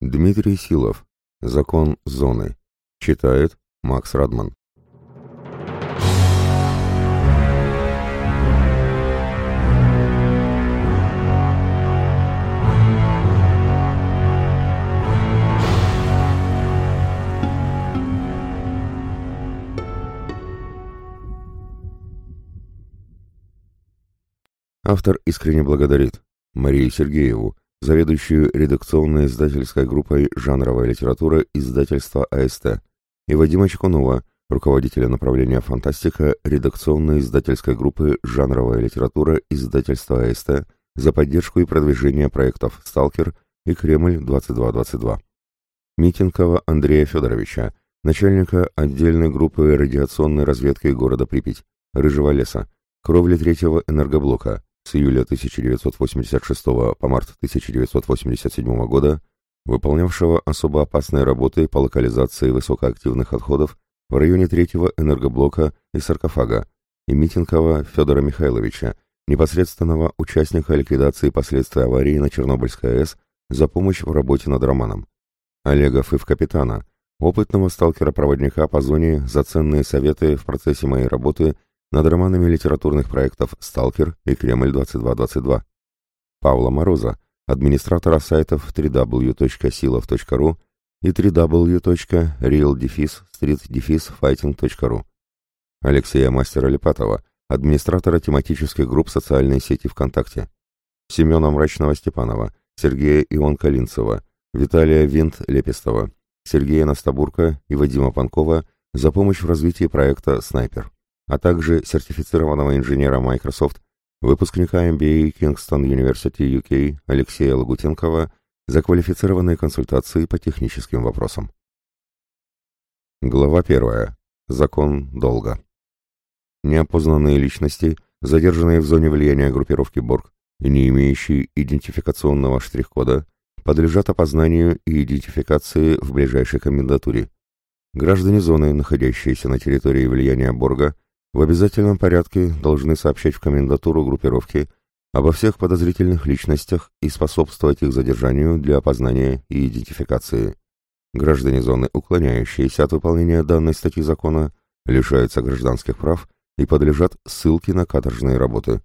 Дмитрий Силов. Закон зоны. Читает Макс Радман. Автор искренне благодарит Марию Сергееву, заведующую редакционной издательской группой «Жанровая литература» издательства АСТ, и Вадима Чекунова, руководителя направления «Фантастика» редакционной издательской группы «Жанровая литература» издательства АСТ за поддержку и продвижение проектов «Сталкер» и «Кремль-2222». Митинкова Андрея Федоровича, начальника отдельной группы радиационной разведки города Припять, Рыжего леса, кровли третьего энергоблока, с июля 1986 по март 1987 года, выполнявшего особо опасные работы по локализации высокоактивных отходов в районе третьего энергоблока и саркофага, и Митинкова Федора Михайловича, непосредственного участника ликвидации последствий аварии на Чернобыльской АЭС за помощь в работе над романом. Олега Фыв-капитана, опытного сталкера-проводника по зоне за ценные советы в процессе моей работы – над романами литературных проектов «Сталкер» и «Кремль-2222». Павла Мороза, администратора сайтов www.silov.ru и www.real-street-fighting.ru. Алексея Мастера Липатова, администратора тематических групп социальной сети ВКонтакте. Семена Мрачного Степанова, Сергея Ион Калинцева, Виталия Винт Лепестова, Сергея Настабурка и Вадима Панкова за помощь в развитии проекта «Снайпер» а также сертифицированного инженера Microsoft, выпускника MBA Kingston University UK Алексея Лагутенкова за квалифицированные консультации по техническим вопросам. Глава 1. Закон долга. Неопознанные личности, задержанные в зоне влияния группировки Борг и не имеющие идентификационного штрих-кода, подлежат опознанию и идентификации в ближайшей комендатуре. Граждане зоны, находящиеся на территории влияния Борга, в обязательном порядке должны сообщать в комендатуру группировки обо всех подозрительных личностях и способствовать их задержанию для опознания и идентификации. Граждане зоны, уклоняющиеся от выполнения данной статьи закона, лишаются гражданских прав и подлежат ссылке на каторжные работы.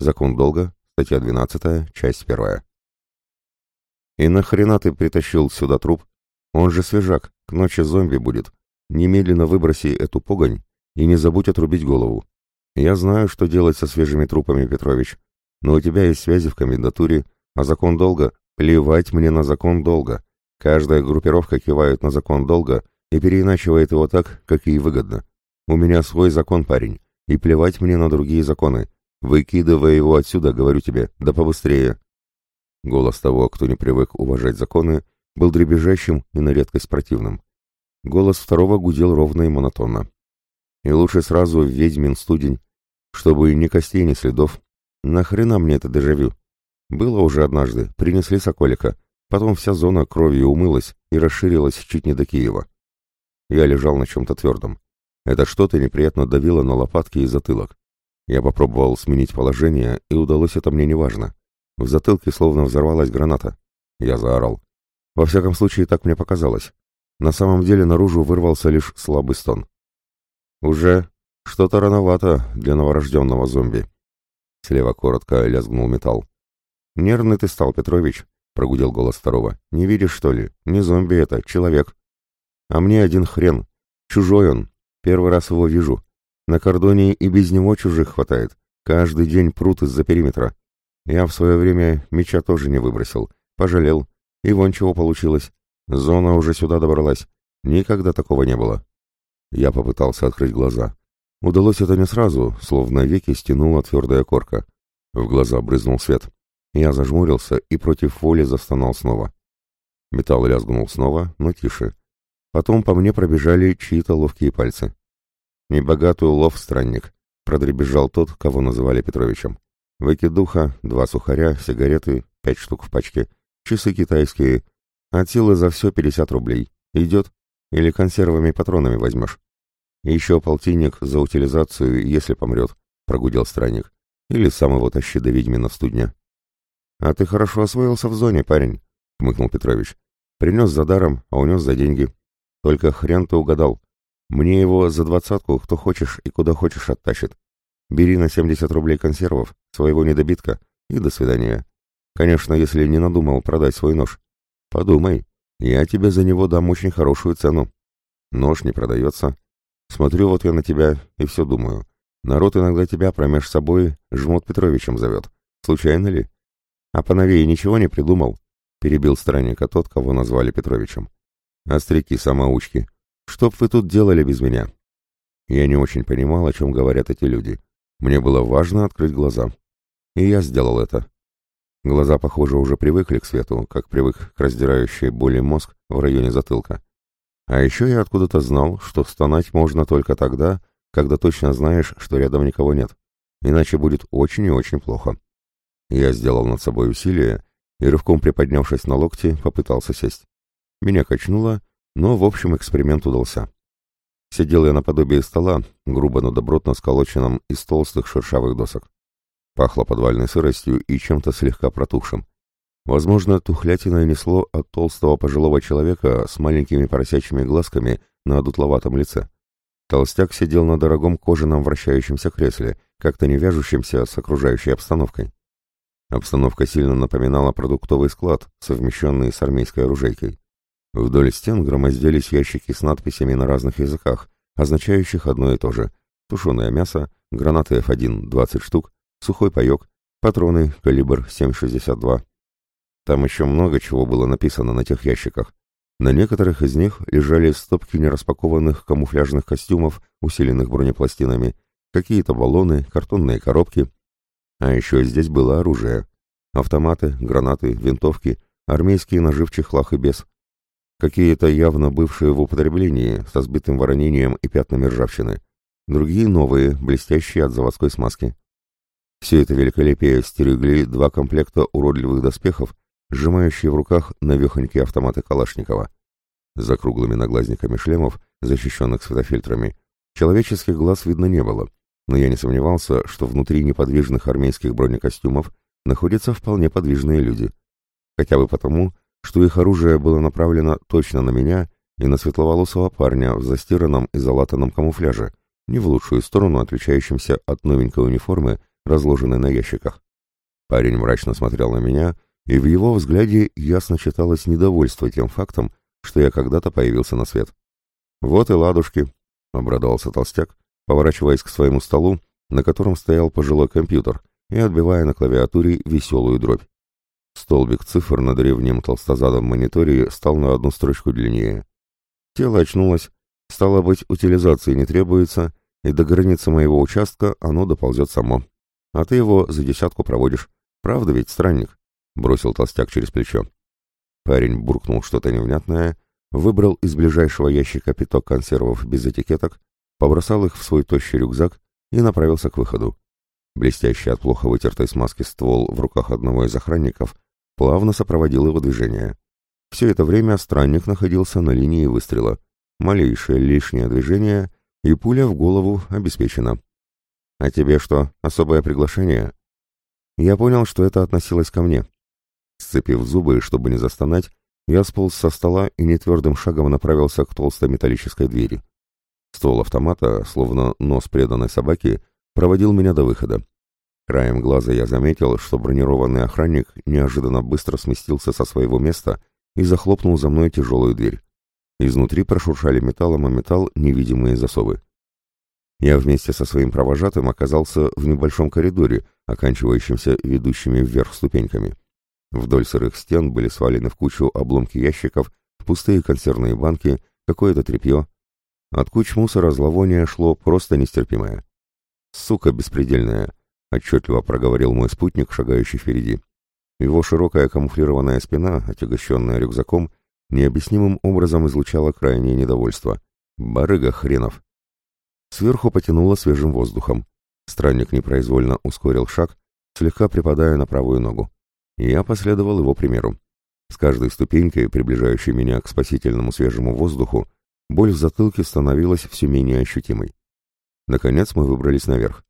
Закон долга, статья 12, часть 1. «И нахрена ты притащил сюда труп? Он же свежак, к ночи зомби будет. Немедленно выброси эту погонь и не забудь отрубить голову. Я знаю, что делать со свежими трупами, Петрович, но у тебя есть связи в комендатуре, а закон долга — плевать мне на закон долга. Каждая группировка кивает на закон долга и переиначивает его так, как ей выгодно. У меня свой закон, парень, и плевать мне на другие законы. Выкидывай его отсюда, говорю тебе, да побыстрее. Голос того, кто не привык уважать законы, был дребезжащим и на редкость противным. Голос второго гудел ровно и монотонно. И лучше сразу в ведьмин студень, чтобы ни костей, ни следов. Нахрена мне это дежавю? Было уже однажды, принесли соколика, потом вся зона кровью умылась и расширилась чуть не до Киева. Я лежал на чем-то твердом. Это что-то неприятно давило на лопатки и затылок. Я попробовал сменить положение, и удалось это мне неважно. В затылке словно взорвалась граната. Я заорал. Во всяком случае, так мне показалось. На самом деле наружу вырвался лишь слабый стон. «Уже что-то рановато для новорожденного зомби». Слева коротко лязгнул металл. «Нервный ты стал, Петрович», — прогудел голос второго. «Не видишь, что ли? Не зомби это, человек». «А мне один хрен. Чужой он. Первый раз его вижу. На кордоне и без него чужих хватает. Каждый день прут из-за периметра. Я в свое время меча тоже не выбросил. Пожалел. И вон чего получилось. Зона уже сюда добралась. Никогда такого не было. Я попытался открыть глаза. Удалось это не сразу, словно веки стянула твердая корка. В глаза брызнул свет. Я зажмурился и против воли застонал снова. Металл лязгнул снова, но тише. Потом по мне пробежали чьи-то ловкие пальцы. «Небогатый улов, странник», — продребезжал тот, кого называли Петровичем. «Выкидуха, два сухаря, сигареты, пять штук в пачке, часы китайские. От силы за все пятьдесят рублей. Идет?» Или консервами и патронами возьмешь. еще полтинник за утилизацию, если помрет, — прогудел странник. Или сам его тащи до ведьмина студня. — А ты хорошо освоился в зоне, парень, — хмыкнул Петрович. Принес за даром, а унес за деньги. Только хрен ты угадал. Мне его за двадцатку кто хочешь и куда хочешь оттащит. Бери на 70 рублей консервов, своего недобитка, и до свидания. Конечно, если не надумал продать свой нож. Подумай, я тебе за него дам очень хорошую цену. Нож не продается. Смотрю вот я на тебя и все думаю. Народ иногда тебя промеж собой Жмот Петровичем зовет. Случайно ли? А поновее ничего не придумал? Перебил странника тот, кого назвали Петровичем. Остряки-самоучки. Чтоб вы тут делали без меня? Я не очень понимал, о чем говорят эти люди. Мне было важно открыть глаза. И я сделал это. Глаза, похоже, уже привыкли к свету, как привык к раздирающей боли мозг в районе затылка. А еще я откуда-то знал, что стонать можно только тогда, когда точно знаешь, что рядом никого нет. Иначе будет очень и очень плохо. Я сделал над собой усилие и, рывком приподнявшись на локти, попытался сесть. Меня качнуло, но, в общем, эксперимент удался. Сидел я наподобие стола, грубо, но добротно сколоченном из толстых шершавых досок. Пахло подвальной сыростью и чем-то слегка протухшим. Возможно, тухлятиное несло от толстого пожилого человека с маленькими поросячьими глазками на дутловатом лице. Толстяк сидел на дорогом кожаном вращающемся кресле, как-то не вяжущемся с окружающей обстановкой. Обстановка сильно напоминала продуктовый склад, совмещенный с армейской оружейкой. Вдоль стен громоздились ящики с надписями на разных языках, означающих одно и то же. Тушеное мясо, гранаты F1 20 штук, сухой паек, патроны, калибр 7,62. Там еще много чего было написано на тех ящиках. На некоторых из них лежали стопки нераспакованных камуфляжных костюмов, усиленных бронепластинами, какие-то баллоны, картонные коробки. А еще здесь было оружие. Автоматы, гранаты, винтовки, армейские ножи в чехлах и без. Какие-то явно бывшие в употреблении, со сбитым воронением и пятнами ржавчины. Другие новые, блестящие от заводской смазки. Все это великолепие стерегли два комплекта уродливых доспехов, сжимающие в руках навехонькие автоматы Калашникова. За круглыми наглазниками шлемов, защищенных светофильтрами, человеческих глаз видно не было, но я не сомневался, что внутри неподвижных армейских бронекостюмов находятся вполне подвижные люди. Хотя бы потому, что их оружие было направлено точно на меня и на светловолосого парня в застиранном и залатанном камуфляже, не в лучшую сторону отличающемся от новенькой униформы, разложенной на ящиках. Парень мрачно смотрел на меня, и в его взгляде ясно читалось недовольство тем фактом, что я когда-то появился на свет. «Вот и ладушки», — обрадовался толстяк, поворачиваясь к своему столу, на котором стоял пожилой компьютер, и отбивая на клавиатуре веселую дробь. Столбик цифр на древнем толстозадом мониторе стал на одну строчку длиннее. Тело очнулось, стало быть, утилизации не требуется, и до границы моего участка оно доползет само. А ты его за десятку проводишь. Правда ведь, странник?» — бросил толстяк через плечо. Парень буркнул что-то невнятное, выбрал из ближайшего ящика пяток консервов без этикеток, побросал их в свой тощий рюкзак и направился к выходу. Блестящий от плохо вытертой смазки ствол в руках одного из охранников плавно сопроводил его движение. Все это время странник находился на линии выстрела. Малейшее лишнее движение, и пуля в голову обеспечена. «А тебе что, особое приглашение?» Я понял, что это относилось ко мне. Сцепив зубы, чтобы не застонать, я сполз со стола и нетвердым шагом направился к толстой металлической двери. Ствол автомата, словно нос преданной собаки, проводил меня до выхода. Краем глаза я заметил, что бронированный охранник неожиданно быстро сместился со своего места и захлопнул за мной тяжелую дверь. Изнутри прошуршали металлом о металл невидимые засовы. Я вместе со своим провожатым оказался в небольшом коридоре, оканчивающемся ведущими вверх ступеньками. Вдоль сырых стен были свалены в кучу обломки ящиков, пустые консервные банки, какое-то тряпье. От куч мусора зловоние шло просто нестерпимое. «Сука беспредельная!» — отчетливо проговорил мой спутник, шагающий впереди. Его широкая камуфлированная спина, отягощенная рюкзаком, необъяснимым образом излучала крайнее недовольство. «Барыга хренов!» Сверху потянуло свежим воздухом. Странник непроизвольно ускорил шаг, слегка припадая на правую ногу. Я последовал его примеру. С каждой ступенькой, приближающей меня к спасительному свежему воздуху, боль в затылке становилась все менее ощутимой. Наконец мы выбрались наверх.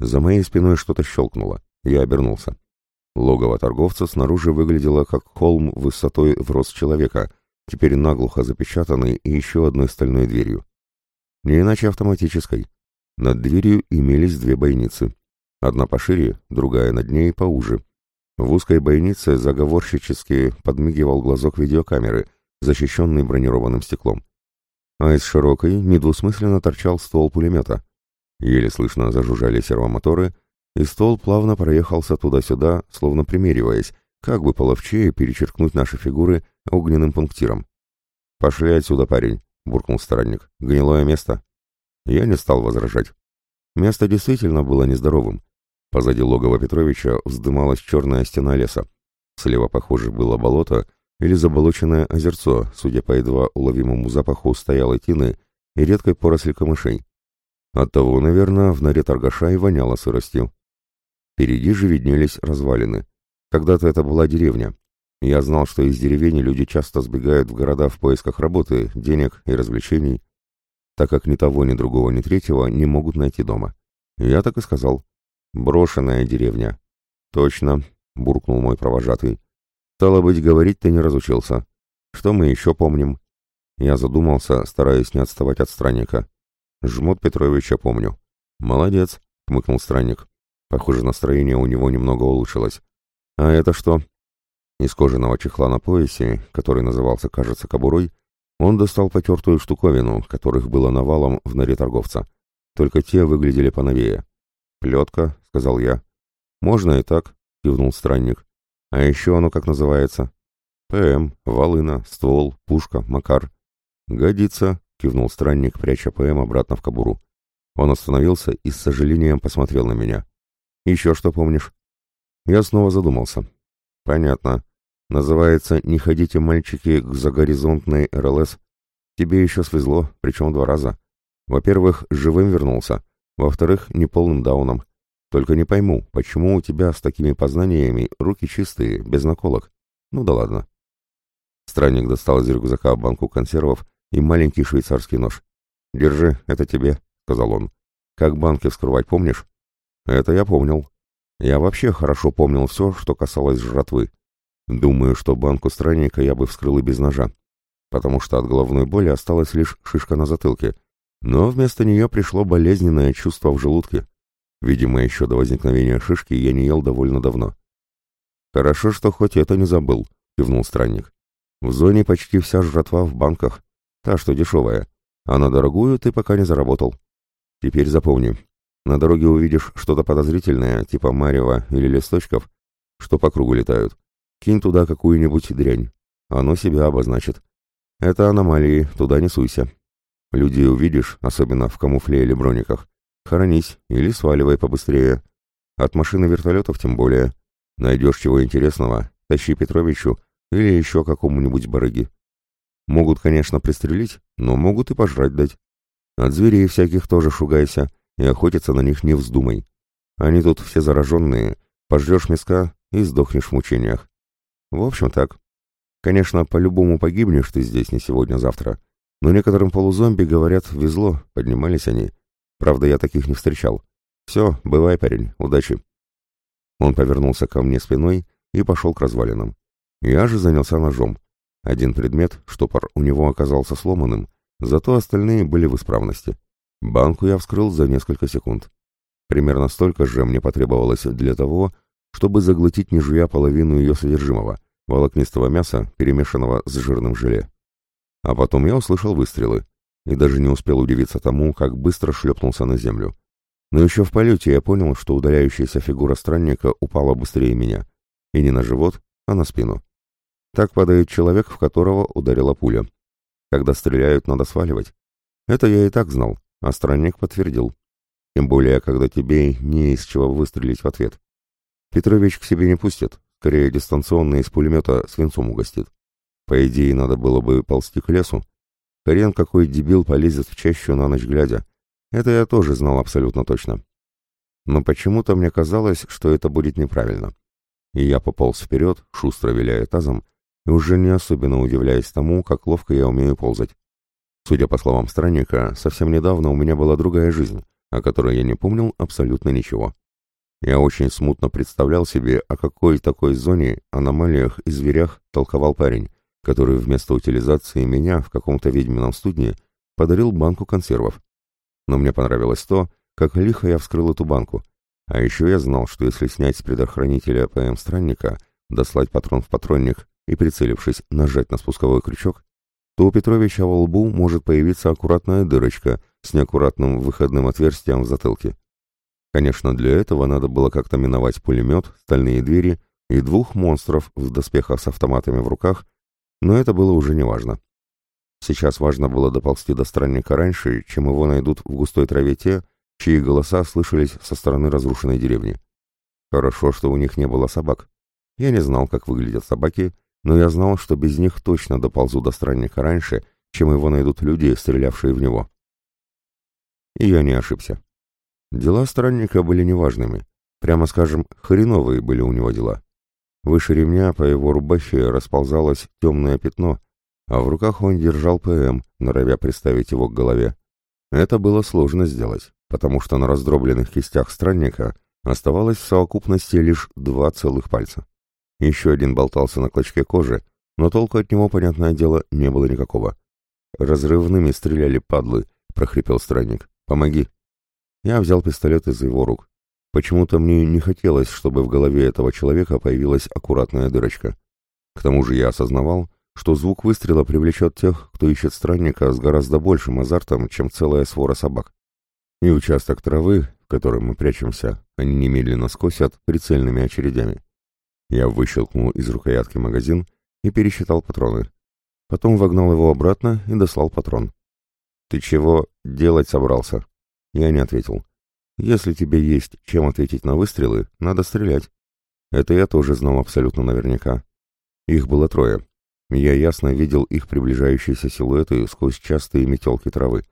За моей спиной что-то щелкнуло. Я обернулся. Логово торговца снаружи выглядело как холм высотой в рост человека, теперь наглухо запечатанный и еще одной стальной дверью. Не иначе автоматической. Над дверью имелись две бойницы. Одна пошире, другая над ней поуже. В узкой бойнице заговорщически подмигивал глазок видеокамеры, защищенный бронированным стеклом. А из широкой недвусмысленно торчал ствол пулемета. Еле слышно зажужжали сервомоторы, и ствол плавно проехался туда-сюда, словно примериваясь, как бы половчее перечеркнуть наши фигуры огненным пунктиром. «Пошли отсюда, парень», — буркнул странник. «Гнилое место». Я не стал возражать. Место действительно было нездоровым. Позади логова Петровича вздымалась черная стена леса. Слева, похоже, было болото или заболоченное озерцо, судя по едва уловимому запаху стоялой тины и редкой поросли камышей. Оттого, наверное, в норе торгаша и воняло сыростью. Впереди же виднелись развалины. Когда-то это была деревня. Я знал, что из деревень люди часто сбегают в города в поисках работы, денег и развлечений, так как ни того, ни другого, ни третьего не могут найти дома. Я так и сказал. «Брошенная деревня». «Точно», — буркнул мой провожатый. «Стало быть, говорить ты не разучился. Что мы еще помним?» Я задумался, стараясь не отставать от странника. «Жмот Петровича помню». «Молодец», — хмыкнул странник. Похоже, настроение у него немного улучшилось. «А это что?» Из кожаного чехла на поясе, который назывался, кажется, кобурой, он достал потертую штуковину, которых было навалом в норе торговца. Только те выглядели поновее. «Плетка», — сказал я. «Можно и так», — кивнул странник. «А еще оно как называется?» «ПМ, волына, ствол, пушка, макар». «Годится», — кивнул странник, пряча ПМ обратно в кобуру. Он остановился и с сожалением посмотрел на меня. «Еще что помнишь?» Я снова задумался. «Понятно. Называется «Не ходите, мальчики, к загоризонтной РЛС». Тебе еще свезло, причем два раза. Во-первых, живым вернулся. Во-вторых, неполным дауном. Только не пойму, почему у тебя с такими познаниями руки чистые, без наколок. Ну да ладно». Странник достал из рюкзака банку консервов и маленький швейцарский нож. «Держи, это тебе», — сказал он. «Как банки вскрывать помнишь?» «Это я помнил. Я вообще хорошо помнил все, что касалось жратвы. Думаю, что банку странника я бы вскрыл и без ножа, потому что от головной боли осталась лишь шишка на затылке, но вместо нее пришло болезненное чувство в желудке. Видимо, еще до возникновения шишки я не ел довольно давно. «Хорошо, что хоть это не забыл», — кивнул странник. «В зоне почти вся жратва в банках, та, что дешевая, а на дорогую ты пока не заработал. Теперь запомни, на дороге увидишь что-то подозрительное, типа марева или листочков, что по кругу летают. Кинь туда какую-нибудь дрянь. Оно себя обозначит. Это аномалии, туда не суйся. Людей увидишь, особенно в камуфле или брониках. Хоронись или сваливай побыстрее. От машины вертолетов тем более. Найдешь чего интересного, тащи Петровичу или еще какому-нибудь барыге. Могут, конечно, пристрелить, но могут и пожрать дать. От зверей всяких тоже шугайся, и охотиться на них не вздумай. Они тут все зараженные, пожрешь мяска и сдохнешь в мучениях. В общем так. Конечно, по-любому погибнешь ты здесь не сегодня-завтра, но некоторым полузомби, говорят, везло, поднимались они. Правда, я таких не встречал. Все, бывай, парень, удачи. Он повернулся ко мне спиной и пошел к развалинам. Я же занялся ножом. Один предмет, штопор, у него оказался сломанным, зато остальные были в исправности. Банку я вскрыл за несколько секунд. Примерно столько же мне потребовалось для того, чтобы заглотить не жуя половину ее содержимого, волокнистого мяса, перемешанного с жирным желе. А потом я услышал выстрелы и даже не успел удивиться тому, как быстро шлепнулся на землю. Но еще в полете я понял, что удаляющаяся фигура странника упала быстрее меня. И не на живот, а на спину. Так падает человек, в которого ударила пуля. Когда стреляют, надо сваливать. Это я и так знал, а странник подтвердил. Тем более, когда тебе не из чего выстрелить в ответ. Петрович к себе не пустит, скорее дистанционно из пулемета свинцом угостит. По идее, надо было бы ползти к лесу. Хрен какой дебил полезет в чащу на ночь глядя. Это я тоже знал абсолютно точно. Но почему-то мне казалось, что это будет неправильно. И я пополз вперед, шустро виляя тазом, и уже не особенно удивляясь тому, как ловко я умею ползать. Судя по словам странника, совсем недавно у меня была другая жизнь, о которой я не помнил абсолютно ничего. Я очень смутно представлял себе, о какой такой зоне, аномалиях и зверях толковал парень, который вместо утилизации меня в каком-то ведьмином студне подарил банку консервов. Но мне понравилось то, как лихо я вскрыл эту банку. А еще я знал, что если снять с предохранителя ПМ странника, дослать патрон в патронник и, прицелившись, нажать на спусковой крючок, то у Петровича во лбу может появиться аккуратная дырочка с неаккуратным выходным отверстием в затылке. Конечно, для этого надо было как-то миновать пулемет, стальные двери и двух монстров в доспехах с автоматами в руках, но это было уже не важно. Сейчас важно было доползти до странника раньше, чем его найдут в густой траве те, чьи голоса слышались со стороны разрушенной деревни. Хорошо, что у них не было собак. Я не знал, как выглядят собаки, но я знал, что без них точно доползу до странника раньше, чем его найдут люди, стрелявшие в него. И я не ошибся. Дела странника были неважными. Прямо скажем, хреновые были у него дела. Выше ремня по его рубахе расползалось темное пятно, а в руках он держал ПМ, норовя приставить его к голове. Это было сложно сделать, потому что на раздробленных кистях странника оставалось в совокупности лишь два целых пальца. Еще один болтался на клочке кожи, но толку от него, понятное дело, не было никакого. «Разрывными стреляли падлы», — прохрипел странник. «Помоги». Я взял пистолет из его рук. Почему-то мне не хотелось, чтобы в голове этого человека появилась аккуратная дырочка. К тому же я осознавал, что звук выстрела привлечет тех, кто ищет странника с гораздо большим азартом, чем целая свора собак. И участок травы, в котором мы прячемся, они немедленно скосят прицельными очередями. Я выщелкнул из рукоятки магазин и пересчитал патроны. Потом вогнал его обратно и дослал патрон. «Ты чего делать собрался?» Я не ответил. Если тебе есть чем ответить на выстрелы, надо стрелять. Это я тоже знал абсолютно наверняка. Их было трое. Я ясно видел их приближающиеся силуэты сквозь частые метелки травы.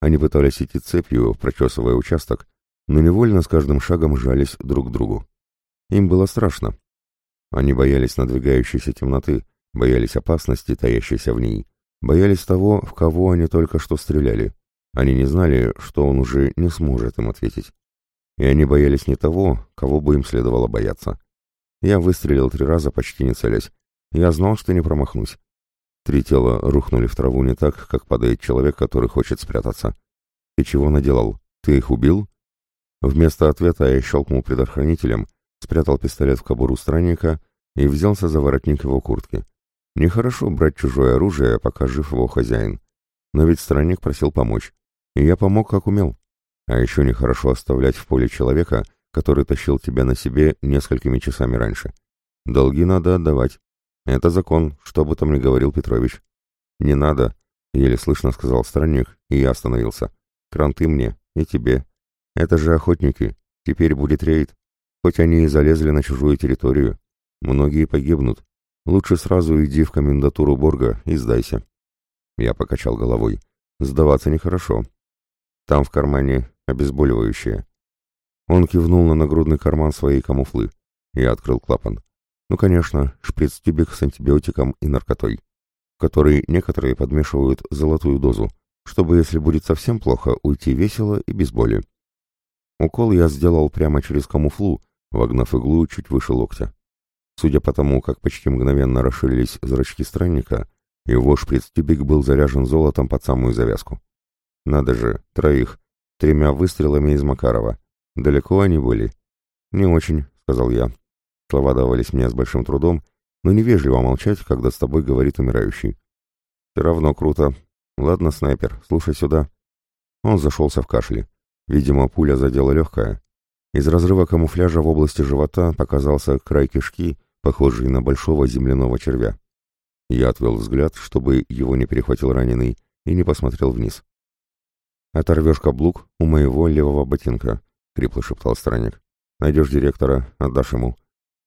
Они пытались идти цепью, прочесывая участок, но невольно с каждым шагом жались друг к другу. Им было страшно. Они боялись надвигающейся темноты, боялись опасности, таящейся в ней, боялись того, в кого они только что стреляли. Они не знали, что он уже не сможет им ответить. И они боялись не того, кого бы им следовало бояться. Я выстрелил три раза, почти не целясь. Я знал, что не промахнусь. Три тела рухнули в траву не так, как падает человек, который хочет спрятаться. «Ты чего наделал? Ты их убил?» Вместо ответа я щелкнул предохранителем, спрятал пистолет в кобуру странника и взялся за воротник его куртки. Нехорошо брать чужое оружие, пока жив его хозяин. Но ведь странник просил помочь и я помог как умел. А еще нехорошо оставлять в поле человека, который тащил тебя на себе несколькими часами раньше. Долги надо отдавать. Это закон, что бы там ни говорил Петрович. Не надо, еле слышно сказал странник, и я остановился. Кранты мне, и тебе. Это же охотники, теперь будет рейд. Хоть они и залезли на чужую территорию. Многие погибнут. Лучше сразу иди в комендатуру Борга и сдайся. Я покачал головой. Сдаваться нехорошо. Там в кармане обезболивающее. Он кивнул на нагрудный карман своей камуфлы. и открыл клапан. Ну, конечно, шприц-тюбик с антибиотиком и наркотой, который некоторые подмешивают золотую дозу, чтобы, если будет совсем плохо, уйти весело и без боли. Укол я сделал прямо через камуфлу, вогнав иглу чуть выше локтя. Судя по тому, как почти мгновенно расширились зрачки странника, его шприц-тюбик был заряжен золотом под самую завязку. Надо же, троих. Тремя выстрелами из Макарова. Далеко они были? Не очень, сказал я. Слова давались мне с большим трудом, но невежливо молчать, когда с тобой говорит умирающий. Все равно круто. Ладно, снайпер, слушай сюда. Он зашелся в кашле. Видимо, пуля задела легкое. Из разрыва камуфляжа в области живота показался край кишки, похожий на большого земляного червя. Я отвел взгляд, чтобы его не перехватил раненый, и не посмотрел вниз. «Оторвешь каблук у моего левого ботинка», — хрипло шептал странник. «Найдешь директора, отдашь ему.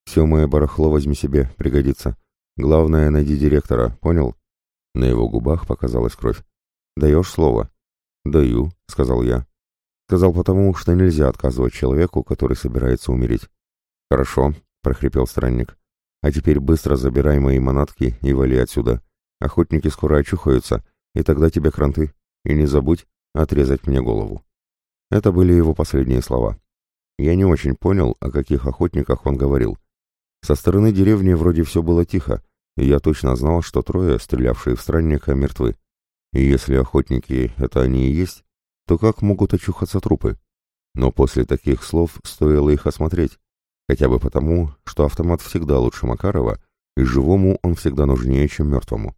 Все мое барахло возьми себе, пригодится. Главное, найди директора, понял?» На его губах показалась кровь. «Даешь слово?» «Даю», — сказал я. Сказал потому, что нельзя отказывать человеку, который собирается умереть. «Хорошо», — прохрипел странник. «А теперь быстро забирай мои манатки и вали отсюда. Охотники скоро очухаются, и тогда тебе кранты. И не забудь, отрезать мне голову. Это были его последние слова. Я не очень понял, о каких охотниках он говорил. Со стороны деревни вроде все было тихо, и я точно знал, что трое, стрелявшие в странника, мертвы. И если охотники — это они и есть, то как могут очухаться трупы? Но после таких слов стоило их осмотреть, хотя бы потому, что автомат всегда лучше Макарова, и живому он всегда нужнее, чем мертвому.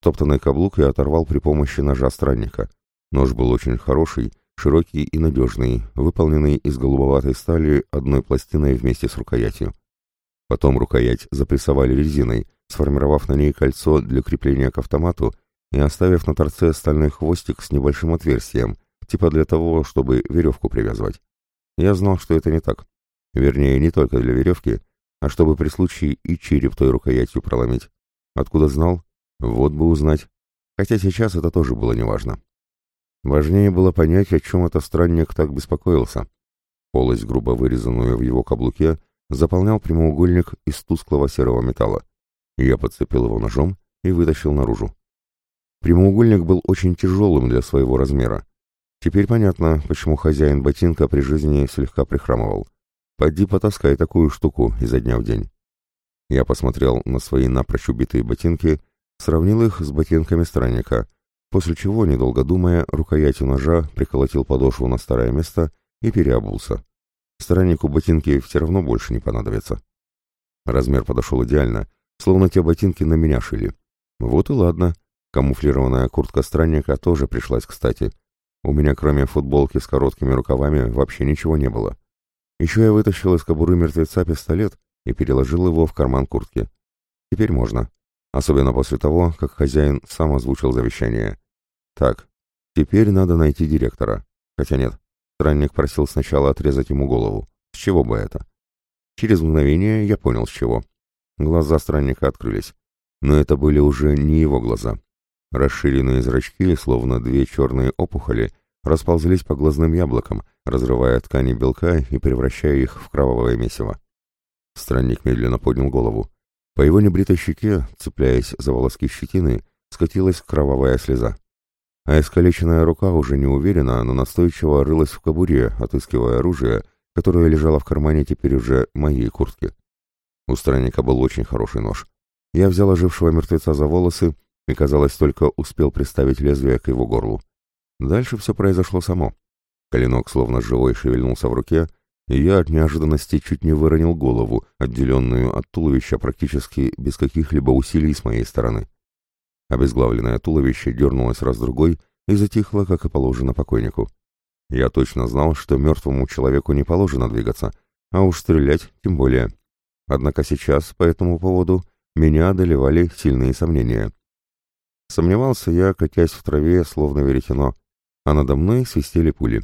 Топтанный каблук я оторвал при помощи ножа странника. Нож был очень хороший, широкий и надежный, выполненный из голубоватой стали одной пластиной вместе с рукоятью. Потом рукоять запрессовали резиной, сформировав на ней кольцо для крепления к автомату и оставив на торце стальной хвостик с небольшим отверстием, типа для того, чтобы веревку привязывать. Я знал, что это не так. Вернее, не только для веревки, а чтобы при случае и череп той рукоятью проломить. Откуда знал? Вот бы узнать. Хотя сейчас это тоже было неважно. Важнее было понять, о чем это странник так беспокоился. Полость, грубо вырезанную в его каблуке, заполнял прямоугольник из тусклого серого металла. Я подцепил его ножом и вытащил наружу. Прямоугольник был очень тяжелым для своего размера. Теперь понятно, почему хозяин ботинка при жизни слегка прихрамывал. Пойди потаскай такую штуку изо дня в день. Я посмотрел на свои напрочь убитые ботинки, сравнил их с ботинками странника, после чего, недолго думая, рукоятью ножа приколотил подошву на старое место и переобулся. Страннику ботинки все равно больше не понадобятся. Размер подошел идеально, словно те ботинки на меня шили. Вот и ладно. Камуфлированная куртка странника тоже пришлась кстати. У меня кроме футболки с короткими рукавами вообще ничего не было. Еще я вытащил из кобуры мертвеца пистолет и переложил его в карман куртки. Теперь можно. Особенно после того, как хозяин сам озвучил завещание. Так, теперь надо найти директора. Хотя нет, странник просил сначала отрезать ему голову. С чего бы это? Через мгновение я понял, с чего. Глаза странника открылись. Но это были уже не его глаза. Расширенные зрачки, словно две черные опухоли, расползлись по глазным яблокам, разрывая ткани белка и превращая их в кровавое месиво. Странник медленно поднял голову. По его небритой щеке, цепляясь за волоски щетины, скатилась кровавая слеза. А искалеченная рука уже неуверенно, но настойчиво рылась в кобуре, отыскивая оружие, которое лежало в кармане теперь уже моей куртки. У странника был очень хороший нож. Я взял ожившего мертвеца за волосы и, казалось, только успел приставить лезвие к его горлу. Дальше все произошло само. Клинок словно живой шевельнулся в руке, и я от неожиданности чуть не выронил голову, отделенную от туловища практически без каких-либо усилий с моей стороны. Обезглавленное туловище дернулось раз-другой и затихло, как и положено покойнику. Я точно знал, что мертвому человеку не положено двигаться, а уж стрелять тем более. Однако сейчас по этому поводу меня одолевали сильные сомнения. Сомневался я, катясь в траве, словно веретено, а надо мной свистели пули.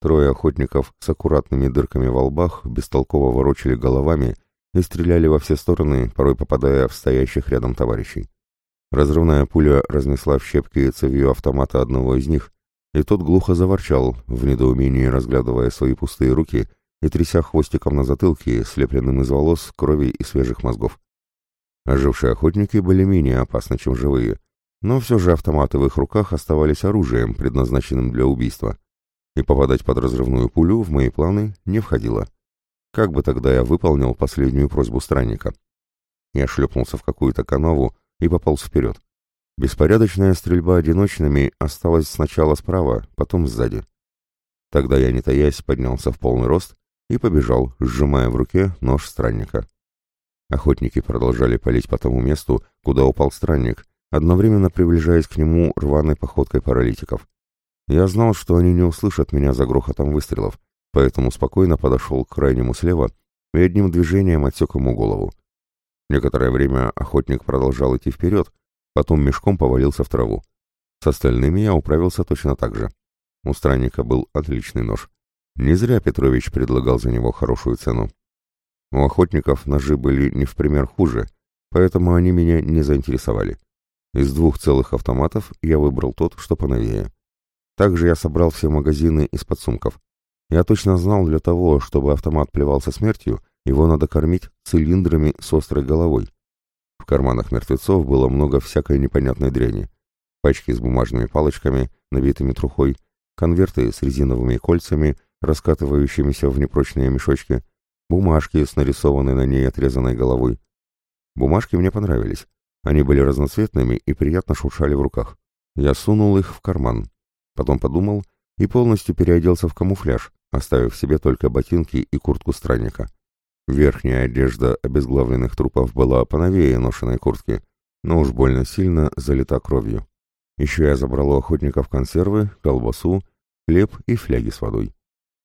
Трое охотников с аккуратными дырками во лбах бестолково ворочали головами и стреляли во все стороны, порой попадая в стоящих рядом товарищей. Разрывная пуля разнесла в щепки цевью автомата одного из них, и тот глухо заворчал, в недоумении разглядывая свои пустые руки и тряся хвостиком на затылке, слепленным из волос, крови и свежих мозгов. Ожившие охотники были менее опасны, чем живые, но все же автоматы в их руках оставались оружием, предназначенным для убийства. И попадать под разрывную пулю в мои планы не входило. Как бы тогда я выполнил последнюю просьбу странника? Я шлепнулся в какую-то канаву и пополз вперед. Беспорядочная стрельба одиночными осталась сначала справа, потом сзади. Тогда я, не таясь, поднялся в полный рост и побежал, сжимая в руке нож странника. Охотники продолжали палить по тому месту, куда упал странник, одновременно приближаясь к нему рваной походкой паралитиков. Я знал, что они не услышат меня за грохотом выстрелов, поэтому спокойно подошел к крайнему слева и одним движением отсек ему голову. Некоторое время охотник продолжал идти вперед, потом мешком повалился в траву. С остальными я управился точно так же. У странника был отличный нож. Не зря Петрович предлагал за него хорошую цену. У охотников ножи были не в пример хуже, поэтому они меня не заинтересовали. Из двух целых автоматов я выбрал тот, что поновее. Также я собрал все магазины из подсумков. Я точно знал, для того, чтобы автомат плевался смертью, его надо кормить цилиндрами с острой головой. В карманах мертвецов было много всякой непонятной дряни. Пачки с бумажными палочками, набитыми трухой, конверты с резиновыми кольцами, раскатывающимися в непрочные мешочки, бумажки с нарисованной на ней отрезанной головой. Бумажки мне понравились. Они были разноцветными и приятно шуршали в руках. Я сунул их в карман. Потом подумал и полностью переоделся в камуфляж, оставив себе только ботинки и куртку странника. Верхняя одежда обезглавленных трупов была поновее ношенной куртки, но уж больно сильно залита кровью. Еще я забрал у охотников консервы, колбасу, хлеб и фляги с водой.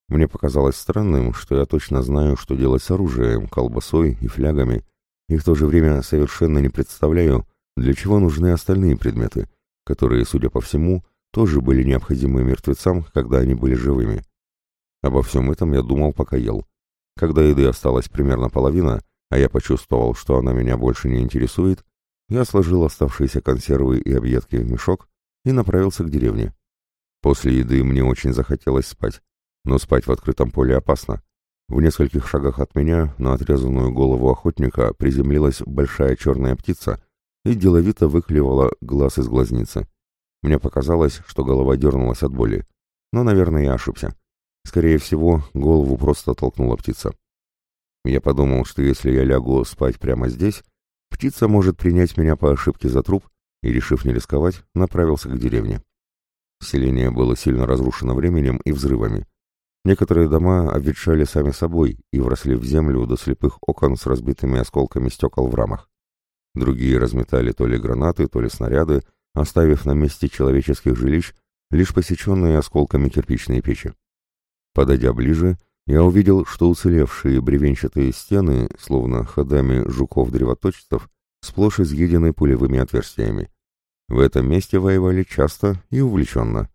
Мне показалось странным, что я точно знаю, что делать с оружием, колбасой и флягами, и в то же время совершенно не представляю, для чего нужны остальные предметы, которые, судя по всему, тоже были необходимы мертвецам, когда они были живыми. Обо всем этом я думал, пока ел. Когда еды осталась примерно половина, а я почувствовал, что она меня больше не интересует, я сложил оставшиеся консервы и объедки в мешок и направился к деревне. После еды мне очень захотелось спать, но спать в открытом поле опасно. В нескольких шагах от меня на отрезанную голову охотника приземлилась большая черная птица и деловито выклевала глаз из глазницы. Мне показалось, что голова дернулась от боли, но, наверное, я ошибся. Скорее всего, голову просто толкнула птица. Я подумал, что если я лягу спать прямо здесь, птица может принять меня по ошибке за труп, и, решив не рисковать, направился к деревне. Селение было сильно разрушено временем и взрывами. Некоторые дома обветшали сами собой и вросли в землю до слепых окон с разбитыми осколками стекол в рамах. Другие разметали то ли гранаты, то ли снаряды, оставив на месте человеческих жилищ лишь посеченные осколками кирпичные печи. Подойдя ближе, я увидел, что уцелевшие бревенчатые стены, словно ходами жуков-древоточцев, сплошь изъедены пулевыми отверстиями. В этом месте воевали часто и увлеченно.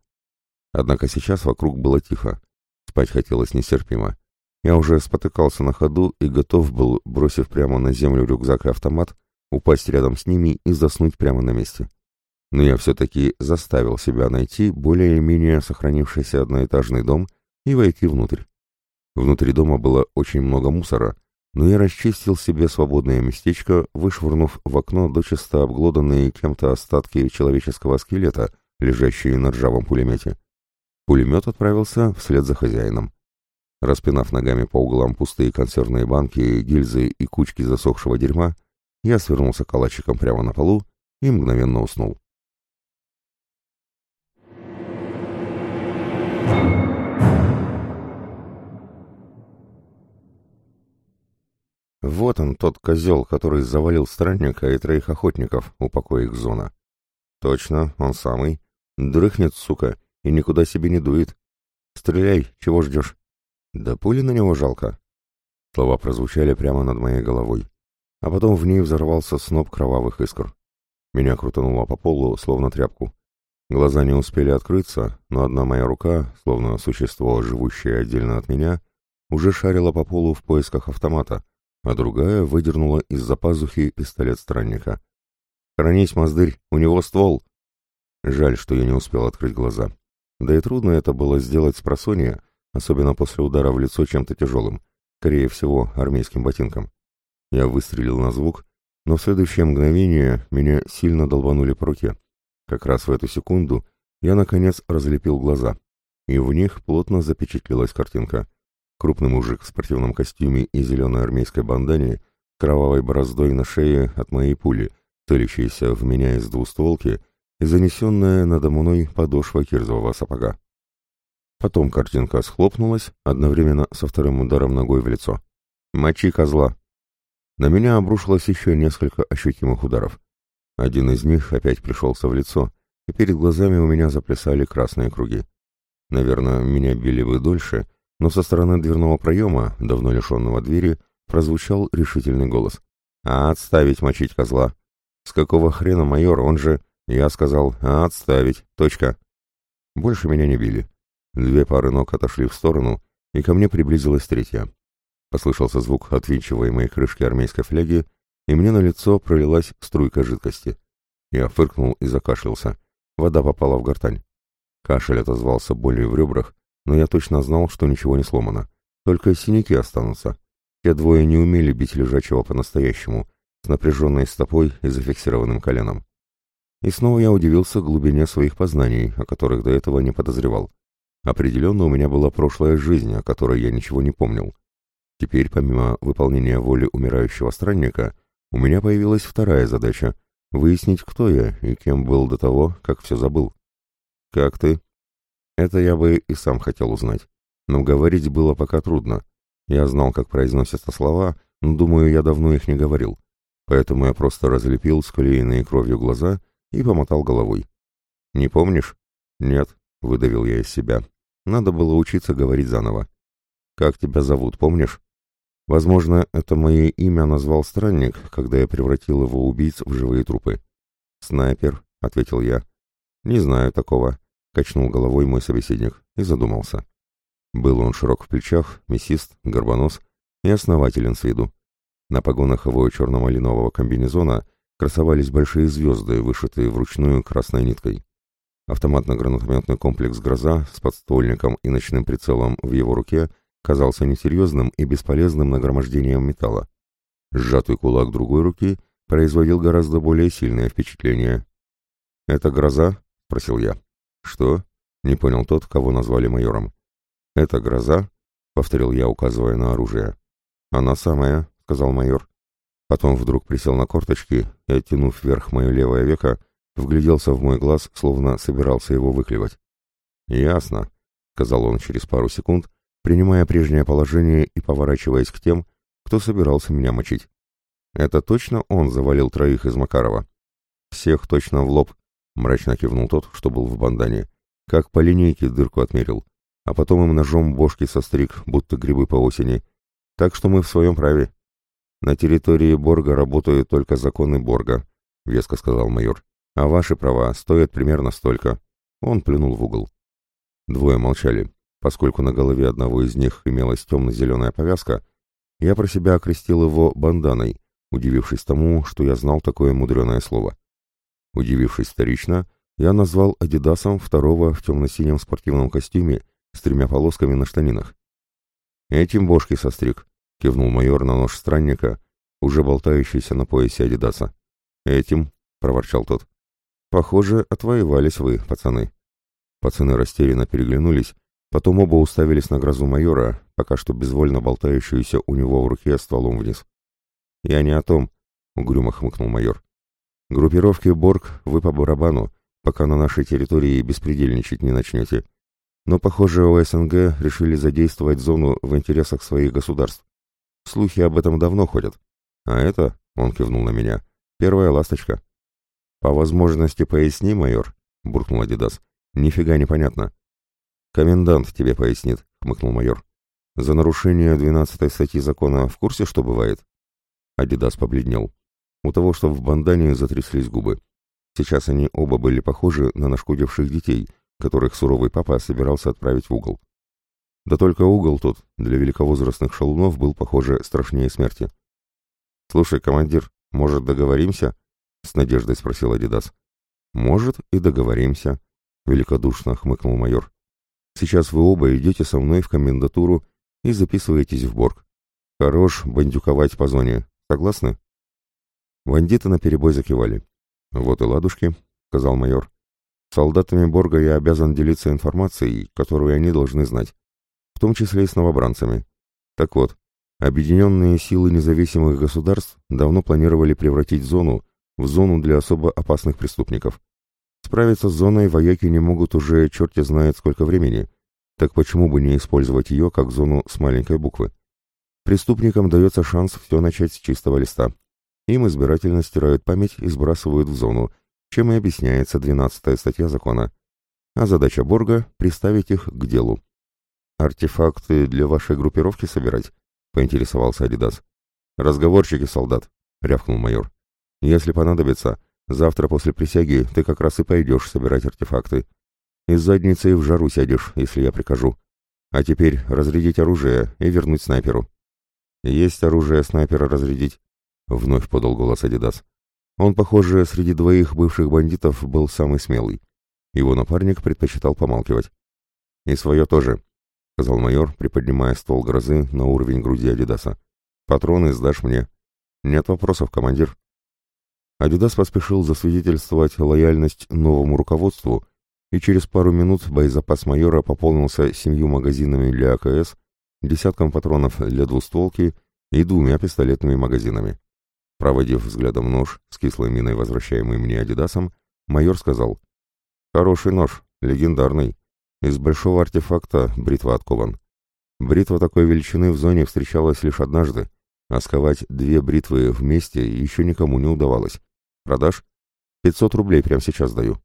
Однако сейчас вокруг было тихо, Спать хотелось нестерпимо. Я уже спотыкался на ходу и готов был, бросив прямо на землю рюкзак и автомат, упасть рядом с ними и заснуть прямо на месте. Но я все-таки заставил себя найти более-менее сохранившийся одноэтажный дом и войти внутрь. Внутри дома было очень много мусора, но я расчистил себе свободное местечко, вышвырнув в окно дочисто обглоданные кем-то остатки человеческого скелета, лежащие на ржавом пулемете. Пулемет отправился вслед за хозяином. Распинав ногами по углам пустые консервные банки, гильзы и кучки засохшего дерьма, я свернулся калачиком прямо на полу и мгновенно уснул. Вот он, тот козел, который завалил странника и троих охотников, упокоив зона. Точно, он самый. Дрыхнет, сука, и никуда себе не дует. Стреляй, чего ждешь? Да пули на него жалко. Слова прозвучали прямо над моей головой. А потом в ней взорвался сноп кровавых искр. Меня крутануло по полу, словно тряпку. Глаза не успели открыться, но одна моя рука, словно существо, живущее отдельно от меня, уже шарила по полу в поисках автомата, а другая выдернула из-за пазухи пистолет странника. «Хранись, моздырь, у него ствол!» Жаль, что я не успел открыть глаза. Да и трудно это было сделать с просонья, особенно после удара в лицо чем-то тяжелым, скорее всего, армейским ботинком. Я выстрелил на звук, но в следующее мгновение меня сильно долбанули по руке. Как раз в эту секунду я, наконец, разлепил глаза, и в них плотно запечатлелась картинка. Крупный мужик в спортивном костюме и зеленой армейской бандане, кровавой бороздой на шее от моей пули, целящейся в меня из двустволки — и занесенная надо мной подошва кирзового сапога. Потом картинка схлопнулась, одновременно со вторым ударом ногой в лицо. «Мочи козла!» На меня обрушилось еще несколько ощутимых ударов. Один из них опять пришелся в лицо, и перед глазами у меня заплясали красные круги. Наверное, меня били бы дольше, но со стороны дверного проема, давно лишенного двери, прозвучал решительный голос. «А отставить мочить козла! С какого хрена майор, он же...» Я сказал «А, «Отставить. Точка». Больше меня не били. Две пары ног отошли в сторону, и ко мне приблизилась третья. Послышался звук отвинчиваемой крышки армейской фляги, и мне на лицо пролилась струйка жидкости. Я фыркнул и закашлялся. Вода попала в гортань. Кашель отозвался болью в ребрах, но я точно знал, что ничего не сломано. Только синяки останутся. Те двое не умели бить лежачего по-настоящему, с напряженной стопой и зафиксированным коленом. И снова я удивился глубине своих познаний, о которых до этого не подозревал. Определенно у меня была прошлая жизнь, о которой я ничего не помнил. Теперь, помимо выполнения воли умирающего странника, у меня появилась вторая задача — выяснить, кто я и кем был до того, как все забыл. «Как ты?» Это я бы и сам хотел узнать. Но говорить было пока трудно. Я знал, как произносятся слова, но, думаю, я давно их не говорил. Поэтому я просто разлепил склеенные кровью глаза и помотал головой. «Не помнишь?» «Нет», — выдавил я из себя. «Надо было учиться говорить заново». «Как тебя зовут, помнишь?» Возможно, это мое имя назвал странник, когда я превратил его убийц в живые трупы. «Снайпер», — ответил я. «Не знаю такого», — качнул головой мой собеседник и задумался. Был он широк в плечах, мясист, горбонос и основателен с виду. На погонах его черно-малинового комбинезона красовались большие звезды, вышитые вручную красной ниткой. Автоматно-гранатометный комплекс «Гроза» с подствольником и ночным прицелом в его руке казался несерьезным и бесполезным нагромождением металла. Сжатый кулак другой руки производил гораздо более сильное впечатление. «Это «Гроза»?» — спросил я. «Что?» — не понял тот, кого назвали майором. «Это гроза?» — повторил я, указывая на оружие. «Она самая», — сказал майор. Потом вдруг присел на корточки и, оттянув вверх мое левое веко, вгляделся в мой глаз, словно собирался его выклевать. «Ясно», — сказал он через пару секунд, принимая прежнее положение и поворачиваясь к тем, кто собирался меня мочить. «Это точно он завалил троих из Макарова?» «Всех точно в лоб», — мрачно кивнул тот, что был в бандане. «Как по линейке дырку отмерил а потом им ножом бошки состриг, будто грибы по осени. Так что мы в своем праве. На территории Борга работают только законы Борга, — веско сказал майор. А ваши права стоят примерно столько. Он плюнул в угол. Двое молчали. Поскольку на голове одного из них имелась темно-зеленая повязка, я про себя окрестил его банданой, удивившись тому, что я знал такое мудреное слово. Удивившись вторично, я назвал Адидасом второго в темно-синем спортивном костюме с тремя полосками на штанинах. «Этим бошки состриг», — кивнул майор на нож странника, уже болтающийся на поясе Адидаса. «Этим», — проворчал тот. «Похоже, отвоевались вы, пацаны». Пацаны растерянно переглянулись, потом оба уставились на грозу майора, пока что безвольно болтающуюся у него в руке стволом вниз. «Я не о том», — угрюмо хмыкнул майор. «Группировки Борг вы по барабану, пока на нашей территории беспредельничать не начнете. Но, похоже, у СНГ решили задействовать зону в интересах своих государств. Слухи об этом давно ходят. А это, он кивнул на меня, первая ласточка. По возможности поясни, майор, буркнул Адидас. Нифига не понятно. Комендант тебе пояснит, хмыкнул майор. За нарушение двенадцатой статьи закона в курсе, что бывает? Адидас побледнел. У того, что в бандане затряслись губы. Сейчас они оба были похожи на нашкодивших детей — которых суровый папа собирался отправить в угол. Да только угол тут для великовозрастных шалунов был, похоже, страшнее смерти. «Слушай, командир, может, договоримся?» — с надеждой спросил Адидас. «Может, и договоримся», — великодушно хмыкнул майор. «Сейчас вы оба идете со мной в комендатуру и записываетесь в Борг. Хорош бандюковать по зоне. Согласны?» Бандиты наперебой закивали. «Вот и ладушки», — сказал майор. Солдатами Борга я обязан делиться информацией, которую они должны знать, в том числе и с новобранцами. Так вот, объединенные силы независимых государств давно планировали превратить зону в зону для особо опасных преступников. Справиться с зоной вояки не могут уже черти знает сколько времени, так почему бы не использовать ее как зону с маленькой буквы? Преступникам дается шанс все начать с чистого листа. Им избирательно стирают память и сбрасывают в зону, чем и объясняется 12 статья закона. А задача Борга — приставить их к делу. «Артефакты для вашей группировки собирать?» — поинтересовался Адидас. «Разговорчики, солдат», — рявкнул майор. «Если понадобится, завтра после присяги ты как раз и пойдешь собирать артефакты. Из задницы в жару сядешь, если я прикажу. А теперь разрядить оружие и вернуть снайперу». «Есть оружие снайпера разрядить», — вновь подал голос Адидас. Он, похоже, среди двоих бывших бандитов был самый смелый. Его напарник предпочитал помалкивать. «И свое тоже», — сказал майор, приподнимая ствол грозы на уровень груди Адидаса. «Патроны сдашь мне». «Нет вопросов, командир». Адидас поспешил засвидетельствовать лояльность новому руководству, и через пару минут боезапас майора пополнился семью магазинами для АКС, десятком патронов для двустволки и двумя пистолетными магазинами. Проводив взглядом нож с кислой миной, возвращаемый мне Адидасом, майор сказал, «Хороший нож, легендарный. Из большого артефакта бритва откован. Бритва такой величины в зоне встречалась лишь однажды, а сковать две бритвы вместе еще никому не удавалось. Продашь? Пятьсот рублей прямо сейчас даю».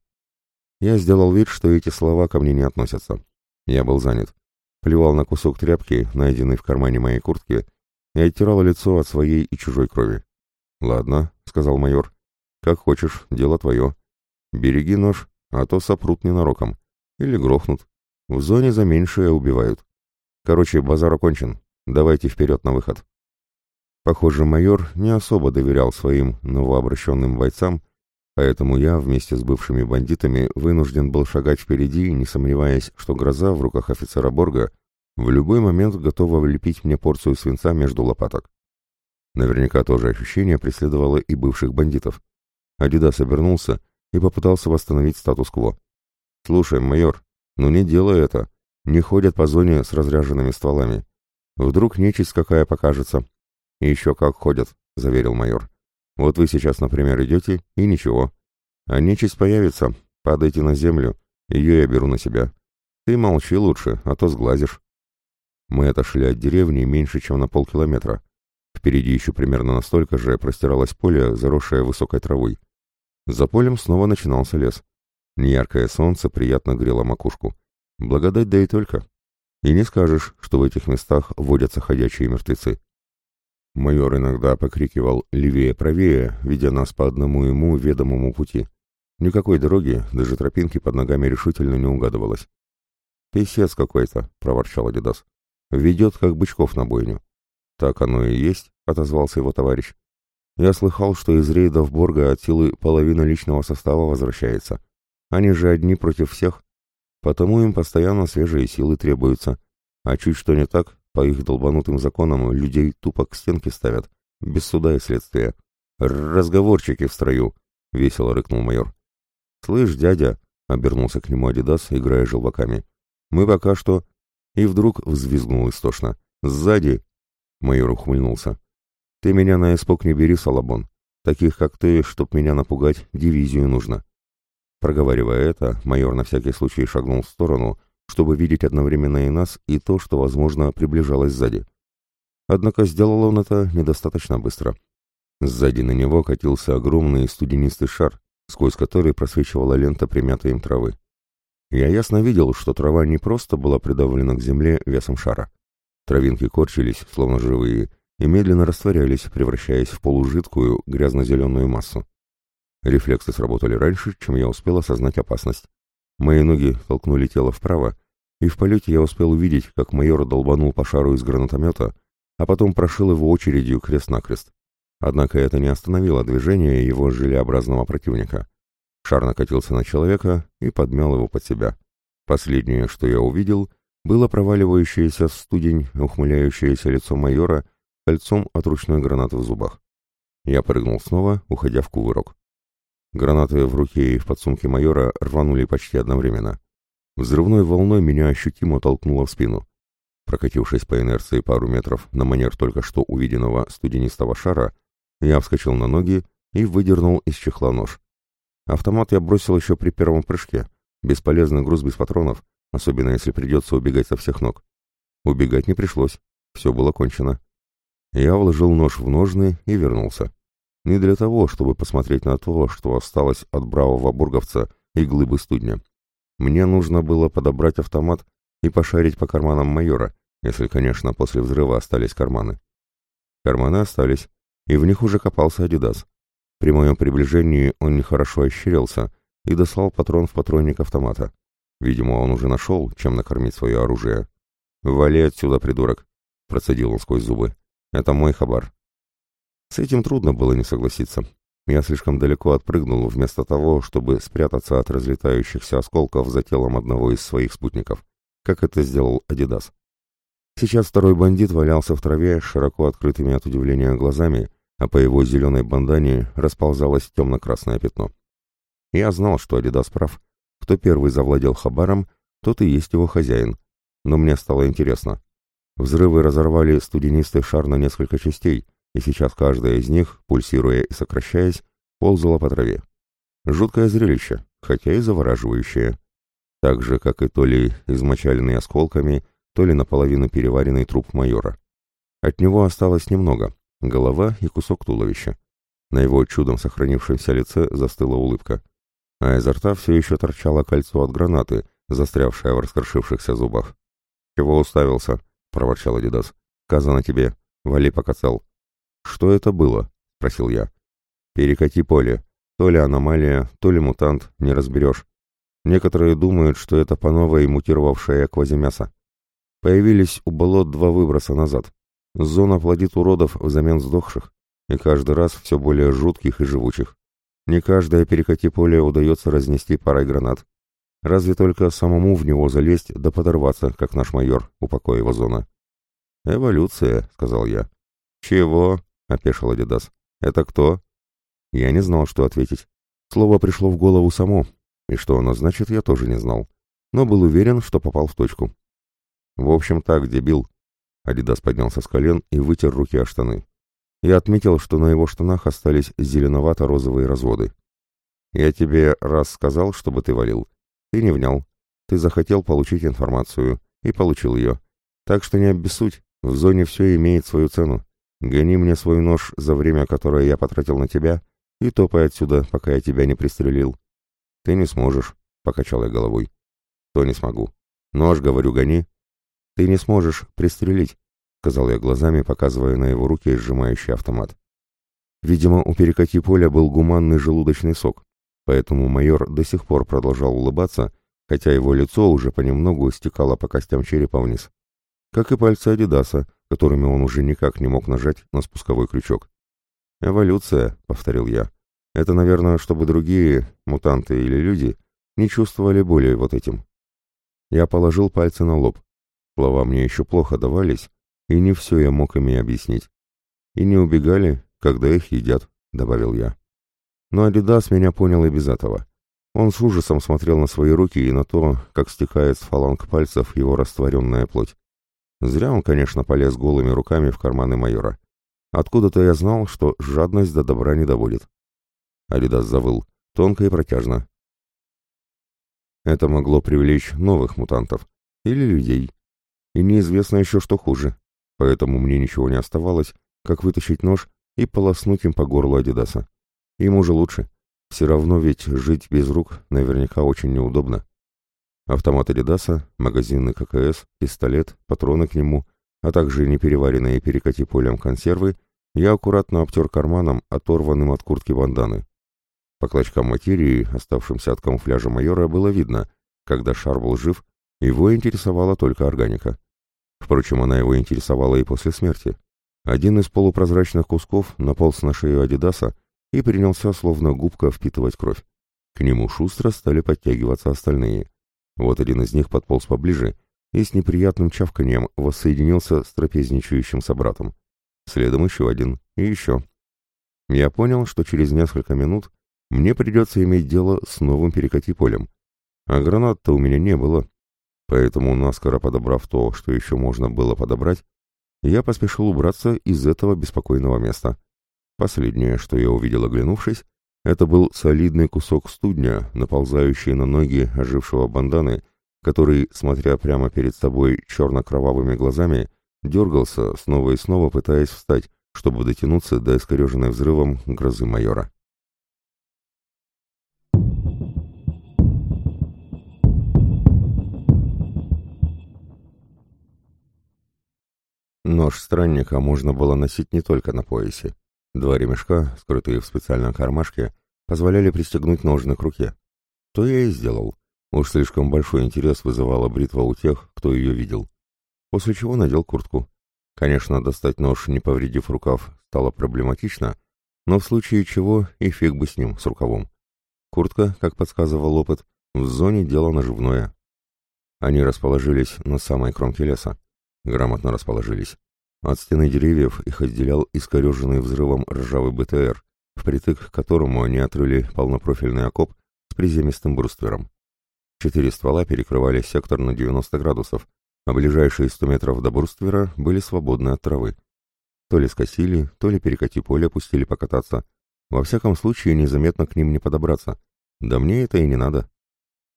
Я сделал вид, что эти слова ко мне не относятся. Я был занят. Плевал на кусок тряпки, найденный в кармане моей куртки, и оттирал лицо от своей и чужой крови. «Ладно», — сказал майор, — «как хочешь, дело твое. Береги нож, а то сопрут ненароком. Или грохнут. В зоне за меньшее убивают. Короче, базар окончен. Давайте вперед на выход». Похоже, майор не особо доверял своим новообращенным бойцам, поэтому я вместе с бывшими бандитами вынужден был шагать впереди, не сомневаясь, что гроза в руках офицера Борга в любой момент готова влепить мне порцию свинца между лопаток. Наверняка то же ощущение преследовало и бывших бандитов. Адидас обернулся и попытался восстановить статус-кво. «Слушай, майор, ну не делай это. Не ходят по зоне с разряженными стволами. Вдруг нечисть какая покажется». «И еще как ходят», — заверил майор. «Вот вы сейчас, например, идете, и ничего. А нечисть появится, падайте на землю, ее я беру на себя. Ты молчи лучше, а то сглазишь». Мы отошли от деревни меньше, чем на полкилометра. Впереди еще примерно настолько же простиралось поле, заросшее высокой травой. За полем снова начинался лес. Неяркое солнце приятно грело макушку. Благодать да и только. И не скажешь, что в этих местах водятся ходячие мертвецы. Майор иногда покрикивал «левее-правее», ведя нас по одному ему ведомому пути. Никакой дороги, даже тропинки под ногами решительно не угадывалось. «Песец какой-то», — проворчал Адидас. «Ведет, как бычков на бойню». «Так оно и есть», — отозвался его товарищ. «Я слыхал, что из рейдов Борга от силы половина личного состава возвращается. Они же одни против всех, потому им постоянно свежие силы требуются. А чуть что не так, по их долбанутым законам людей тупо к стенке ставят, без суда и следствия. «Разговорчики в строю», — весело рыкнул майор. «Слышь, дядя», — обернулся к нему Адидас, играя желваками, — «мы пока что...» И вдруг взвизгнул истошно. «Сзади!» Майор ухмыльнулся. «Ты меня на эспок не бери, Салабон. Таких, как ты, чтоб меня напугать, дивизию нужно». Проговаривая это, майор на всякий случай шагнул в сторону, чтобы видеть одновременно и нас, и то, что, возможно, приближалось сзади. Однако сделал он это недостаточно быстро. Сзади на него катился огромный студенистый шар, сквозь который просвечивала лента примятой им травы. Я ясно видел, что трава не просто была придавлена к земле весом шара. Травинки корчились, словно живые, и медленно растворялись, превращаясь в полужидкую, грязно-зеленую массу. Рефлексы сработали раньше, чем я успел осознать опасность. Мои ноги толкнули тело вправо, и в полете я успел увидеть, как майор долбанул по шару из гранатомета, а потом прошил его очередью крест-накрест. Однако это не остановило движение его желеобразного противника. Шар накатился на человека и подмял его под себя. Последнее, что я увидел, было проваливающееся в студень, ухмыляющееся лицо майора кольцом от ручной гранаты в зубах. Я прыгнул снова, уходя в кувырок. Гранаты в руке и в подсумке майора рванули почти одновременно. Взрывной волной меня ощутимо толкнуло в спину. Прокатившись по инерции пару метров на манер только что увиденного студенистого шара, я вскочил на ноги и выдернул из чехла нож. Автомат я бросил еще при первом прыжке. Бесполезный груз без патронов, особенно если придется убегать со всех ног. Убегать не пришлось, все было кончено. Я вложил нож в ножны и вернулся. Не для того, чтобы посмотреть на то, что осталось от бравого бурговца и глыбы студня. Мне нужно было подобрать автомат и пошарить по карманам майора, если, конечно, после взрыва остались карманы. Карманы остались, и в них уже копался Адидас. При моем приближении он нехорошо ощерился и дослал патрон в патронник автомата. Видимо, он уже нашел, чем накормить свое оружие. «Вали отсюда, придурок!» — процедил он сквозь зубы. «Это мой хабар». С этим трудно было не согласиться. Я слишком далеко отпрыгнул, вместо того, чтобы спрятаться от разлетающихся осколков за телом одного из своих спутников, как это сделал Адидас. Сейчас второй бандит валялся в траве широко открытыми от удивления глазами, а по его зеленой бандане расползалось темно-красное пятно. Я знал, что Адидас прав. Кто первый завладел хабаром, тот и есть его хозяин. Но мне стало интересно. Взрывы разорвали студенистый шар на несколько частей, и сейчас каждая из них, пульсируя и сокращаясь, ползала по траве. Жуткое зрелище, хотя и завораживающее. Так же, как и то ли измочаленный осколками, то ли наполовину переваренный труп майора. От него осталось немного, голова и кусок туловища. На его чудом сохранившемся лице застыла улыбка. А изо рта все еще торчало кольцо от гранаты, застрявшее в раскрошившихся зубах. «Чего уставился?» — проворчал Адидас. «Казано тебе. Вали пока цел». «Что это было?» — спросил я. «Перекати поле. То ли аномалия, то ли мутант, не разберешь. Некоторые думают, что это по новой мутировавшее квазимясо. Появились у болот два выброса назад. Зона плодит уродов взамен сдохших, и каждый раз все более жутких и живучих. Не каждое перекати поле удается разнести парой гранат. Разве только самому в него залезть да подорваться, как наш майор, упокой его зона. «Эволюция», — сказал я. «Чего?» — опешил Адидас. «Это кто?» Я не знал, что ответить. Слово пришло в голову само, и что оно значит, я тоже не знал. Но был уверен, что попал в точку. «В общем так, дебил». Адидас поднялся с колен и вытер руки о штаны. Я отметил, что на его штанах остались зеленовато-розовые разводы. «Я тебе раз сказал, чтобы ты валил. Ты не внял. Ты захотел получить информацию. И получил ее. Так что не обессудь, в зоне все имеет свою цену. Гони мне свой нож за время, которое я потратил на тебя, и топай отсюда, пока я тебя не пристрелил. Ты не сможешь, — покачал я головой. То не смогу. Нож, говорю, гони. Ты не сможешь пристрелить, — сказал я глазами, показывая на его руки сжимающий автомат. Видимо, у перекати поля был гуманный желудочный сок, поэтому майор до сих пор продолжал улыбаться, хотя его лицо уже понемногу стекало по костям черепа вниз. Как и пальцы Адидаса, которыми он уже никак не мог нажать на спусковой крючок. «Эволюция», — повторил я. «Это, наверное, чтобы другие, мутанты или люди, не чувствовали боли вот этим». Я положил пальцы на лоб. Слова мне еще плохо давались, и не все я мог ими объяснить. «И не убегали, когда их едят», — добавил я. Но Адидас меня понял и без этого. Он с ужасом смотрел на свои руки и на то, как стекает с фаланг пальцев его растворенная плоть. Зря он, конечно, полез голыми руками в карманы майора. Откуда-то я знал, что жадность до добра не доводит. Адидас завыл, тонко и протяжно. Это могло привлечь новых мутантов. Или людей. И неизвестно еще, что хуже. Поэтому мне ничего не оставалось, как вытащить нож и полоснуть им по горлу Адидаса. Ему же лучше. Все равно ведь жить без рук наверняка очень неудобно. Автомат Адидаса, магазины ККС, пистолет, патроны к нему, а также непереваренные перекати полем консервы я аккуратно обтер карманом, оторванным от куртки банданы. По клочкам материи, оставшимся от камуфляжа майора, было видно, когда шар был жив, его интересовала только органика. Впрочем, она его интересовала и после смерти. Один из полупрозрачных кусков наполз на шею Адидаса и принялся словно губка впитывать кровь. К нему шустро стали подтягиваться остальные. Вот один из них подполз поближе и с неприятным чавканием воссоединился с трапезничающим собратом. Следом еще один и еще. Я понял, что через несколько минут мне придется иметь дело с новым перекати-полем. А гранат-то у меня не было. Поэтому, наскоро подобрав то, что еще можно было подобрать, я поспешил убраться из этого беспокойного места. Последнее, что я увидел, оглянувшись, это был солидный кусок студня, наползающий на ноги ожившего банданы, который, смотря прямо перед собой черно-кровавыми глазами, дергался, снова и снова пытаясь встать, чтобы дотянуться до искореженной взрывом грозы майора. Нож странника можно было носить не только на поясе. Два ремешка, скрытые в специальном кармашке, позволяли пристегнуть ножны к руке. То я и сделал. Уж слишком большой интерес вызывала бритва у тех, кто ее видел. После чего надел куртку. Конечно, достать нож, не повредив рукав, стало проблематично, но в случае чего и фиг бы с ним, с рукавом. Куртка, как подсказывал опыт, в зоне дело наживное. Они расположились на самой кромке леса. Грамотно расположились. От стены деревьев их отделял искореженный взрывом ржавый БТР, впритык к которому они отрыли полнопрофильный окоп с приземистым бруствером. Четыре ствола перекрывали сектор на 90 градусов, а ближайшие 100 метров до бруствера были свободны от травы. То ли скосили, то ли перекати поле пустили покататься. Во всяком случае, незаметно к ним не подобраться. Да мне это и не надо.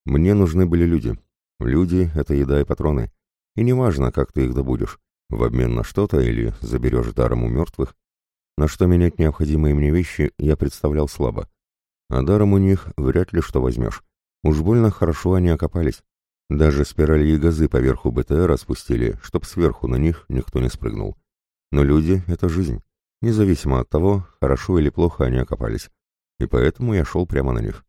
Мне нужны были люди. Люди — это еда и патроны. И неважно, как ты их добудешь, в обмен на что-то или заберешь даром у мертвых, на что менять необходимые мне вещи я представлял слабо. А даром у них вряд ли что возьмешь. Уж больно хорошо они окопались. Даже спирали и газы поверху БТР спустили, чтоб сверху на них никто не спрыгнул. Но люди — это жизнь, независимо от того, хорошо или плохо они окопались. И поэтому я шел прямо на них.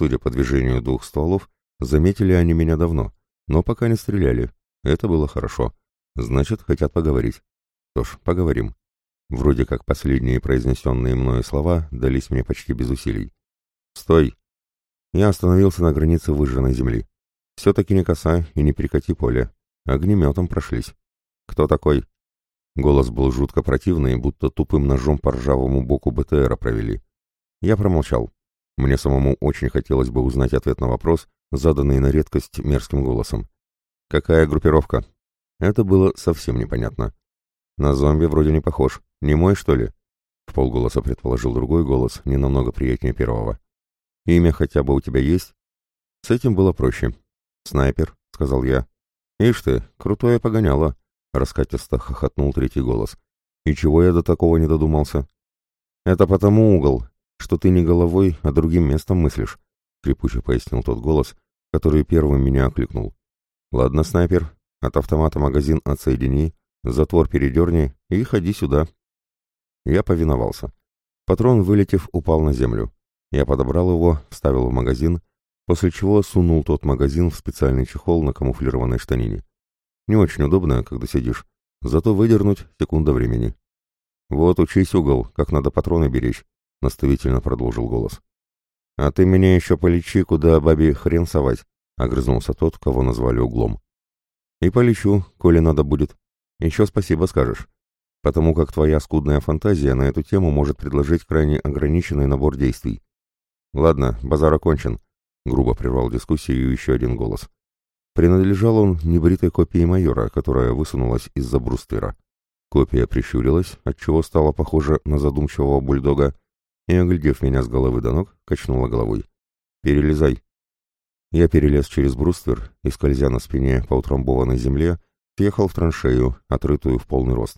Судя по движению двух стволов, заметили они меня давно, но пока не стреляли. Это было хорошо. Значит, хотят поговорить. Что ж, поговорим. Вроде как последние произнесенные мною слова дались мне почти без усилий. «Стой!» Я остановился на границе выжженной земли. Все-таки не коса и не перекати поле. Огнеметом прошлись. «Кто такой?» Голос был жутко противный, будто тупым ножом по ржавому боку БТРа провели. Я промолчал. Мне самому очень хотелось бы узнать ответ на вопрос, заданный на редкость мерзким голосом. «Какая группировка?» Это было совсем непонятно. «На зомби вроде не похож. Не мой, что ли?» В полголоса предположил другой голос, не намного приятнее первого. «Имя хотя бы у тебя есть?» С этим было проще. «Снайпер», — сказал я. «Ишь ты, крутое погоняло», — раскатисто хохотнул третий голос. «И чего я до такого не додумался?» «Это потому угол, что ты не головой, а другим местом мыслишь», — крепуче пояснил тот голос, который первым меня окликнул. «Ладно, снайпер, от автомата магазин отсоедини, затвор передерни и ходи сюда». Я повиновался. Патрон, вылетев, упал на землю. Я подобрал его, вставил в магазин, после чего сунул тот магазин в специальный чехол на камуфлированной штанине. Не очень удобно, когда сидишь, зато выдернуть секунда времени. «Вот учись угол, как надо патроны беречь», — наставительно продолжил голос. «А ты меня еще полечи, куда бабе хрен совать», — огрызнулся тот, кого назвали углом. «И полечу, коли надо будет. Еще спасибо скажешь, потому как твоя скудная фантазия на эту тему может предложить крайне ограниченный набор действий. Ладно, базар окончен», — грубо прервал дискуссию еще один голос. Принадлежал он небритой копии майора, которая высунулась из-за бруствера. Копия прищурилась, отчего стала похожа на задумчивого бульдога, и, оглядев меня с головы до ног, качнула головой. «Перелезай!» Я перелез через бруствер и, скользя на спине по утрамбованной земле, въехал в траншею, отрытую в полный рост.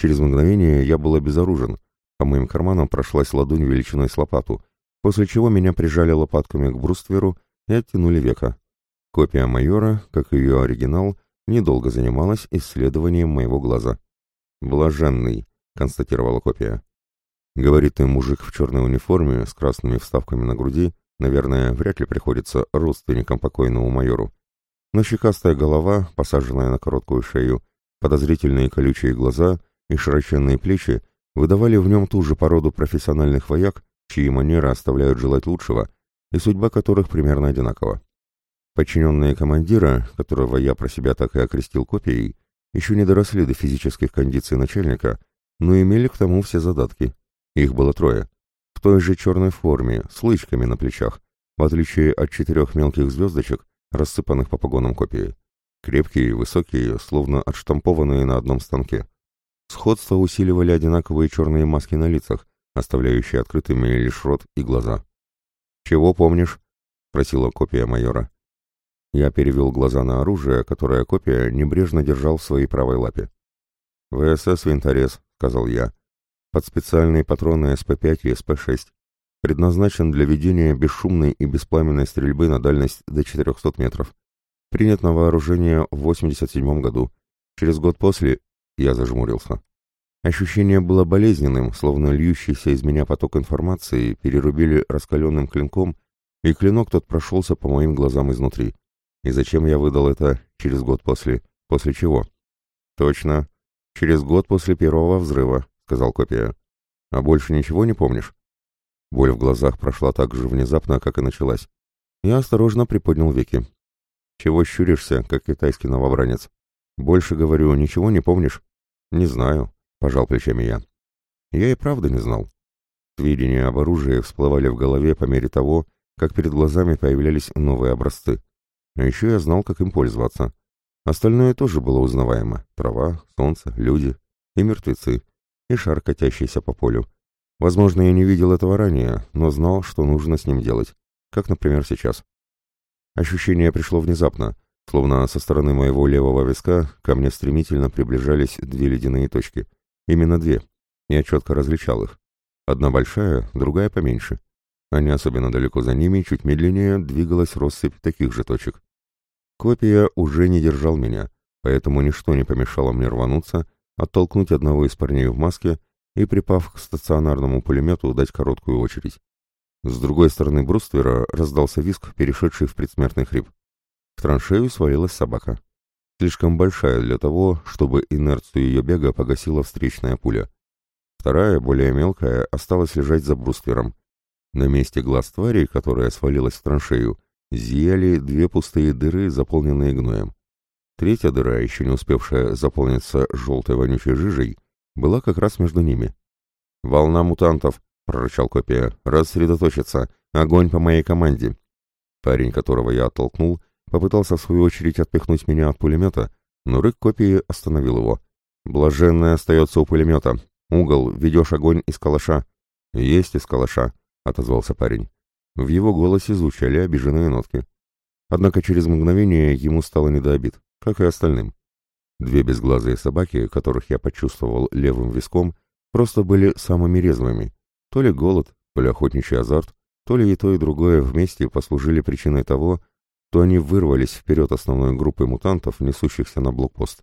Через мгновение я был обезоружен, по моим карманам прошлась ладонь величиной с лопату, после чего меня прижали лопатками к брустверу и оттянули века. Копия майора, как и ее оригинал, недолго занималась исследованием моего глаза. «Блаженный», — констатировала копия. Говорит ты мужик в черной униформе с красными вставками на груди, наверное, вряд ли приходится родственникам покойному майору. Но щекастая голова, посаженная на короткую шею, подозрительные колючие глаза и широченные плечи выдавали в нем ту же породу профессиональных вояк, чьи манеры оставляют желать лучшего, и судьба которых примерно одинакова. Подчиненные командира, которого я про себя так и окрестил копией, еще не доросли до физических кондиций начальника, но имели к тому все задатки. Их было трое. Той же черной форме, с лычками на плечах, в отличие от четырех мелких звездочек, рассыпанных по погонам копии. Крепкие, высокие, словно отштампованные на одном станке. Сходство усиливали одинаковые черные маски на лицах, оставляющие открытыми лишь рот и глаза. «Чего помнишь?» — просила копия майора. Я перевел глаза на оружие, которое копия небрежно держал в своей правой лапе. «ВСС «Винторез», — сказал я, — «под специальные патроны СП-5 и СП-6. Предназначен для ведения бесшумной и беспламенной стрельбы на дальность до 400 метров. Принят на вооружение в 87 году. Через год после...» Я зажмурился. Ощущение было болезненным, словно льющийся из меня поток информации перерубили раскаленным клинком, и клинок тот прошелся по моим глазам изнутри. И зачем я выдал это через год после? После чего? Точно. Через год после первого взрыва, сказал копия. А больше ничего не помнишь? Боль в глазах прошла так же внезапно, как и началась. Я осторожно приподнял веки. Чего щуришься, как китайский новобранец? Больше, говорю, ничего не помнишь? Не знаю, пожал плечами я. Я и правда не знал. Сведения об оружии всплывали в голове по мере того, как перед глазами появлялись новые образцы. А еще я знал, как им пользоваться. Остальное тоже было узнаваемо. Трава, солнце, люди. и мертвецы, и шар, катящийся по полю. Возможно, я не видел этого ранее, но знал, что нужно с ним делать, как, например, сейчас. Ощущение пришло внезапно, словно со стороны моего левого виска ко мне стремительно приближались две ледяные точки. Именно две. Я четко различал их. Одна большая, другая поменьше. А не особенно далеко за ними, чуть медленнее, двигалась россыпь таких же точек. Копия уже не держал меня, поэтому ничто не помешало мне рвануться, оттолкнуть одного из парней в маске и, припав к стационарному пулемету, дать короткую очередь. С другой стороны бруствера раздался виск, перешедший в предсмертный хрип. В траншею свалилась собака. Слишком большая для того, чтобы инерцию ее бега погасила встречная пуля. Вторая, более мелкая, осталась лежать за бруствером. На месте глаз твари, которая свалилась в траншею, зияли две пустые дыры, заполненные гноем. Третья дыра, еще не успевшая заполниться желтой вонючей жижей, была как раз между ними. «Волна мутантов!» — прорычал копия. «Рассредоточиться! Огонь по моей команде!» Парень, которого я оттолкнул, попытался в свою очередь отпихнуть меня от пулемета, но рык копии остановил его. «Блаженный остается у пулемета. Угол, ведешь огонь из калаша». «Есть из калаша», — отозвался парень. В его голосе звучали обиженные нотки. Однако через мгновение ему стало не до обид, как и остальным. Две безглазые собаки, которых я почувствовал левым виском, просто были самыми резвыми. То ли голод, то ли охотничий азарт, то ли и то, и другое вместе послужили причиной того, что они вырвались вперед основной группы мутантов, несущихся на блокпост.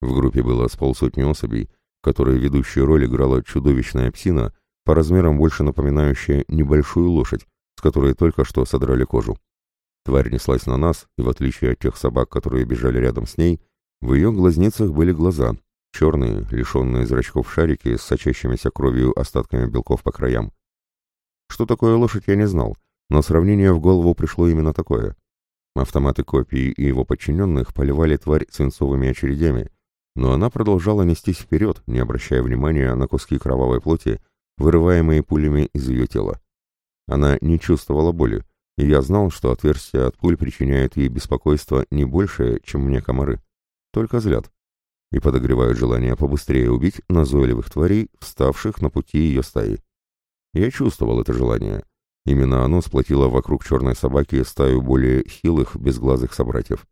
В группе было с полсотни особей, которые ведущую роль играла чудовищная псина, по размерам больше напоминающая небольшую лошадь, с которой только что содрали кожу. Тварь неслась на нас, и в отличие от тех собак, которые бежали рядом с ней, в ее глазницах были глаза, черные, лишенные зрачков шарики с сочащимися кровью остатками белков по краям. Что такое лошадь, я не знал, но сравнение в голову пришло именно такое. Автоматы копии и его подчиненных поливали тварь свинцовыми очередями, но она продолжала нестись вперед, не обращая внимания на куски кровавой плоти, вырываемые пулями из ее тела. Она не чувствовала боли, и я знал, что отверстия от пуль причиняют ей беспокойство не больше, чем мне комары только злят, и подогревают желание побыстрее убить назойливых тварей, вставших на пути ее стаи. Я чувствовал это желание. Именно оно сплотило вокруг черной собаки стаю более хилых, безглазых собратьев.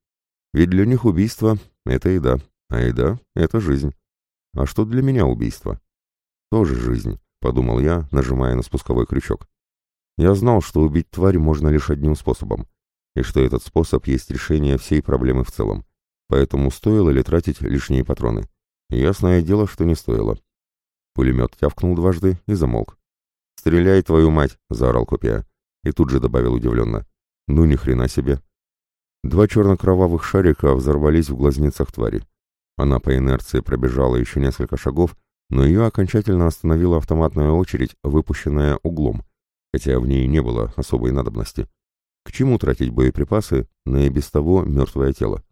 Ведь для них убийство — это еда, а еда — это жизнь. А что для меня убийство? Тоже жизнь, — подумал я, нажимая на спусковой крючок. Я знал, что убить тварь можно лишь одним способом, и что этот способ есть решение всей проблемы в целом. Поэтому стоило ли тратить лишние патроны? Ясное дело, что не стоило. Пулемет тявкнул дважды и замолк. «Стреляй, твою мать!» — заорал Копия. И тут же добавил удивленно. «Ну ни хрена себе!» Два черно-кровавых шарика взорвались в глазницах твари. Она по инерции пробежала еще несколько шагов, но ее окончательно остановила автоматная очередь, выпущенная углом, хотя в ней не было особой надобности. К чему тратить боеприпасы на и без того мертвое тело?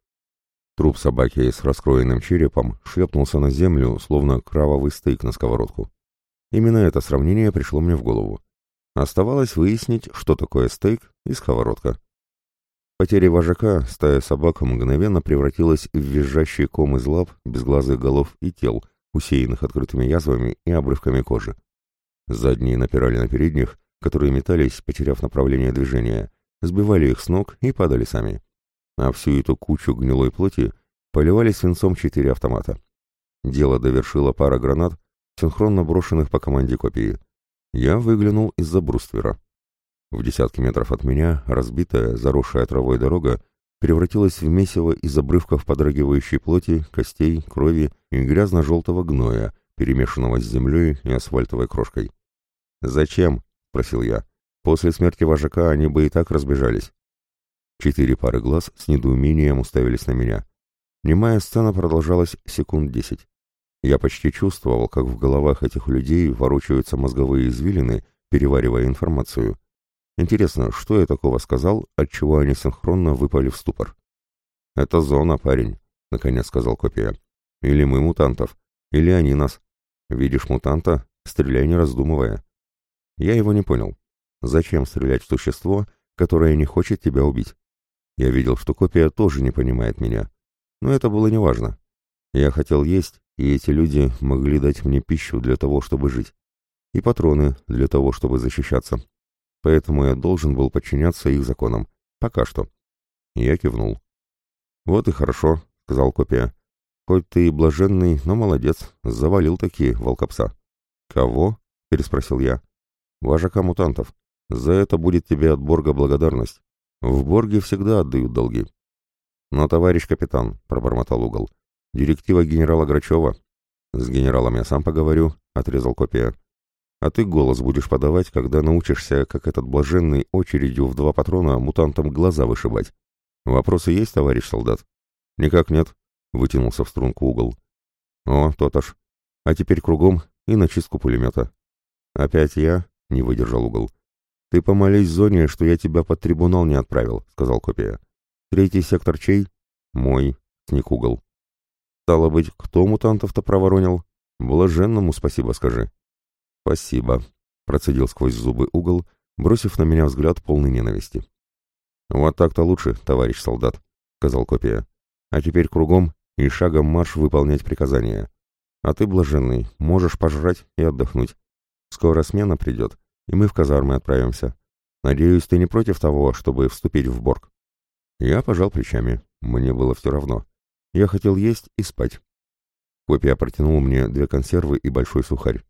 Труп собаки с раскроенным черепом шлепнулся на землю, словно кровавый стейк на сковородку. Именно это сравнение пришло мне в голову. Оставалось выяснить, что такое стейк и сковородка. Потери вожака стая собак мгновенно превратилась в визжащий ком из лап, безглазых голов и тел, усеянных открытыми язвами и обрывками кожи. Задние напирали на передних, которые метались, потеряв направление движения, сбивали их с ног и падали сами а всю эту кучу гнилой плоти поливали свинцом четыре автомата. Дело довершила пара гранат, синхронно брошенных по команде копии. Я выглянул из-за бруствера. В десятки метров от меня разбитая, заросшая травой дорога превратилась в месиво из обрывков подрагивающей плоти, костей, крови и грязно-желтого гноя, перемешанного с землей и асфальтовой крошкой. «Зачем?» — спросил я. «После смерти вожака они бы и так разбежались». Четыре пары глаз с недоумением уставились на меня. Немая сцена продолжалась секунд десять. Я почти чувствовал, как в головах этих людей ворочаются мозговые извилины, переваривая информацию. Интересно, что я такого сказал, отчего они синхронно выпали в ступор? «Это зона, парень», — наконец сказал копия. «Или мы мутантов, или они нас. Видишь мутанта? Стреляй, не раздумывая». Я его не понял. Зачем стрелять в существо, которое не хочет тебя убить? Я видел, что копия тоже не понимает меня. Но это было неважно. Я хотел есть, и эти люди могли дать мне пищу для того, чтобы жить, и патроны для того, чтобы защищаться. Поэтому я должен был подчиняться их законам. Пока что. Я кивнул. «Вот и хорошо», — сказал копия. «Хоть ты и блаженный, но молодец, завалил такие волкопса». «Кого?» — переспросил я. «Вожака мутантов. За это будет тебе от Борга благодарность. В Борге всегда отдают долги». «Но, товарищ капитан», — пробормотал угол, — «директива генерала Грачева». «С генералом я сам поговорю», — отрезал копия. «А ты голос будешь подавать, когда научишься, как этот блаженный, очередью в два патрона мутантам глаза вышибать. Вопросы есть, товарищ солдат?» «Никак нет», — вытянулся в струнку угол. «О, то-то ж. А теперь кругом и на чистку пулемета». «Опять я?» — не выдержал угол. «Ты помолись зоне, что я тебя под трибунал не отправил», — сказал копия. «Третий сектор чей?» «Мой», — сник угол. «Стало быть, кто мутантов-то проворонил?» «Блаженному спасибо скажи». «Спасибо», — процедил сквозь зубы угол, бросив на меня взгляд полный ненависти. «Вот так-то лучше, товарищ солдат», — сказал копия. «А теперь кругом и шагом марш выполнять приказания. А ты, блаженный, можешь пожрать и отдохнуть. Скоро смена придет, и мы в казармы отправимся. Надеюсь, ты не против того, чтобы вступить в Борг?» Я пожал плечами. Мне было все равно. Я хотел есть и спать. Копия протянул мне две консервы и большой сухарь.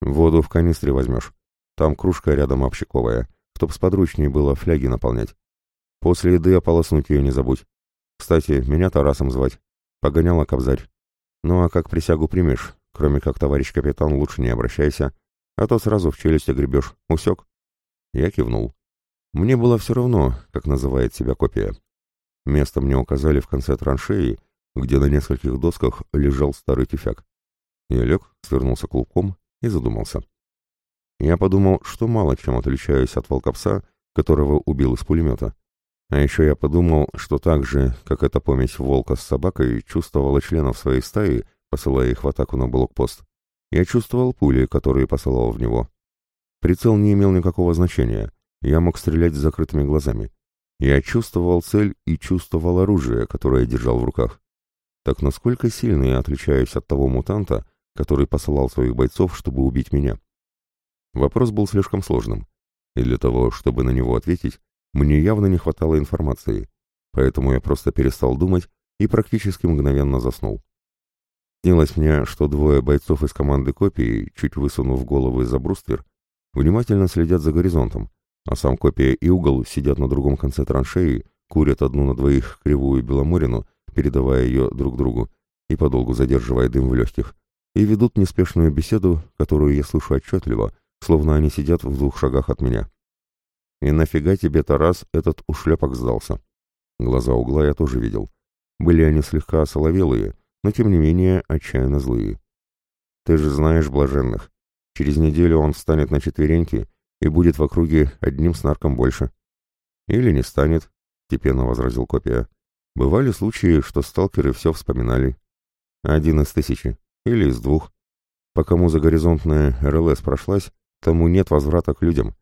«Воду в канистре возьмешь. Там кружка рядом общаковая, чтоб сподручнее было фляги наполнять. После еды ополоснуть ее не забудь. Кстати, меня Тарасом звать. Погоняла Кобзарь. Ну а как присягу примешь, кроме как товарищ капитан, лучше не обращайся, а то сразу в челюсти гребешь. Усек?» Я кивнул. Мне было все равно, как называет себя копия. Место мне указали в конце траншеи, где на нескольких досках лежал старый тюфяк. Я лег, свернулся клубком и задумался. Я подумал, что мало чем отличаюсь от волкопса, которого убил из пулемета. А еще я подумал, что так же, как эта помесь волка с собакой чувствовала членов своей стаи, посылая их в атаку на блокпост, я чувствовал пули, которые посылал в него. Прицел не имел никакого значения, я мог стрелять с закрытыми глазами. Я чувствовал цель и чувствовал оружие, которое держал в руках. Так насколько сильно я отличаюсь от того мутанта, который посылал своих бойцов, чтобы убить меня? Вопрос был слишком сложным, и для того, чтобы на него ответить, мне явно не хватало информации, поэтому я просто перестал думать и практически мгновенно заснул. Снилось мне, что двое бойцов из команды копии, чуть высунув головы за бруствер, внимательно следят за горизонтом, а сам копия и угол сидят на другом конце траншеи, курят одну на двоих кривую беломорину, передавая ее друг другу и подолгу задерживая дым в легких, и ведут неспешную беседу, которую я слышу отчетливо, словно они сидят в двух шагах от меня. И нафига тебе, Тарас, этот ушлепок сдался? Глаза угла я тоже видел. Были они слегка соловелые, но тем не менее отчаянно злые. Ты же знаешь блаженных. Через неделю он встанет на четвереньки и будет в округе одним снарком больше. Или не станет, степенно возразил копия. Бывали случаи, что сталкеры все вспоминали. Один из тысячи, или из двух. По кому загоризонтная РЛС прошлась, тому нет возврата к людям.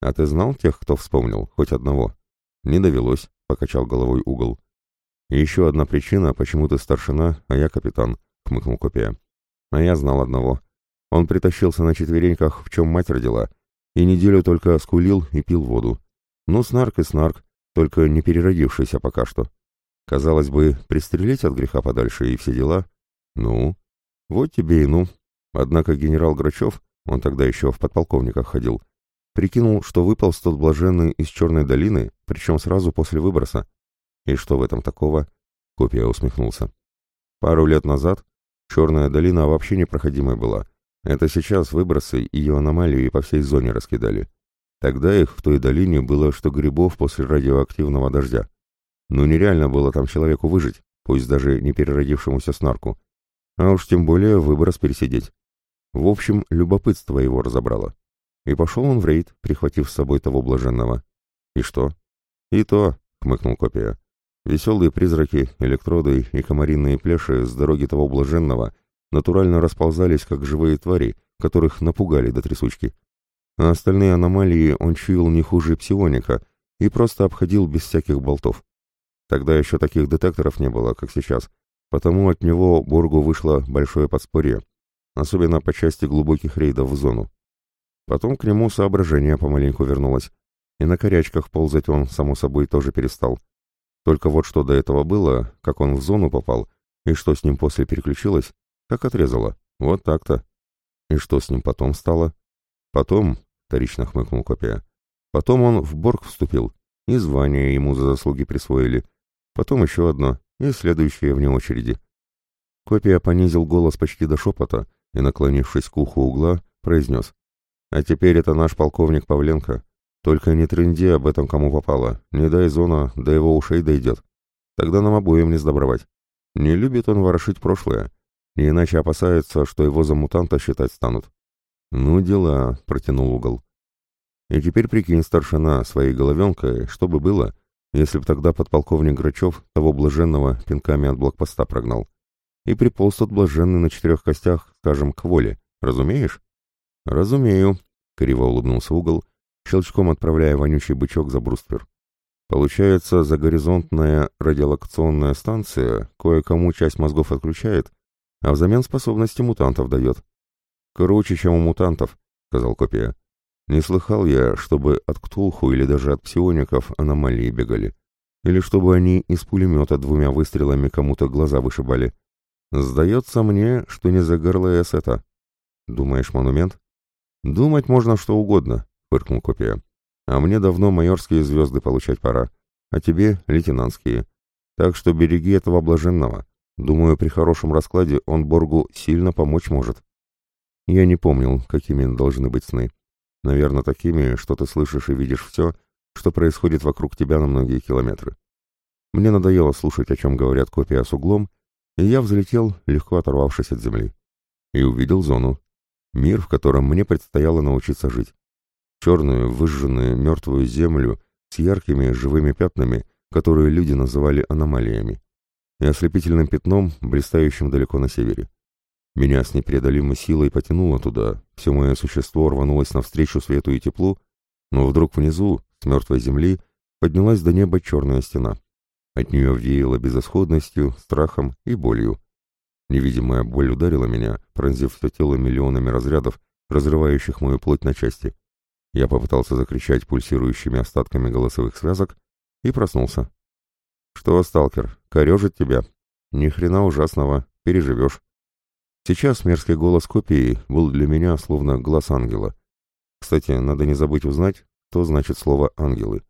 А ты знал тех, кто вспомнил, хоть одного? Не довелось, покачал головой угол. И еще одна причина, почему ты старшина, а я капитан, хмыкнул копия. А я знал одного. Он притащился на четвереньках, в чем мать родила, и неделю только скулил и пил воду. Ну, снарк и снарк, только не переродившийся пока что. Казалось бы, пристрелить от греха подальше и все дела. Ну, вот тебе и ну. Однако генерал Грачев, он тогда еще в подполковниках ходил, прикинул, что выпал тот блаженный из Черной долины, причем сразу после выброса. И что в этом такого? Копия усмехнулся. Пару лет назад Черная долина вообще непроходимой была, это сейчас выбросы ее аномалии по всей зоне раскидали. Тогда их в той долине было что грибов после радиоактивного дождя. Ну нереально было там человеку выжить, пусть даже не переродившемуся снарку. А уж тем более выброс пересидеть. В общем, любопытство его разобрало. И пошел он в рейд, прихватив с собой того блаженного. И что? И то, хмыкнул копия. Веселые призраки, электроды и комариные плеши с дороги того блаженного натурально расползались, как живые твари, которых напугали до трясучки. А остальные аномалии он чуял не хуже псионика и просто обходил без всяких болтов. Тогда еще таких детекторов не было, как сейчас, потому от него Боргу вышло большое подспорье, особенно по части глубоких рейдов в зону. Потом к нему соображение помаленьку вернулось, и на корячках ползать он, само собой, тоже перестал. Только вот что до этого было, как он в зону попал, и что с ним после переключилось, как отрезало. Вот так-то. И что с ним потом стало? Потом, вторично хмыкнул копия, потом он в Борг вступил, и звание ему за заслуги присвоили. Потом еще одно, и следующее вне очереди. Копия понизил голос почти до шепота и, наклонившись к уху угла, произнес. «А теперь это наш полковник Павленко. Только не тренди об этом кому попало. Не дай зона, до его ушей дойдет. Тогда нам обоим не сдобровать. Не любит он ворошить прошлое. Не иначе опасается, что его за мутанта считать станут». «Ну дела», — протянул угол. «И теперь прикинь, старшина, своей головенкой, что бы было, если б тогда подполковник Грачев того блаженного пинками от блокпоста прогнал. И приполз тот блаженный на четырех костях, скажем, к воле. Разумеешь? Разумею, криво улыбнулся угол, щелчком отправляя вонючий бычок за бруствер. Получается, загоризонтная радиолокационная станция кое-кому часть мозгов отключает, а взамен способности мутантов дает. Круче, чем у мутантов, сказал копия. Не слыхал я, чтобы от Ктулху или даже от псиоников аномалии бегали. Или чтобы они из пулемета двумя выстрелами кому-то глаза вышибали. Сдается мне, что не за ГРЛС это. Думаешь, монумент? Думать можно что угодно, фыркнул копия. А мне давно майорские звезды получать пора, а тебе лейтенантские. Так что береги этого блаженного. Думаю, при хорошем раскладе он Боргу сильно помочь может. Я не помнил, какими должны быть сны. Наверное, такими, что ты слышишь и видишь все, что происходит вокруг тебя на многие километры. Мне надоело слушать, о чем говорят копия с углом, и я взлетел, легко оторвавшись от земли. И увидел зону. Мир, в котором мне предстояло научиться жить. Черную, выжженную, мертвую землю с яркими живыми пятнами, которые люди называли аномалиями, и ослепительным пятном, блистающим далеко на севере. Меня с непреодолимой силой потянуло туда, все мое существо рванулось навстречу свету и теплу, но вдруг внизу, с мертвой земли, поднялась до неба черная стена. От нее веяло безысходностью, страхом и болью. Невидимая боль ударила меня, пронзив все тело миллионами разрядов, разрывающих мою плоть на части. Я попытался закричать пульсирующими остатками голосовых связок и проснулся. «Что, сталкер, корежит тебя? Ни хрена ужасного, переживешь». Сейчас мерзкий голос копии был для меня словно глаз ангела. Кстати, надо не забыть узнать, что значит слово «ангелы».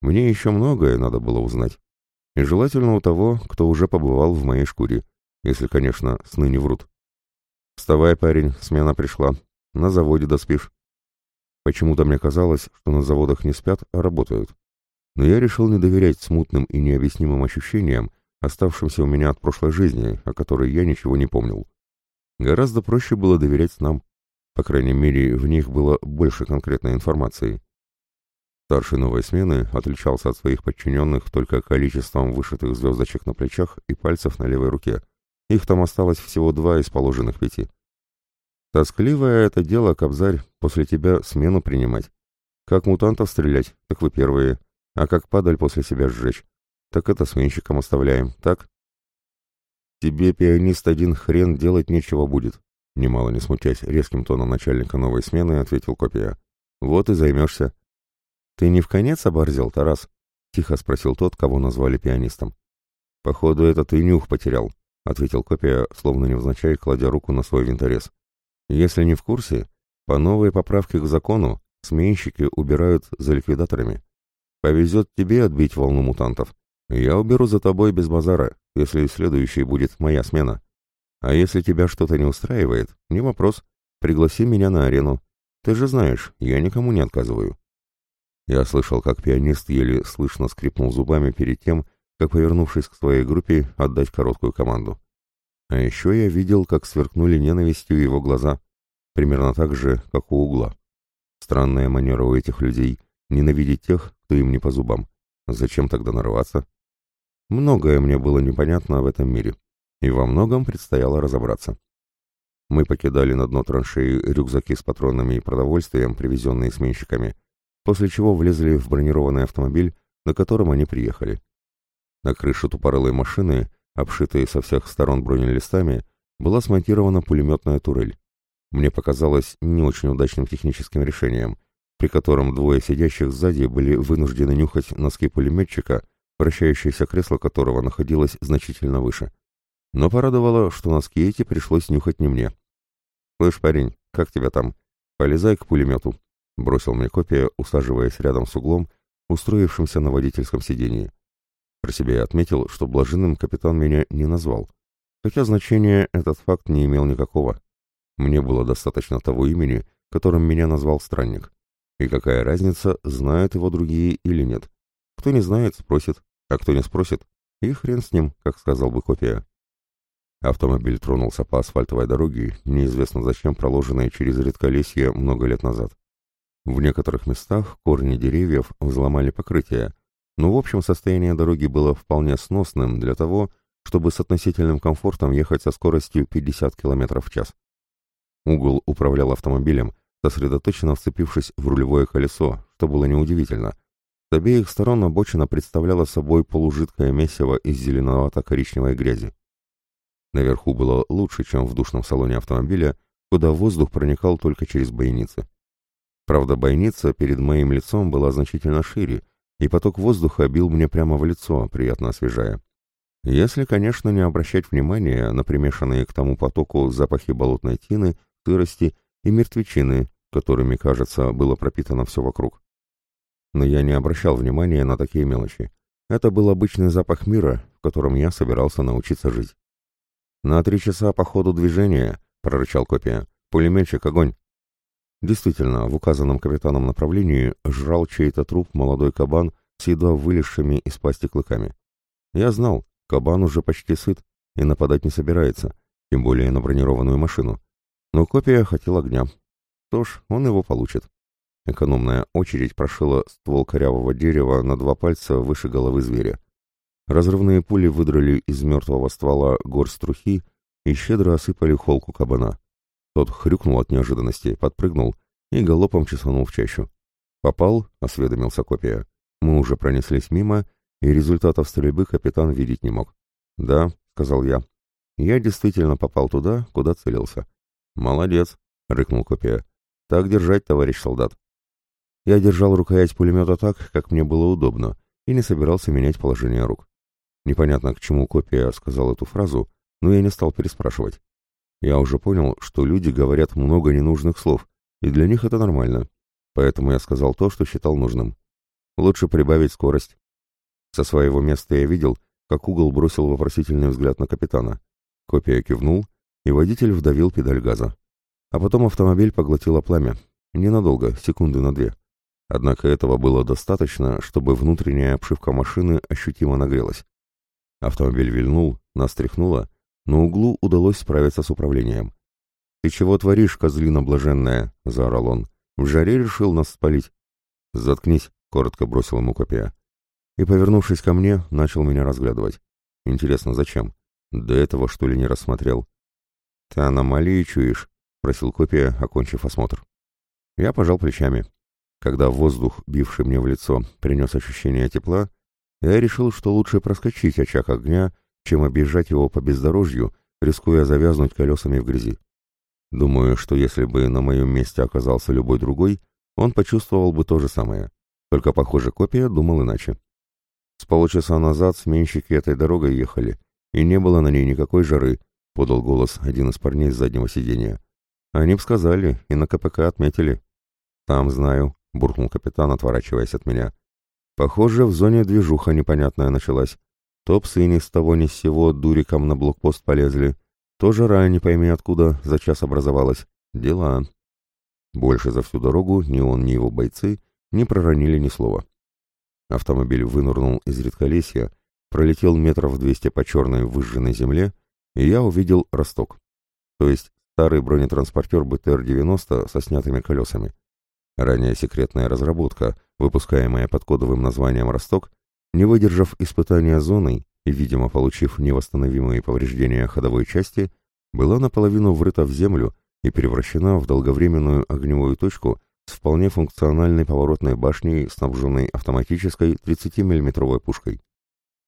Мне еще многое надо было узнать. И желательно у того, кто уже побывал в моей шкуре, если, конечно, сны не врут. «Вставай, парень, смена пришла. На заводе доспишь». Почему-то мне казалось, что на заводах не спят, а работают. Но я решил не доверять смутным и необъяснимым ощущениям, оставшимся у меня от прошлой жизни, о которой я ничего не помнил. Гораздо проще было доверять снам. По крайней мере, в них было больше конкретной информации. Старший новой смены отличался от своих подчиненных только количеством вышитых звездочек на плечах и пальцев на левой руке. Их там осталось всего два из положенных пяти. Тоскливое это дело, Кобзарь, после тебя смену принимать. Как мутантов стрелять, так вы первые. А как падаль после себя сжечь, так это сменщикам оставляем, так? «Тебе, пианист, один хрен делать нечего будет», — немало не смутясь резким тоном начальника новой смены, ответил копия. «Вот и займешься». «Ты не в конец оборзел, Тарас?» — тихо спросил тот, кого назвали пианистом. «Походу, это ты нюх потерял», — ответил копия, словно невзначай, кладя руку на свой винторез. «Если не в курсе, по новой поправке к закону сменщики убирают за ликвидаторами. Повезет тебе отбить волну мутантов. Я уберу за тобой без базара, если следующей будет моя смена. А если тебя что-то не устраивает, не вопрос, пригласи меня на арену. Ты же знаешь, я никому не отказываю». Я слышал, как пианист еле слышно скрипнул зубами перед тем, как, повернувшись к своей группе, отдать короткую команду. А еще я видел, как сверкнули ненавистью его глаза, примерно так же, как у угла. Странная манера у этих людей — ненавидеть тех, кто им не по зубам. Зачем тогда нарываться? Многое мне было непонятно в этом мире, и во многом предстояло разобраться. Мы покидали на дно траншеи рюкзаки с патронами и продовольствием, привезенные сменщиками, после чего влезли в бронированный автомобиль, на котором они приехали. На крыше тупорылой машины обшитой со всех сторон бронелистами, была смонтирована пулеметная турель. Мне показалось не очень удачным техническим решением, при котором двое сидящих сзади были вынуждены нюхать носки пулеметчика, вращающееся кресло которого находилось значительно выше. Но порадовало, что носки эти пришлось нюхать не мне. «Слышь, парень, как тебя там? Полезай к пулемету», — бросил мне копия, усаживаясь рядом с углом, устроившимся на водительском сидении. Про себя я отметил, что блаженным капитан меня не назвал, хотя значения этот факт не имел никакого. Мне было достаточно того имени, которым меня назвал странник. И какая разница, знают его другие или нет. Кто не знает, спросит, а кто не спросит, и хрен с ним, как сказал бы копия. Автомобиль тронулся по асфальтовой дороге, неизвестно зачем проложенной через редколесье много лет назад. В некоторых местах корни деревьев взломали покрытие, но в общем состояние дороги было вполне сносным для того, чтобы с относительным комфортом ехать со скоростью 50 км в час. Угол управлял автомобилем, сосредоточенно вцепившись в рулевое колесо, что было неудивительно. С обеих сторон обочина представляла собой полужидкое месиво из зеленовато-коричневой грязи. Наверху было лучше, чем в душном салоне автомобиля, куда воздух проникал только через бойницы. Правда, бойница перед моим лицом была значительно шире, и поток воздуха бил мне прямо в лицо, приятно освежая. Если, конечно, не обращать внимания на примешанные к тому потоку запахи болотной тины, сырости и мертвечины, которыми, кажется, было пропитано все вокруг. Но я не обращал внимания на такие мелочи. Это был обычный запах мира, в котором я собирался научиться жить. «На три часа по ходу движения», — прорычал копия. «Пулеметчик, огонь!» Действительно, в указанном капитаном направлении жрал чей-то труп молодой кабан с едва вылезшими из пасти клыками. Я знал, кабан уже почти сыт и нападать не собирается, тем более на бронированную машину. Но копия хотел огня. Что ж, он его получит. Экономная очередь прошила ствол корявого дерева на два пальца выше головы зверя. Разрывные пули выдрали из мертвого ствола горсть трухи и щедро осыпали холку кабана. Тот хрюкнул от неожиданности, подпрыгнул и галопом чесанул в чащу. «Попал?» — осведомился копия. Мы уже пронеслись мимо, и результатов стрельбы капитан видеть не мог. «Да», — сказал я. «Я действительно попал туда, куда целился». «Молодец», — рыкнул копия. «Так держать, товарищ солдат». Я держал рукоять пулемета так, как мне было удобно, и не собирался менять положение рук. Непонятно, к чему копия сказал эту фразу, но я не стал переспрашивать. Я уже понял, что люди говорят много ненужных слов, и для них это нормально. Поэтому я сказал то, что считал нужным. Лучше прибавить скорость. Со своего места я видел, как угол бросил вопросительный взгляд на капитана. Копия кивнул, и водитель вдавил педаль газа. А потом автомобиль поглотило пламя. Ненадолго, секунды на две. Однако этого было достаточно, чтобы внутренняя обшивка машины ощутимо нагрелась. Автомобиль вильнул, нас тряхнуло, но углу удалось справиться с управлением. «Ты чего творишь, козлина блаженная?» — заорал он. «В жаре решил нас спалить». «Заткнись», — коротко бросил ему копия. И, повернувшись ко мне, начал меня разглядывать. «Интересно, зачем? До этого, что ли, не рассмотрел?» «Ты аномалии чуешь?» — просил копия, окончив осмотр. Я пожал плечами. Когда воздух, бивший мне в лицо, принес ощущение тепла, я решил, что лучше проскочить очаг огня, чем объезжать его по бездорожью, рискуя завязнуть колесами в грязи. Думаю, что если бы на моем месте оказался любой другой, он почувствовал бы то же самое. Только, похоже, копия думал иначе. С полчаса назад сменщики этой дорогой ехали, и не было на ней никакой жары, подал голос один из парней с заднего сиденья. Они б сказали, и на КПК отметили. Там знаю, буркнул капитан, отворачиваясь от меня. Похоже, в зоне движуха непонятная началась. То псы ни с того ни с сего дуриком на блокпост полезли. То жара не пойми откуда за час образовалась. Дела. Больше за всю дорогу ни он, ни его бойцы не проронили ни слова. Автомобиль вынырнул из редколесья, пролетел метров двести по черной выжженной земле, и я увидел росток. То есть старый бронетранспортер БТР-90 со снятыми колесами. Ранее секретная разработка, выпускаемая под кодовым названием «Росток», не выдержав испытания зоной и, видимо, получив невосстановимые повреждения ходовой части, была наполовину врыта в землю и превращена в долговременную огневую точку с вполне функциональной поворотной башней, снабженной автоматической 30 миллиметровой пушкой.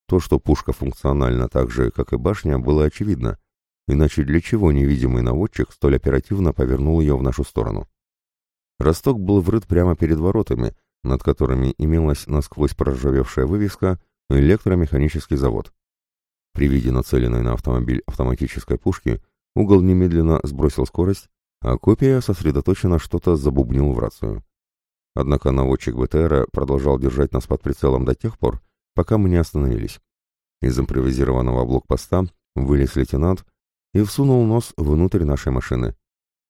То, что пушка функциональна так же, как и башня, было очевидно, иначе для чего невидимый наводчик столь оперативно повернул ее в нашу сторону? Росток был врыт прямо перед воротами, над которыми имелась насквозь проржавевшая вывеска «Электромеханический завод». При виде нацеленной на автомобиль автоматической пушки угол немедленно сбросил скорость, а копия сосредоточенно что-то забубнил в рацию. Однако наводчик БТРа продолжал держать нас под прицелом до тех пор, пока мы не остановились. Из импровизированного блокпоста вылез лейтенант и всунул нос внутрь нашей машины.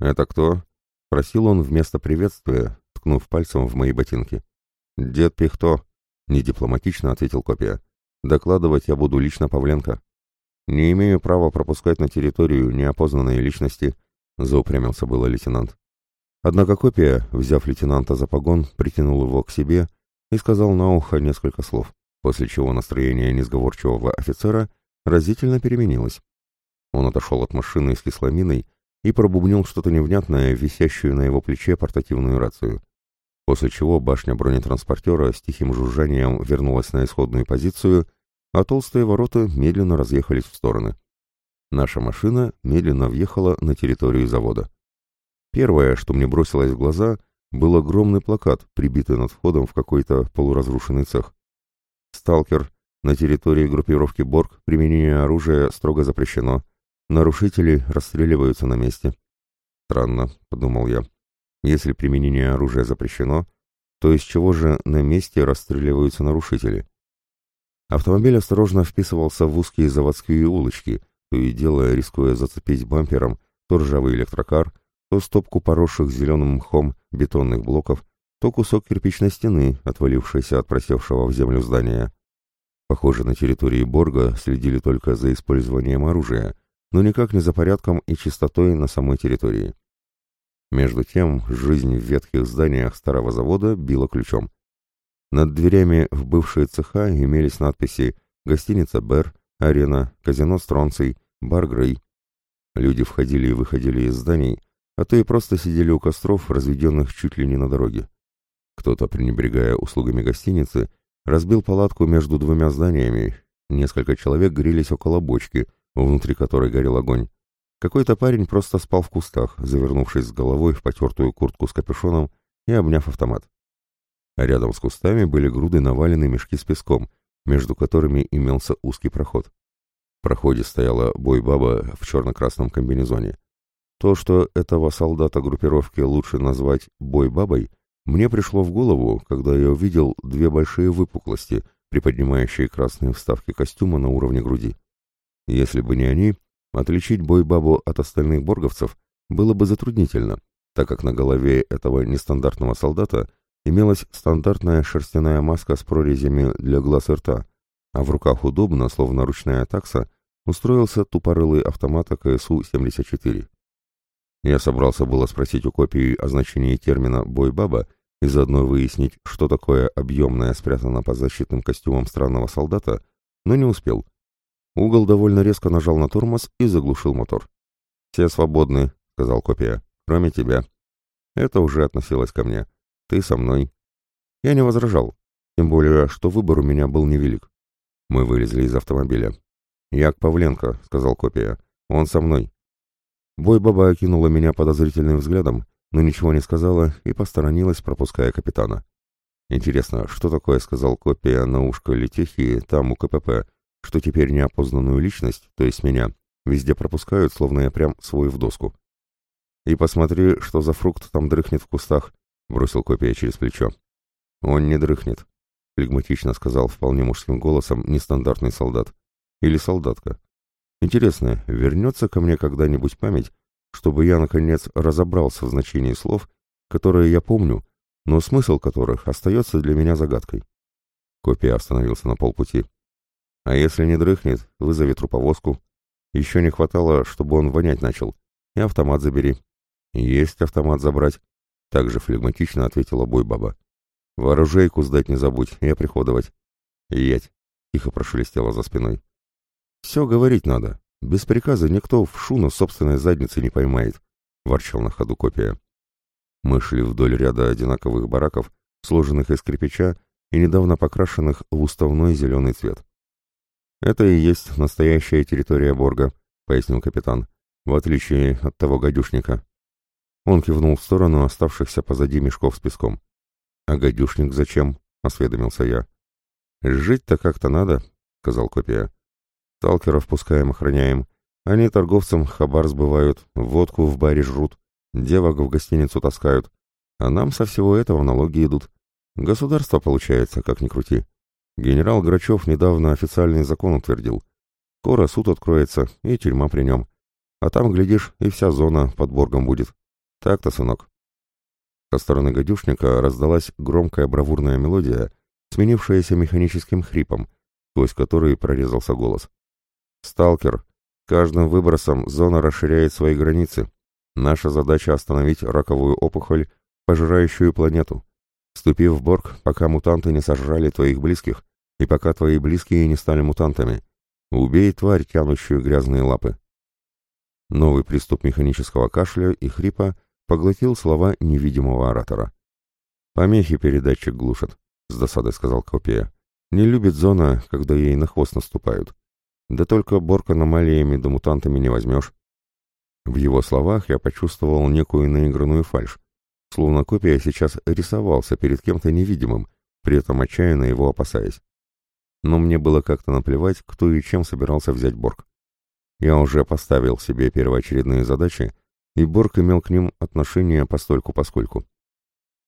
«Это кто?» — просил он вместо приветствия, ткнув пальцем в мои ботинки. «Дед Пихто», — недипломатично ответил копия. «Докладывать я буду лично Павленко». «Не имею права пропускать на территорию неопознанные личности», — заупрямился было лейтенант. Однако копия, взяв лейтенанта за погон, притянул его к себе и сказал на ухо несколько слов, после чего настроение несговорчивого офицера разительно переменилось. Он отошел от машины с кисломиной и пробубнил что-то невнятное, висящую на его плече портативную рацию. После чего башня бронетранспортера с тихим жужжанием вернулась на исходную позицию, а толстые ворота медленно разъехались в стороны. Наша машина медленно въехала на территорию завода. Первое, что мне бросилось в глаза, был огромный плакат, прибитый над входом в какой-то полуразрушенный цех. «Сталкер. На территории группировки Борг применение оружия строго запрещено. Нарушители расстреливаются на месте. Странно, подумал я. Если применение оружия запрещено, то из чего же на месте расстреливаются нарушители? Автомобиль осторожно вписывался в узкие заводские улочки, то и дело рискуя зацепить бампером то ржавый электрокар, то стопку поросших зеленым мхом бетонных блоков, то кусок кирпичной стены, отвалившейся от просевшего в землю здания. Похоже, на территории Борга следили только за использованием оружия, но никак не за порядком и чистотой на самой территории. Между тем, жизнь в ветхих зданиях старого завода била ключом. Над дверями в бывшие цеха имелись надписи «Гостиница Бер», «Арена», «Казино Стронций», «Бар Грей». Люди входили и выходили из зданий, а то и просто сидели у костров, разведенных чуть ли не на дороге. Кто-то, пренебрегая услугами гостиницы, разбил палатку между двумя зданиями, несколько человек грелись около бочки – внутри которой горел огонь. Какой-то парень просто спал в кустах, завернувшись с головой в потертую куртку с капюшоном и обняв автомат. А рядом с кустами были груды навалены мешки с песком, между которыми имелся узкий проход. В проходе стояла бой-баба в черно-красном комбинезоне. То, что этого солдата группировки лучше назвать бой-бабой, мне пришло в голову, когда я увидел две большие выпуклости, приподнимающие красные вставки костюма на уровне груди. Если бы не они, отличить бой-бабу от остальных борговцев было бы затруднительно, так как на голове этого нестандартного солдата имелась стандартная шерстяная маска с прорезями для глаз и рта, а в руках удобно, словно ручная такса, устроился тупорылый автомат АКСУ-74. Я собрался было спросить у копии о значении термина «бой-баба» и заодно выяснить, что такое объемное спрятано под защитным костюмом странного солдата, но не успел — Угол довольно резко нажал на тормоз и заглушил мотор. «Все свободны», — сказал копия, — «кроме тебя». Это уже относилось ко мне. «Ты со мной». Я не возражал, тем более, что выбор у меня был невелик. Мы вылезли из автомобиля. «Я к Павленко», — сказал копия. «Он со мной». Бой-баба окинула меня подозрительным взглядом, но ничего не сказала и посторонилась, пропуская капитана. Интересно, что такое сказал копия на ушко Летехи там у КПП, что теперь неопознанную личность, то есть меня, везде пропускают, словно я прям свой в доску. «И посмотри, что за фрукт там дрыхнет в кустах», — бросил копия через плечо. «Он не дрыхнет», — флегматично сказал вполне мужским голосом нестандартный солдат. Или солдатка. «Интересно, вернется ко мне когда-нибудь память, чтобы я, наконец, разобрался в значении слов, которые я помню, но смысл которых остается для меня загадкой?» Копия остановился на полпути. А если не дрыхнет, вызови труповозку. Еще не хватало, чтобы он вонять начал. И автомат забери. Есть автомат забрать. Также флегматично ответила бой-баба. Вооружейку сдать не забудь и оприходовать. Еть. Тихо прошелестело за спиной. Все говорить надо. Без приказа никто в шуну собственной задницы не поймает. Ворчал на ходу копия. Мы шли вдоль ряда одинаковых бараков, сложенных из кирпича и недавно покрашенных в уставной зеленый цвет. «Это и есть настоящая территория Борга», — пояснил капитан, «в отличие от того гадюшника». Он кивнул в сторону оставшихся позади мешков с песком. «А гадюшник зачем?» — осведомился я. «Жить-то как-то надо», — сказал копия. «Сталкеров пускаем, охраняем. Они торговцам хабар сбывают, водку в баре жрут, девок в гостиницу таскают. А нам со всего этого налоги идут. Государство получается, как ни крути. Генерал Грачев недавно официальный закон утвердил. Скоро суд откроется, и тюрьма при нем. А там, глядишь, и вся зона под Боргом будет. Так-то, сынок. Со стороны гадюшника раздалась громкая бравурная мелодия, сменившаяся механическим хрипом, сквозь который прорезался голос. «Сталкер, каждым выбросом зона расширяет свои границы. Наша задача остановить раковую опухоль, пожирающую планету. Вступив в Борг, пока мутанты не сожрали твоих близких, и пока твои близкие не стали мутантами. Убей тварь, тянущую грязные лапы. Новый приступ механического кашля и хрипа поглотил слова невидимого оратора. «Помехи передатчик глушат», — с досадой сказал Копия. «Не любит зона, когда ей на хвост наступают. Да только Борг аномалиями да мутантами не возьмешь». В его словах я почувствовал некую наигранную фальшь, словно Копия сейчас рисовался перед кем-то невидимым, при этом отчаянно его опасаясь но мне было как-то наплевать, кто и чем собирался взять Борг. Я уже поставил себе первоочередные задачи, и Борг имел к ним отношение постольку-поскольку.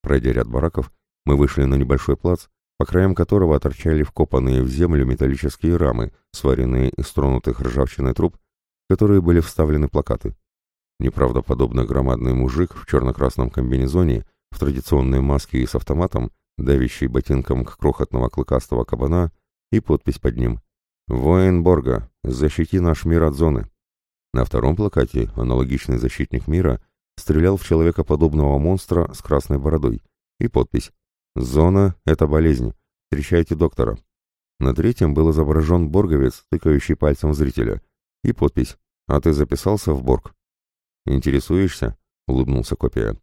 Пройдя ряд бараков, мы вышли на небольшой плац, по краям которого торчали вкопанные в землю металлические рамы, сваренные из тронутых ржавчиной труб, в которые были вставлены плакаты. Неправдоподобно громадный мужик в черно-красном комбинезоне, в традиционной маске и с автоматом, давящий ботинком к крохотного клыкастого кабана, и подпись под ним «Воин Борга, защити наш мир от зоны». На втором плакате аналогичный защитник мира стрелял в человекоподобного монстра с красной бородой и подпись «Зона — это болезнь. Встречайте доктора». На третьем был изображен борговец, тыкающий пальцем зрителя, и подпись «А ты записался в Борг?» «Интересуешься?» — улыбнулся копия.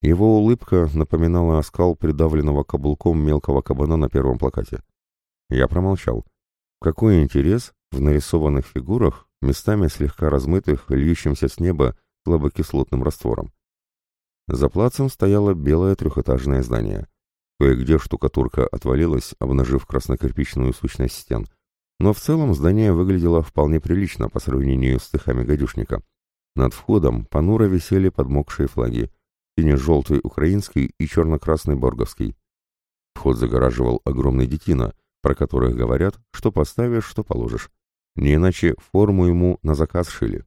Его улыбка напоминала оскал придавленного каблуком мелкого кабана на первом плакате. Я промолчал. Какой интерес в нарисованных фигурах, местами слегка размытых, льющимся с неба слабокислотным раствором? За плацем стояло белое трехэтажное здание. Кое-где штукатурка отвалилась, обнажив краснокирпичную сущность стен. Но в целом здание выглядело вполне прилично по сравнению с цехами гадюшника. Над входом понуро висели подмокшие флаги. Сине-желтый украинский и черно-красный борговский. Вход загораживал огромный детина — про которых говорят, что поставишь, что положишь. Не иначе форму ему на заказ шили.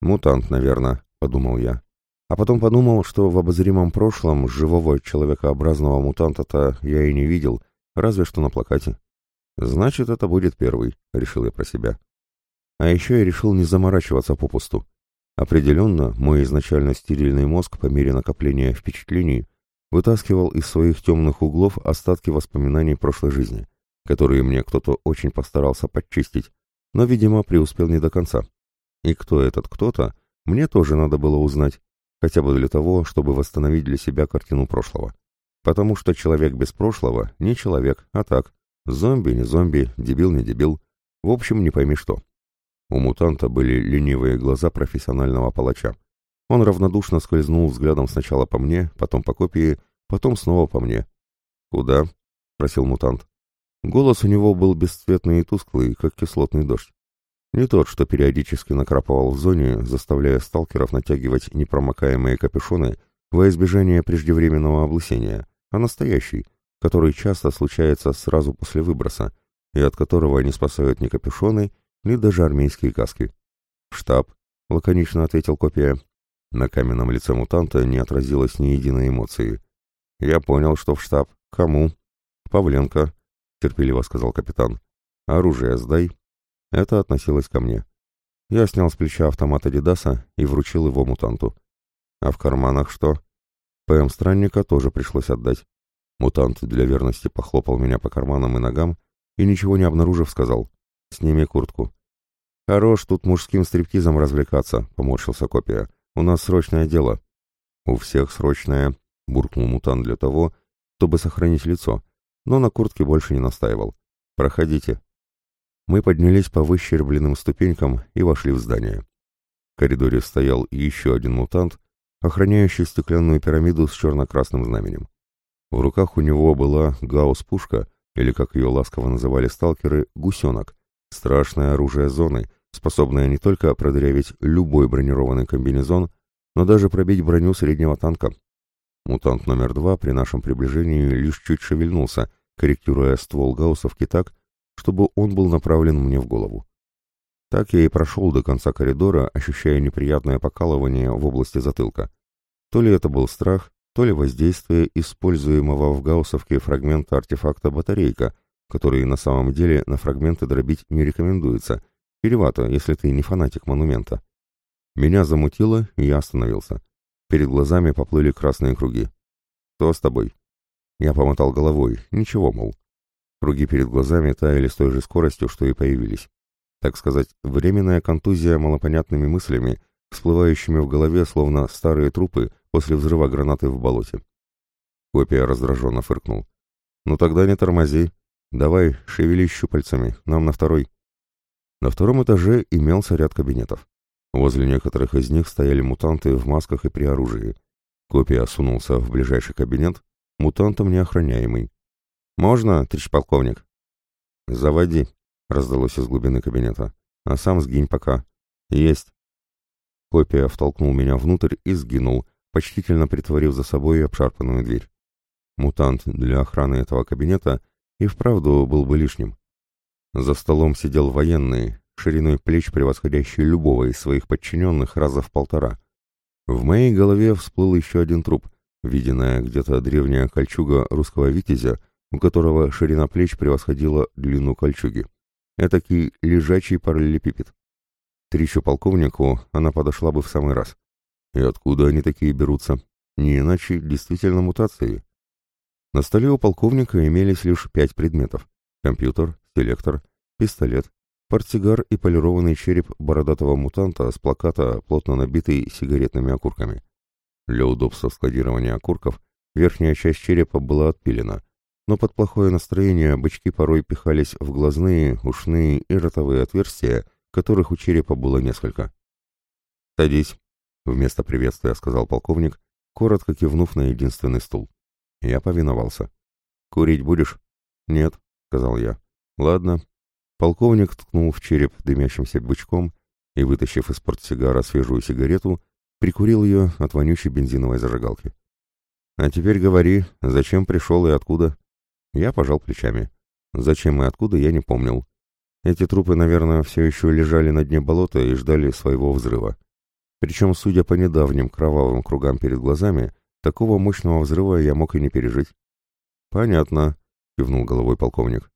«Мутант, наверное», — подумал я. А потом подумал, что в обозримом прошлом живого человекообразного мутанта-то я и не видел, разве что на плакате. «Значит, это будет первый», — решил я про себя. А еще я решил не заморачиваться попусту. Определенно, мой изначально стерильный мозг по мере накопления впечатлений вытаскивал из своих темных углов остатки воспоминаний прошлой жизни, которые мне кто-то очень постарался подчистить, но, видимо, преуспел не до конца. И кто этот кто-то, мне тоже надо было узнать, хотя бы для того, чтобы восстановить для себя картину прошлого. Потому что человек без прошлого не человек, а так, зомби не зомби, дебил не дебил, в общем, не пойми что. У мутанта были ленивые глаза профессионального палача. Он равнодушно скользнул взглядом сначала по мне, потом по копии, потом снова по мне. «Куда?» — спросил мутант. Голос у него был бесцветный и тусклый, как кислотный дождь. Не тот, что периодически накрапывал в зоне, заставляя сталкеров натягивать непромокаемые капюшоны во избежание преждевременного облысения, а настоящий, который часто случается сразу после выброса, и от которого не спасают ни капюшоны, ни даже армейские каски. «Штаб», — лаконично ответил копия, на каменном лице мутанта не отразилось ни единой эмоции. «Я понял, что в штаб. Кому?» «Павленко», — терпеливо сказал капитан. «Оружие сдай». Это относилось ко мне. Я снял с плеча автомат Адидаса и вручил его мутанту. А в карманах что? ПМ странника тоже пришлось отдать. Мутант для верности похлопал меня по карманам и ногам и, ничего не обнаружив, сказал «Сними куртку». «Хорош тут мужским стриптизом развлекаться», — поморщился копия. У нас срочное дело». «У всех срочное», — буркнул мутант для того, чтобы сохранить лицо, но на куртке больше не настаивал. «Проходите». мы поднялись по выщербленным ступенькам и вошли в здание. В коридоре стоял еще один мутант, охраняющий стеклянную пирамиду с черно-красным знаменем. В руках у него была гаусс-пушка, или, как ее ласково называли сталкеры, гусенок, страшное оружие зоны, способное не только продырявить любой бронированный комбинезон, но даже пробить броню среднего танка. Мутант номер два при нашем приближении лишь чуть шевельнулся, корректируя ствол гауссовки так, чтобы он был направлен мне в голову. Так я и прошел до конца коридора, ощущая неприятное покалывание в области затылка. То ли это был страх, то ли воздействие используемого в гауссовке фрагмента артефакта батарейка, который на самом деле на фрагменты дробить не рекомендуется, перевато, если ты не фанатик монумента. Меня замутило, и я остановился. Перед глазами поплыли красные круги. «Что с тобой?» Я помотал головой. «Ничего, мол». Круги перед глазами таяли с той же скоростью, что и появились. Так сказать, временная контузия малопонятными мыслями, всплывающими в голове, словно старые трупы после взрыва гранаты в болоте. Копия раздраженно фыркнул. «Ну тогда не тормози. Давай, шевели щупальцами, нам на второй». На втором этаже имелся ряд кабинетов. Возле некоторых из них стояли мутанты в масках и при оружии. Копия сунулся в ближайший кабинет, мутантом неохраняемый. «Можно, товарищ полковник?» «Заводи», — раздалось из глубины кабинета. «А сам сгинь пока». «Есть». Копия втолкнул меня внутрь и сгинул, почтительно притворив за собой обшарпанную дверь. Мутант для охраны этого кабинета и вправду был бы лишним. За столом сидел военный, шириной плеч превосходящий любого из своих подчиненных раза в полтора. В моей голове всплыл еще один труп, виденная где-то древняя кольчуга русского витязя, у которого ширина плеч превосходила длину кольчуги. Этакий лежачий параллелепипед. Трищу полковнику она подошла бы в самый раз. И откуда они такие берутся? Не иначе действительно мутации. На столе у полковника имелись лишь пять предметов. Компьютер, селектор, пистолет, портсигар и полированный череп бородатого мутанта с плаката, плотно набитый сигаретными окурками. Для удобства складирования окурков верхняя часть черепа была отпилена, но под плохое настроение бычки порой пихались в глазные, ушные и ротовые отверстия, которых у черепа было несколько. «Садись», — вместо приветствия сказал полковник, коротко кивнув на единственный стул. Я повиновался. «Курить будешь?» «Нет», — сказал я. «Ладно, Полковник ткнул в череп дымящимся бычком и, вытащив из портсигара свежую сигарету, прикурил ее от вонючей бензиновой зажигалки. «А теперь говори, зачем пришел и откуда?» Я пожал плечами. Зачем и откуда, я не помнил. Эти трупы, наверное, все еще лежали на дне болота и ждали своего взрыва. Причем, судя по недавним кровавым кругам перед глазами, такого мощного взрыва я мог и не пережить. «Понятно», — кивнул головой полковник.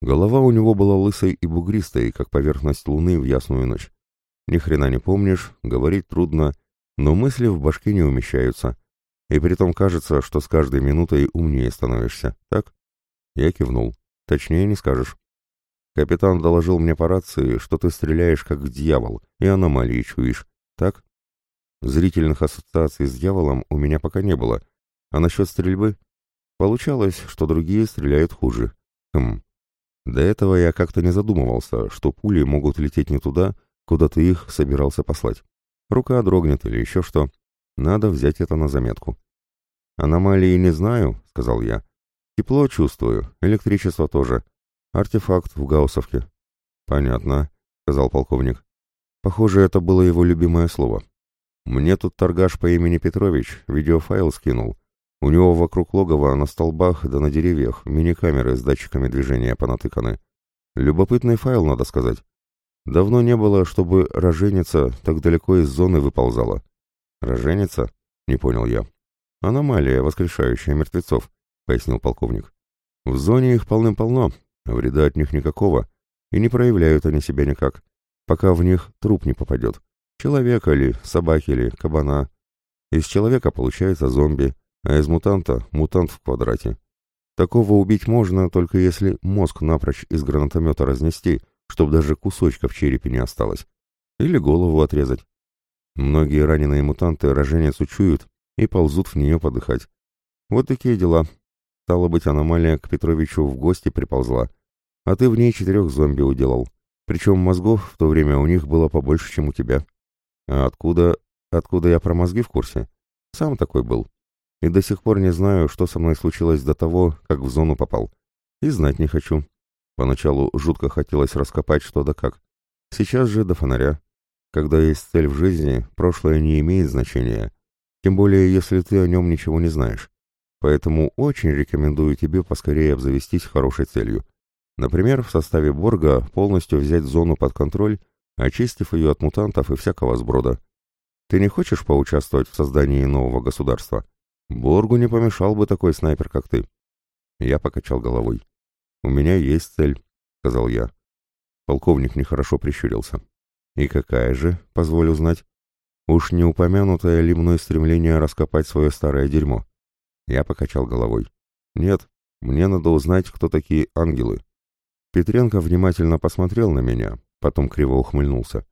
Голова у него была лысой и бугристой, как поверхность луны в ясную ночь. Ни хрена не помнишь, говорить трудно, но мысли в башке не умещаются. И притом кажется, что с каждой минутой умнее становишься, так? Я кивнул. Точнее не скажешь. Капитан доложил мне по рации, что ты стреляешь как дьявол и аномалии чуешь, так? Зрительных ассоциаций с дьяволом у меня пока не было. А насчет стрельбы? Получалось, что другие стреляют хуже. Хм, до этого я как-то не задумывался, что пули могут лететь не туда, куда ты их собирался послать. Рука дрогнет или еще что. Надо взять это на заметку. «Аномалии не знаю», — сказал я. «Тепло чувствую, электричество тоже. Артефакт в гауссовке». «Понятно», — сказал полковник. Похоже, это было его любимое слово. «Мне тут торгаш по имени Петрович видеофайл скинул. У него вокруг логова на столбах да на деревьях мини-камеры с датчиками движения понатыканы. Любопытный файл, надо сказать. Давно не было, чтобы роженица так далеко из зоны выползала. Роженица? Не понял я. Аномалия, воскрешающая мертвецов, пояснил полковник. В зоне их полным-полно, вреда от них никакого, и не проявляют они себя никак, пока в них труп не попадет. Человека ли, собаки ли, кабана. Из человека получается зомби, а из мутанта — мутант в квадрате. Такого убить можно, только если мозг напрочь из гранатомета разнести, чтобы даже кусочка в черепе не осталось. Или голову отрезать. Многие раненые мутанты роженец учуют и ползут в нее подыхать. Вот такие дела. Стало быть, аномалия к Петровичу в гости приползла. а ты в ней четырех зомби уделал. Причем мозгов в то время у них было побольше, чем у тебя. А откуда... Откуда я про мозги в курсе? Сам такой был. И до сих пор не знаю, что со мной случилось до того, как в зону попал. И знать не хочу. Поначалу жутко хотелось раскопать что да как. Сейчас же до фонаря. Когда есть цель в жизни, прошлое не имеет значения. Тем более, если ты о нем ничего не знаешь. Поэтому очень рекомендую тебе поскорее обзавестись хорошей целью. Например, в составе Борга полностью взять зону под контроль, очистив ее от мутантов и всякого сброда. Ты не хочешь поучаствовать в создании нового государства? Боргу не помешал бы такой снайпер, как ты. Я покачал головой. У меня есть цель, сказал я. Полковник нехорошо прищурился. И какая же, позволю знать? Уж не упомянутое ли мной стремление раскопать свое старое дерьмо? Я покачал головой. Нет, мне надо узнать, кто такие ангелы. Петренко внимательно посмотрел на меня, потом криво ухмыльнулся.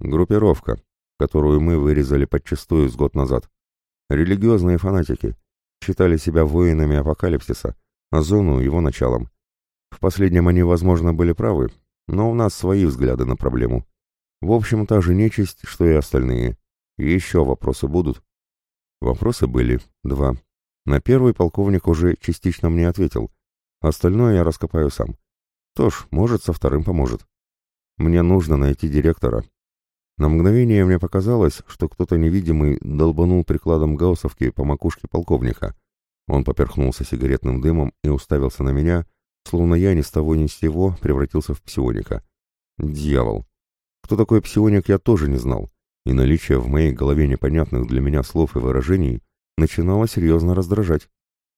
Группировка, которую мы вырезали подчистую с год назад. Религиозные фанатики. Считали себя воинами апокалипсиса, а зону его началом. В последнем они, возможно, были правы, но у нас свои взгляды на проблему. В общем, та же нечисть, что и остальные. Еще вопросы будут? Вопросы были. Два. На первый полковник уже частично мне ответил. Остальное я раскопаю сам. Что ж, может, со вторым поможет. Мне нужно найти директора. На мгновение мне показалось, что кто-то невидимый долбанул прикладом гауссовки по макушке полковника. Он поперхнулся сигаретным дымом и уставился на меня, словно я ни с того ни с сего превратился в псионика. Дьявол! Кто такой псионик, я тоже не знал, и наличие в моей голове непонятных для меня слов и выражений начинало серьезно раздражать.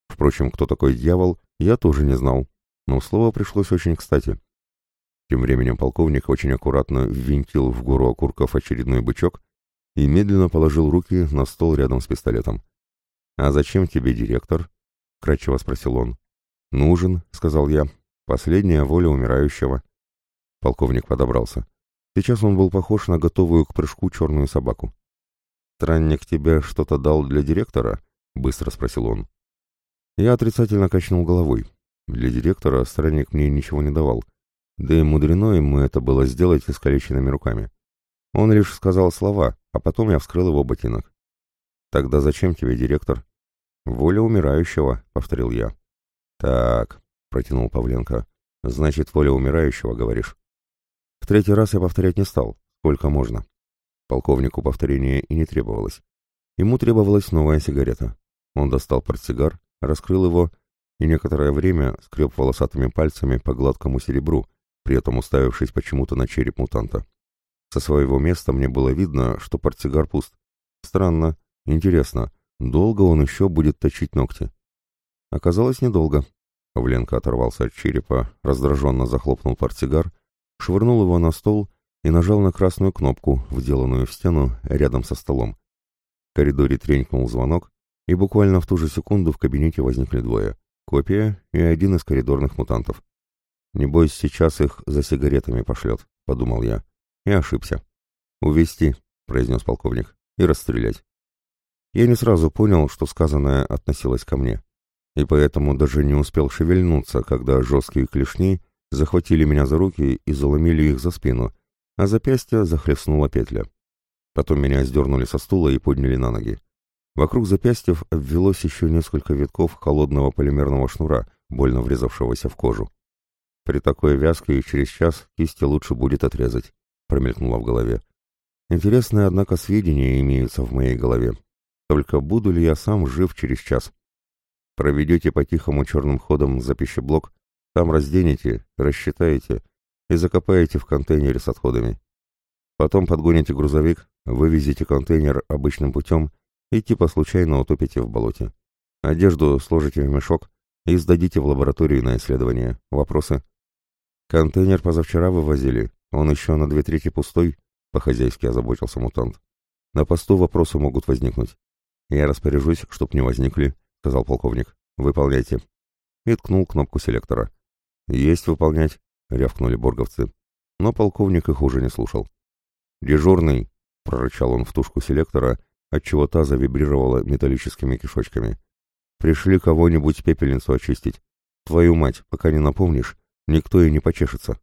Впрочем, кто такой дьявол, я тоже не знал но слово пришлось очень кстати. Тем временем полковник очень аккуратно ввинтил в гору окурков очередной бычок и медленно положил руки на стол рядом с пистолетом. «А зачем тебе директор?» — кратчево спросил он. «Нужен», — сказал я. «Последняя воля умирающего». Полковник подобрался. Сейчас он был похож на готовую к прыжку черную собаку. «Странник тебе что-то дал для директора?» — быстро спросил он. Я отрицательно качнул головой. Для директора странник мне ничего не давал, да и мудрено ему это было сделать искалеченными руками. Он лишь сказал слова, а потом я вскрыл его ботинок. «Тогда зачем тебе директор?» «Воля умирающего», — повторил я. «Так», — протянул Павленко, — «значит, воля умирающего, говоришь?» В третий раз я повторять не стал, сколько можно. Полковнику повторения и не требовалось. Ему требовалась новая сигарета. Он достал портсигар, раскрыл его и некоторое время скреб волосатыми пальцами по гладкому серебру, при этом уставившись почему-то на череп мутанта. Со своего места мне было видно, что портсигар пуст. Странно, интересно, долго он еще будет точить ногти? Оказалось, недолго. Павленко оторвался от черепа, раздраженно захлопнул портсигар, швырнул его на стол и нажал на красную кнопку, вделанную в стену рядом со столом. В коридоре тренькнул звонок, и буквально в ту же секунду в кабинете возникли двое. Копия и один из коридорных мутантов. «Небось, сейчас их за сигаретами пошлет», — подумал я. И ошибся. «Увести», — произнес полковник, — «и расстрелять». Я не сразу понял, что сказанное относилось ко мне, и поэтому даже не успел шевельнуться, когда жесткие клешни захватили меня за руки и заломили их за спину, а запястье захлестнула петля. Потом меня сдернули со стула и подняли на ноги. Вокруг запястьев обвелось еще несколько витков холодного полимерного шнура, больно врезавшегося в кожу. При такой вязке через час кисти лучше будет отрезать, промелькнуло в голове. Интересные, однако, сведения имеются в моей голове. Только буду ли я сам жив через час? Проведете по-тихому черным ходом за пищеблок, там разденете, рассчитаете и закопаете в контейнере с отходами. Потом подгоните грузовик, вывезете контейнер обычным путем и типа случайно утопите в болоте. Одежду сложите в мешок и сдадите в лабораторию на исследование. Вопросы? Контейнер позавчера вывозили, он еще на две трети пустой, по-хозяйски озаботился мутант. На посту вопросы могут возникнуть. Я распоряжусь, чтоб не возникли, сказал полковник. Выполняйте. И ткнул кнопку селектора. Есть выполнять, рявкнули борговцы. Но полковник их уже не слушал. «Дежурный!» — прорычал он в тушку селектора отчего та завибрировала металлическими кишочками. «Пришли кого-нибудь пепельницу очистить. Твою мать, пока не напомнишь, никто и не почешется.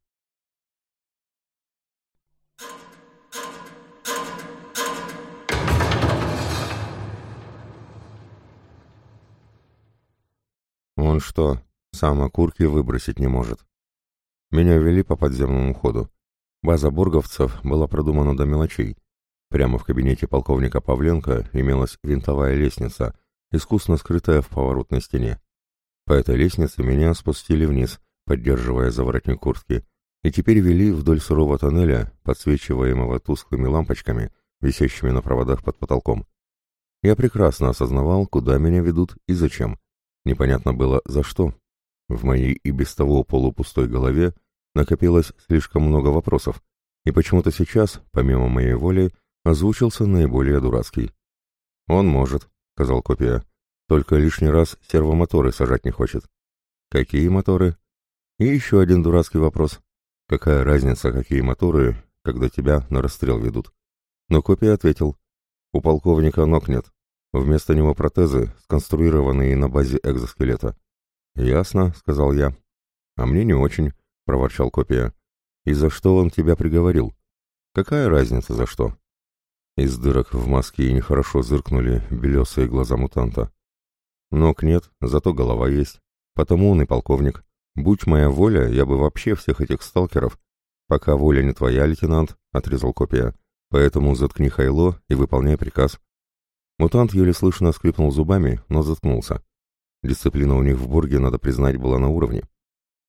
Он что, сам окурки выбросить не может? Меня вели по подземному ходу. База бурговцев была продумана до мелочей. Прямо в кабинете полковника Павленко имелась винтовая лестница, искусно скрытая в поворотной стене. По этой лестнице меня спустили вниз, поддерживая за воротник куртки, и теперь вели вдоль сырого тоннеля, подсвечиваемого тусклыми лампочками, висящими на проводах под потолком. Я прекрасно осознавал, куда меня ведут и зачем. Непонятно было, за что. В моей и без того полупустой голове накопилось слишком много вопросов, и почему-то сейчас, помимо моей воли, озвучился наиболее дурацкий. «Он может», — сказал копия, — «только лишний раз сервомоторы сажать не хочет». «Какие моторы?» И еще один дурацкий вопрос. «Какая разница, какие моторы, когда тебя на расстрел ведут?» Но копия ответил. «У полковника ног нет. Вместо него протезы, сконструированные на базе экзоскелета». «Ясно», — сказал я. «А мне не очень», — проворчал копия. «И за что он тебя приговорил?» «Какая разница за что?» Из дырок в маске нехорошо зыркнули белесые глаза мутанта. Ног нет, зато голова есть. Потому он и полковник. Будь моя воля, я бы вообще всех этих сталкеров... Пока воля не твоя, лейтенант, — отрезал копия. Поэтому заткни хайло и выполняй приказ. Мутант еле слышно скрипнул зубами, но заткнулся. Дисциплина у них в Бурге, надо признать, была на уровне.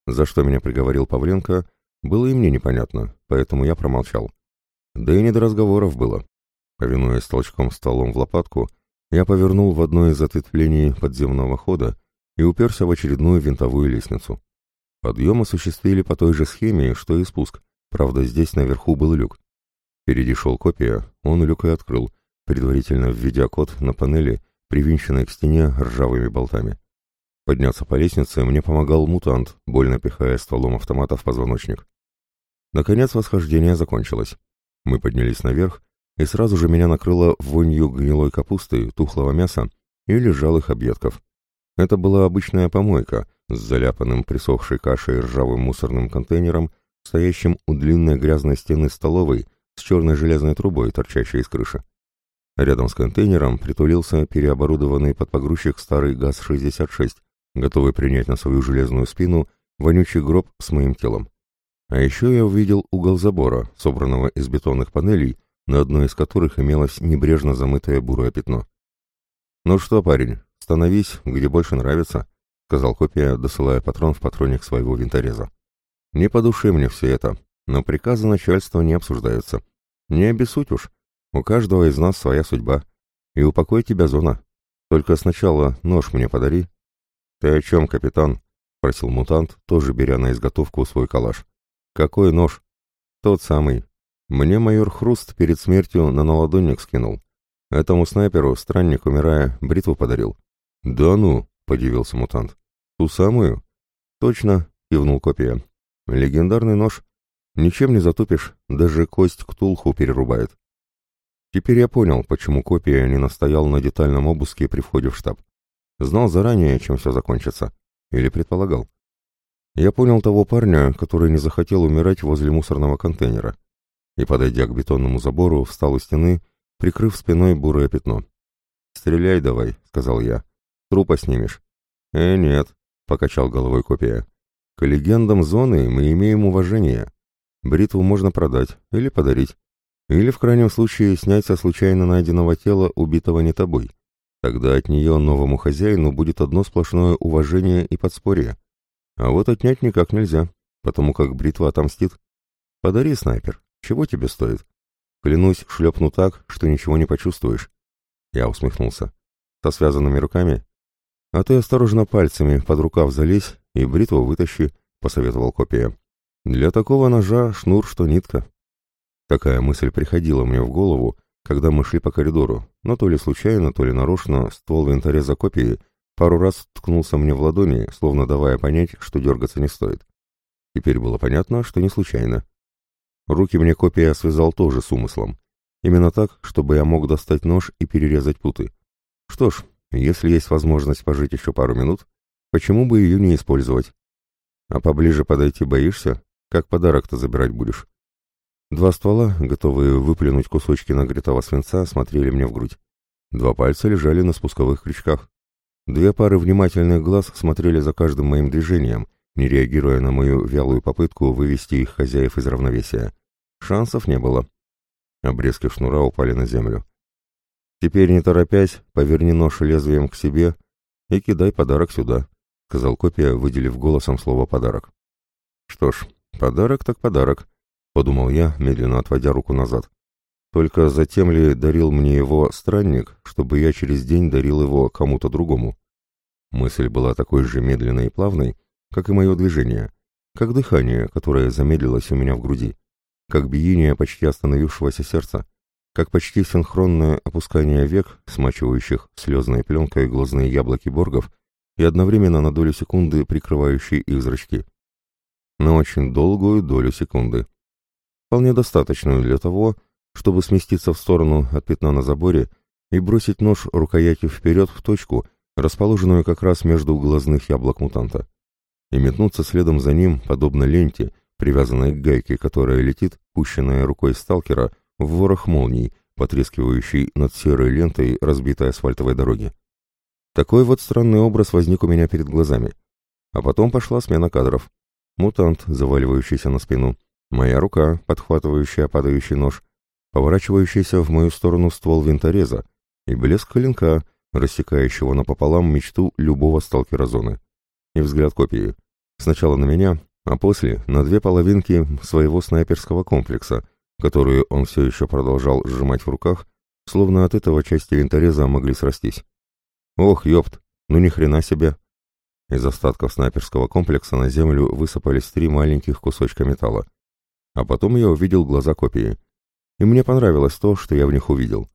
За что меня приговорил Павленко, было и мне непонятно, поэтому я промолчал. Да и не до разговоров было. Повинуясь толчком столом в лопатку, я повернул в одно из ответвлений подземного хода и уперся в очередную винтовую лестницу. Подъем осуществили по той же схеме, что и спуск, правда здесь наверху был люк. Впереди шел копия, он люк и открыл, предварительно введя код на панели, привинченной к стене ржавыми болтами. Подняться по лестнице мне помогал мутант, больно пихая стволом автомата в позвоночник. Наконец восхождение закончилось. Мы поднялись наверх, и сразу же меня накрыло вонью гнилой капусты, тухлого мяса и лежалых объедков. Это была обычная помойка с заляпанным присохшей кашей ржавым мусорным контейнером, стоящим у длинной грязной стены столовой с черной железной трубой, торчащей из крыши. Рядом с контейнером притулился переоборудованный под погрузчик старый ГАЗ-66, готовый принять на свою железную спину вонючий гроб с моим телом. А еще я увидел угол забора, собранного из бетонных панелей, на одной из которых имелось небрежно замытое бурое пятно. «Ну что, парень, становись, где больше нравится», — сказал копия, досылая патрон в патроник своего винтореза. «Не по душе мне все это, но приказы начальства не обсуждаются. Не обессудь уж, у каждого из нас своя судьба. И упокой тебя зона. Только сначала нож мне подари». «Ты о чем, капитан?» — спросил мутант, тоже беря на изготовку свой калаш. «Какой нож?» «Тот самый, мне майор Хруст перед смертью на наладонник скинул. Этому снайперу странник, умирая, бритву подарил. «Да ну!» — подивился мутант. «Ту самую?» «Точно!» — кивнул копия. «Легендарный нож. Ничем не затупишь, даже кость ктулху перерубает». Теперь я понял, почему копия не настоял на детальном обыске при входе в штаб. Знал заранее, чем все закончится. Или предполагал. Я понял того парня, который не захотел умирать возле мусорного контейнера и, подойдя к бетонному забору, встал у стены, прикрыв спиной бурое пятно. «Стреляй давай», — сказал я. «Трупа снимешь». «Э, нет», — покачал головой копия. «К легендам зоны мы имеем уважение. Бритву можно продать или подарить, или, в крайнем случае, снять со случайно найденного тела, убитого не тобой. Тогда от нее новому хозяину будет одно сплошное уважение и подспорье. А вот отнять никак нельзя, потому как бритва отомстит. Подари, снайпер, чего тебе стоит? Клянусь, шлепну так, что ничего не почувствуешь. Я усмехнулся. Со связанными руками? А ты осторожно пальцами под рукав залезь и бритву вытащи, посоветовал копия. Для такого ножа шнур, что нитка. Такая мысль приходила мне в голову, когда мы шли по коридору, но то ли случайно, то ли нарочно ствол винтореза копии пару раз ткнулся мне в ладони, словно давая понять, что дергаться не стоит. Теперь было понятно, что не случайно. Руки мне копия связал тоже с умыслом. Именно так, чтобы я мог достать нож и перерезать путы. Что ж, если есть возможность пожить еще пару минут, почему бы ее не использовать? А поближе подойти боишься? Как подарок-то забирать будешь? Два ствола, готовые выплюнуть кусочки нагретого свинца, смотрели мне в грудь. Два пальца лежали на спусковых крючках. Две пары внимательных глаз смотрели за каждым моим движением, не реагируя на мою вялую попытку вывести их хозяев из равновесия. Шансов не было. Обрезки шнура упали на землю. «Теперь, не торопясь, поверни нож лезвием к себе и кидай подарок сюда», — сказал копия, выделив голосом слово «подарок». «Что ж, подарок так подарок», — подумал я, медленно отводя руку назад. Только затем ли дарил мне его странник, чтобы я через день дарил его кому-то другому? Мысль была такой же медленной и плавной, как и мое движение, как дыхание, которое замедлилось у меня в груди, как биение почти остановившегося сердца, как почти синхронное опускание век, смачивающих слезной пленкой глазные яблоки боргов и одновременно на долю секунды прикрывающие их зрачки. На очень долгую долю секунды. Вполне достаточную для того, чтобы сместиться в сторону от пятна на заборе и бросить нож рукоятью вперед в точку, расположенную как раз между глазных яблок мутанта, и метнуться следом за ним, подобно ленте, привязанной к гайке, которая летит, пущенная рукой сталкера, в ворох молний, потрескивающий над серой лентой разбитой асфальтовой дороги. Такой вот странный образ возник у меня перед глазами. А потом пошла смена кадров. Мутант, заваливающийся на спину, моя рука, подхватывающая падающий нож, поворачивающийся в мою сторону ствол винтореза и блеск клинка, рассекающего напополам мечту любого сталкера зоны. И взгляд копии. Сначала на меня, а после на две половинки своего снайперского комплекса, которые он все еще продолжал сжимать в руках, словно от этого части винтореза могли срастись. Ох, ёпт, ну ни хрена себе! Из остатков снайперского комплекса на землю высыпались три маленьких кусочка металла. А потом я увидел глаза копии — и мне понравилось то, что я в них увидел.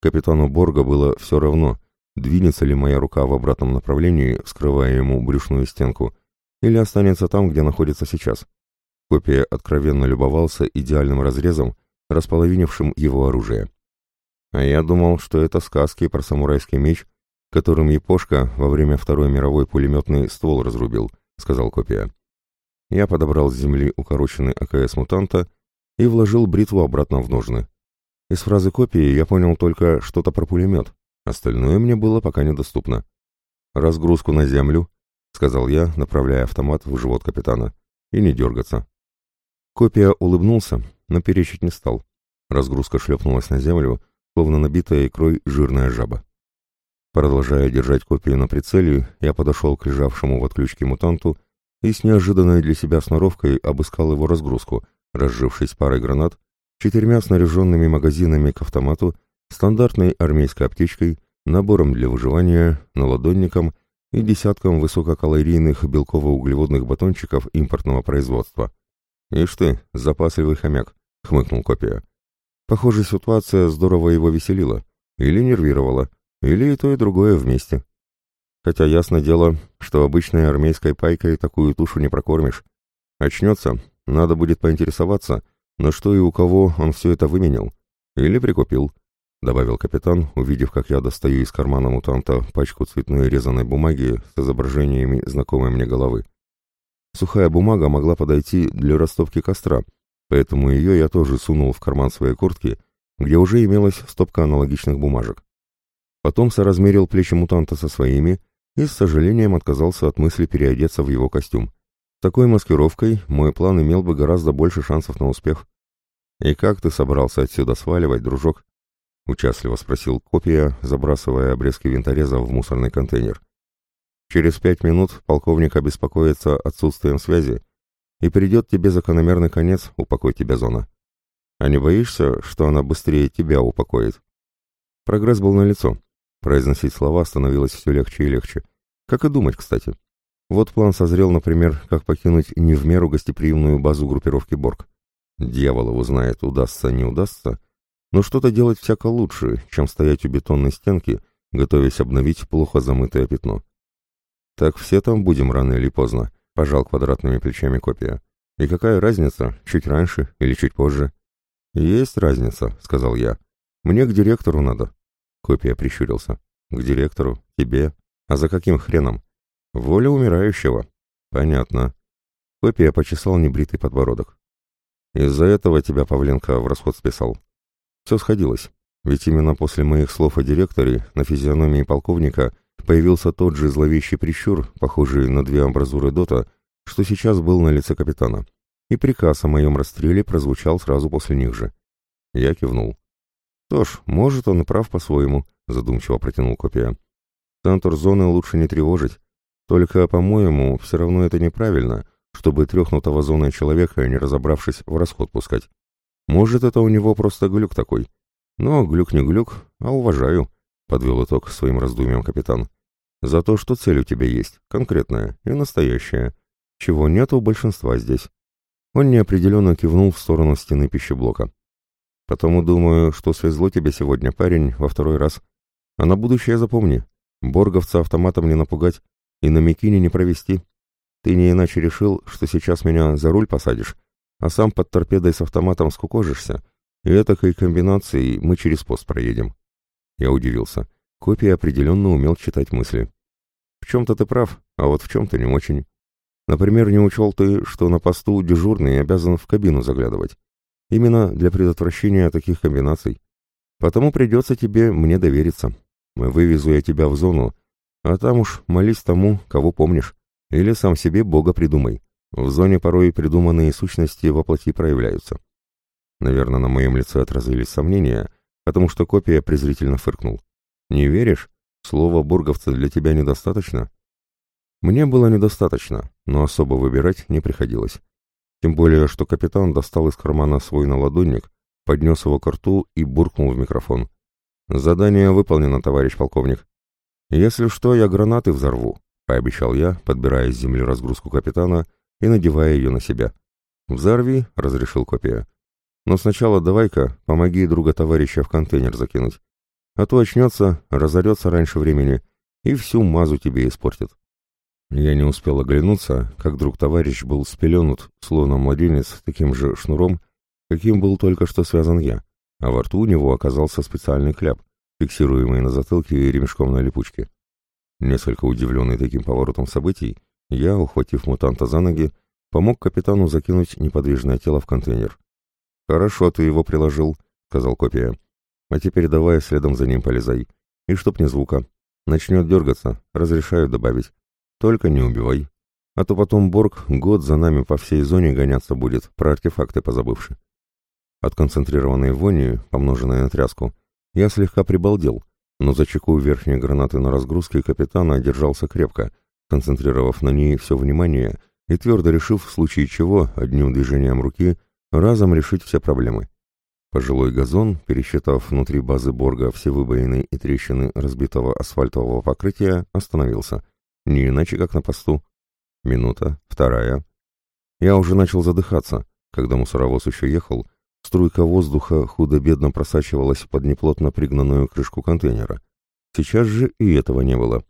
Капитану Борга было все равно, двинется ли моя рука в обратном направлении, скрывая ему брюшную стенку, или останется там, где находится сейчас. Копия откровенно любовался идеальным разрезом, располовинившим его оружие. А я думал, что это сказки про самурайский меч, которым Япошка во время Второй мировой пулеметный ствол разрубил, сказал Копия. Я подобрал с земли укороченный АКС мутанта и вложил бритву обратно в ножны. Из фразы копии я понял только что-то про пулемет, остальное мне было пока недоступно. «Разгрузку на землю», — сказал я, направляя автомат в живот капитана, — «и не дергаться». Копия улыбнулся, но перечить не стал. Разгрузка шлепнулась на землю, словно набитая икрой жирная жаба. Продолжая держать копию на прицеле, я подошел к лежавшему в отключке мутанту и с неожиданной для себя сноровкой обыскал его разгрузку, разжившись парой гранат, четырьмя снаряженными магазинами к автомату, стандартной армейской аптечкой, набором для выживания, наладонником и десятком высококалорийных белково-углеводных батончиков импортного производства. «Ишь ты, запасливый хомяк», — хмыкнул копия. Похоже, ситуация здорово его веселила. Или нервировала. Или и то, и другое вместе. Хотя ясно дело, что обычной армейской пайкой такую тушу не прокормишь. Очнется, надо будет поинтересоваться, на что и у кого он все это выменял. Или прикупил, — добавил капитан, увидев, как я достаю из кармана мутанта пачку цветной резаной бумаги с изображениями знакомой мне головы. Сухая бумага могла подойти для растопки костра, поэтому ее я тоже сунул в карман своей куртки, где уже имелась стопка аналогичных бумажек. Потом соразмерил плечи мутанта со своими и с сожалением отказался от мысли переодеться в его костюм такой маскировкой мой план имел бы гораздо больше шансов на успех. «И как ты собрался отсюда сваливать, дружок?» — участливо спросил копия, забрасывая обрезки винтореза в мусорный контейнер. «Через пять минут полковник обеспокоится отсутствием связи, и придет тебе закономерный конец, упокой тебя зона. А не боишься, что она быстрее тебя упокоит?» Прогресс был налицо. Произносить слова становилось все легче и легче. Как и думать, кстати. Вот план созрел, например, как покинуть не в меру гостеприимную базу группировки Борг. Дьявол его знает, удастся, не удастся, но что-то делать всяко лучше, чем стоять у бетонной стенки, готовясь обновить плохо замытое пятно. Так все там будем рано или поздно, пожал квадратными плечами копия. И какая разница, чуть раньше или чуть позже? Есть разница, сказал я. Мне к директору надо. Копия прищурился. К директору? Тебе? А за каким хреном? Воля умирающего. Понятно. Копия почесал небритый подбородок. Из-за этого тебя Павленко в расход списал. Все сходилось, ведь именно после моих слов о директоре на физиономии полковника появился тот же зловещий прищур, похожий на две амбразуры дота, что сейчас был на лице капитана. И приказ о моем расстреле прозвучал сразу после них же. Я кивнул. «Что ж, может, он и прав по-своему», — задумчиво протянул копия. «Центр зоны лучше не тревожить. Только, по-моему, все равно это неправильно, чтобы трехнутого зоной человека, не разобравшись, в расход пускать. Может, это у него просто глюк такой. Но глюк не глюк, а уважаю», — подвел итог своим раздумьям капитан. «За то, что цель у тебя есть, конкретная и настоящая, чего нет у большинства здесь». Он неопределенно кивнул в сторону стены пищеблока. «Потому думаю, что свезло тебе сегодня, парень, во второй раз. А на будущее запомни, борговца автоматом не напугать и на Микине не провести. Ты не иначе решил, что сейчас меня за руль посадишь, а сам под торпедой с автоматом скукожишься, и этакой комбинацией мы через пост проедем. Я удивился. Копия определенно умел читать мысли. В чем-то ты прав, а вот в чем-то не очень. Например, не учел ты, что на посту дежурный обязан в кабину заглядывать. Именно для предотвращения таких комбинаций. Потому придется тебе мне довериться. Вывезу я тебя в зону, а там уж молись тому, кого помнишь. Или сам себе Бога придумай. В зоне порой придуманные сущности воплоти проявляются. Наверное, на моем лице отразились сомнения, потому что копия презрительно фыркнул. «Не веришь? Слова бурговца для тебя недостаточно?» Мне было недостаточно, но особо выбирать не приходилось. Тем более, что капитан достал из кармана свой наладонник, поднес его к рту и буркнул в микрофон. «Задание выполнено, товарищ полковник». «Если что, я гранаты взорву», — пообещал я, подбирая с земли разгрузку капитана и надевая ее на себя. «Взорви», — разрешил копия. «Но сначала давай-ка помоги друга-товарища в контейнер закинуть. А то очнется, разорется раньше времени и всю мазу тебе испортит». Я не успел оглянуться, как друг-товарищ был спеленут, словно младенец, таким же шнуром, каким был только что связан я, а во рту у него оказался специальный кляп, фиксируемый на затылке ремешком на липучке. Несколько удивленный таким поворотом событий, я, ухватив мутанта за ноги, помог капитану закинуть неподвижное тело в контейнер. «Хорошо ты его приложил», — сказал копия. «А теперь давай следом за ним полезай. И чтоб ни звука. Начнет дергаться, разрешаю добавить. Только не убивай. А то потом Борг год за нами по всей зоне гоняться будет, про артефакты позабывши». От концентрированной вони, помноженной на тряску, я слегка прибалдел, но за чеку верхней гранаты на разгрузке капитана держался крепко, концентрировав на ней все внимание и твердо решив, в случае чего, одним движением руки, разом решить все проблемы. Пожилой газон, пересчитав внутри базы Борга все выбоины и трещины разбитого асфальтового покрытия, остановился. Не иначе, как на посту. Минута, вторая. Я уже начал задыхаться, когда мусоровоз еще ехал, Струйка воздуха худо-бедно просачивалась под неплотно пригнанную крышку контейнера. Сейчас же и этого не было.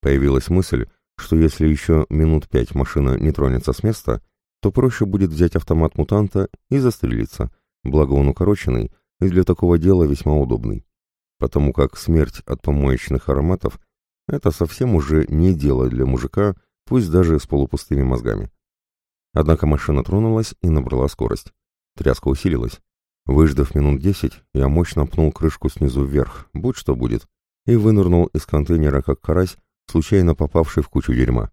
Появилась мысль, что если еще минут пять машина не тронется с места, то проще будет взять автомат мутанта и застрелиться, благо он укороченный и для такого дела весьма удобный. Потому как смерть от помоечных ароматов — это совсем уже не дело для мужика, пусть даже с полупустыми мозгами. Однако машина тронулась и набрала скорость. Тряска усилилась. Выждав минут десять, я мощно пнул крышку снизу вверх, будь что будет, и вынырнул из контейнера, как карась, случайно попавший в кучу дерьма.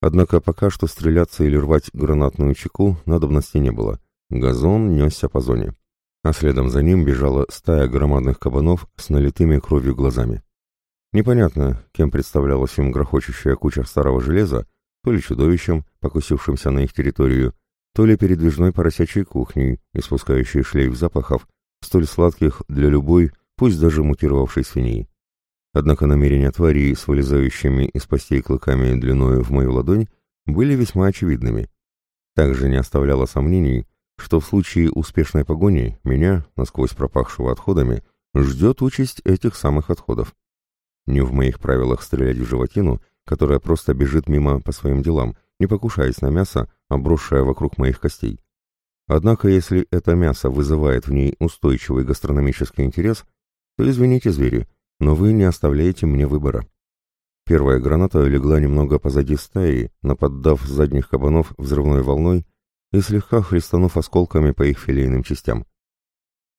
Однако пока что стреляться или рвать гранатную чеку надобности не было. Газон несся по зоне. А следом за ним бежала стая громадных кабанов с налитыми кровью глазами. Непонятно, кем представлялась им грохочущая куча старого железа, то ли чудовищем, покусившимся на их территорию, то ли передвижной поросячьей кухней, испускающей шлейф запахов, столь сладких для любой, пусть даже мутировавшей свиньи. Однако намерения тварей с вылезающими из постей клыками длиной в мою ладонь были весьма очевидными. Также не оставляло сомнений, что в случае успешной погони меня, насквозь пропахшего отходами, ждет участь этих самых отходов. Не в моих правилах стрелять в животину, которая просто бежит мимо по своим делам, не покушаясь на мясо, обросшее вокруг моих костей. Однако, если это мясо вызывает в ней устойчивый гастрономический интерес, то извините, звери, но вы не оставляете мне выбора. Первая граната легла немного позади стаи, наподдав задних кабанов взрывной волной и слегка хлестанув осколками по их филейным частям.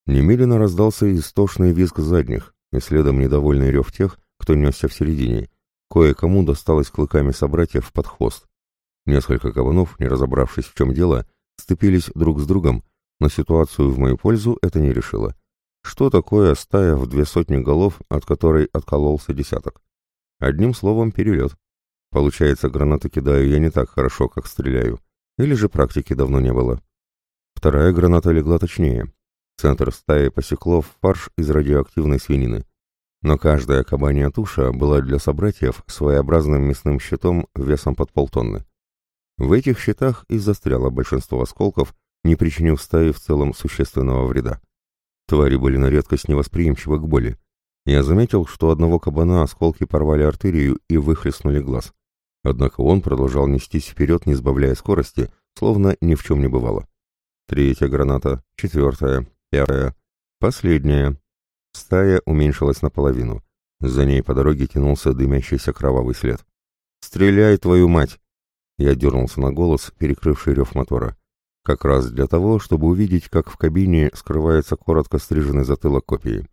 Немедленно раздался истошный визг задних, и следом недовольный рев тех, кто несся в середине. Кое-кому досталось клыками собратьев под хвост. Несколько кабанов, не разобравшись в чем дело, сцепились друг с другом, но ситуацию в мою пользу это не решило. Что такое стая в две сотни голов, от которой откололся десяток? Одним словом, перелет. Получается, гранаты кидаю я не так хорошо, как стреляю. Или же практики давно не было. Вторая граната легла точнее. Центр стаи посекло в фарш из радиоактивной свинины. Но каждая кабанья туша была для собратьев своеобразным мясным щитом весом под полтонны. В этих щитах и застряло большинство осколков, не причинив стае в целом существенного вреда. Твари были на редкость невосприимчивы к боли. Я заметил, что одного кабана осколки порвали артерию и выхлестнули глаз. Однако он продолжал нестись вперед, не сбавляя скорости, словно ни в чем не бывало. Третья граната, четвертая, пятая, последняя. Стая уменьшилась наполовину. За ней по дороге тянулся дымящийся кровавый след. «Стреляй, твою мать!» Я дернулся на голос, перекрывший рев мотора. Как раз для того, чтобы увидеть, как в кабине скрывается коротко стриженный затылок копии.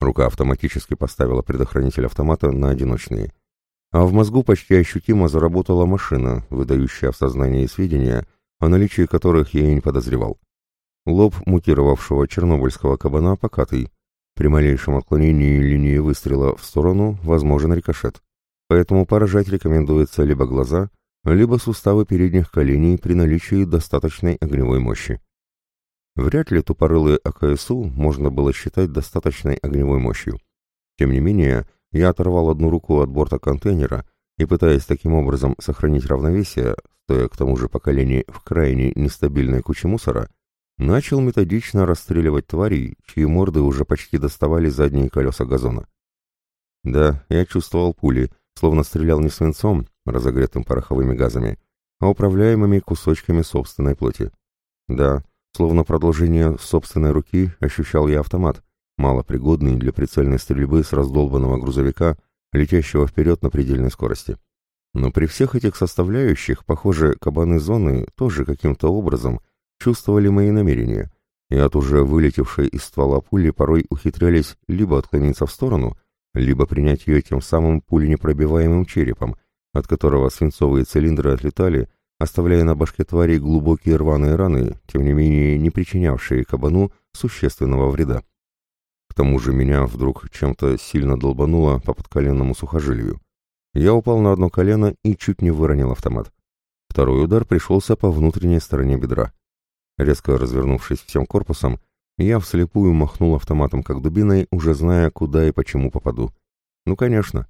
Рука автоматически поставила предохранитель автомата на одиночные. А в мозгу почти ощутимо заработала машина, выдающая в сознании сведения, о наличии которых я и не подозревал. Лоб мутировавшего чернобыльского кабана покатый. При малейшем отклонении линии выстрела в сторону возможен рикошет. Поэтому поражать рекомендуется либо глаза, либо суставы передних коленей при наличии достаточной огневой мощи. Вряд ли тупорылые АКСУ можно было считать достаточной огневой мощью. Тем не менее, я оторвал одну руку от борта контейнера и, пытаясь таким образом сохранить равновесие, стоя к тому же по колени в крайне нестабильной куче мусора, начал методично расстреливать тварей, чьи морды уже почти доставали задние колеса газона. Да, я чувствовал пули, словно стрелял не свинцом, разогретым пороховыми газами, а управляемыми кусочками собственной плоти. Да, Словно продолжение собственной руки ощущал я автомат, малопригодный для прицельной стрельбы с раздолбанного грузовика, летящего вперед на предельной скорости. Но при всех этих составляющих, похоже, кабаны зоны тоже каким-то образом чувствовали мои намерения, и от уже вылетевшей из ствола пули порой ухитрялись либо отклониться в сторону, либо принять ее тем самым пуленепробиваемым черепом, от которого свинцовые цилиндры отлетали, оставляя на башке тварей глубокие рваные раны, тем не менее не причинявшие кабану существенного вреда. К тому же меня вдруг чем-то сильно долбануло по подколенному сухожилию. Я упал на одно колено и чуть не выронил автомат. Второй удар пришелся по внутренней стороне бедра. Резко развернувшись всем корпусом, я вслепую махнул автоматом как дубиной, уже зная, куда и почему попаду. Ну, конечно.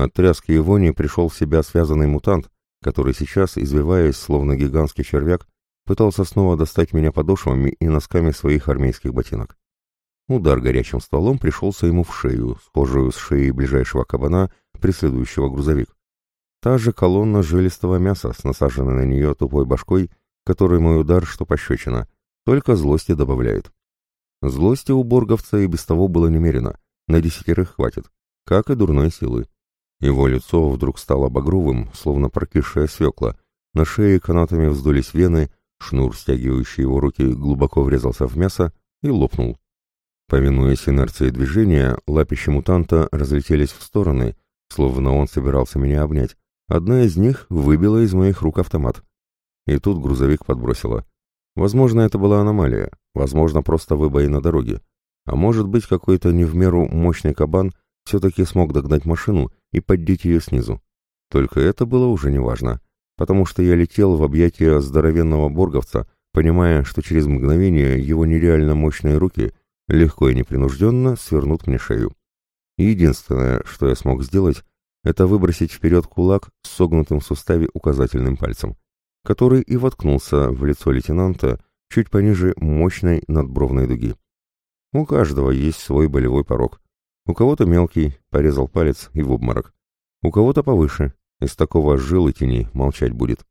От тряски и вони пришел в себя связанный мутант, который сейчас, извиваясь, словно гигантский червяк, пытался снова достать меня подошвами и носками своих армейских ботинок. Удар горячим стволом пришелся ему в шею, схожую с шеей ближайшего кабана, преследующего грузовик. Та же колонна жилистого мяса с насаженной на нее тупой башкой, которой мой удар, что пощечина, только злости добавляет. Злости у борговца и без того было немерено, на десятерых хватит, как и дурной силы. Его лицо вдруг стало багровым, словно прокисшая свекла. На шее канатами вздулись вены, шнур, стягивающий его руки, глубоко врезался в мясо и лопнул. Повинуясь инерции движения, лапища мутанта разлетелись в стороны, словно он собирался меня обнять. Одна из них выбила из моих рук автомат. И тут грузовик подбросило. Возможно, это была аномалия, возможно, просто выбои на дороге. А может быть, какой-то не в меру мощный кабан все-таки смог догнать машину и поддеть ее снизу. Только это было уже неважно, потому что я летел в объятия здоровенного борговца, понимая, что через мгновение его нереально мощные руки легко и непринужденно свернут мне шею. Единственное, что я смог сделать, это выбросить вперед кулак с согнутым в суставе указательным пальцем, который и воткнулся в лицо лейтенанта чуть пониже мощной надбровной дуги. У каждого есть свой болевой порог, у кого-то мелкий, порезал палец и в обморок. У кого-то повыше, из такого жил и тени молчать будет.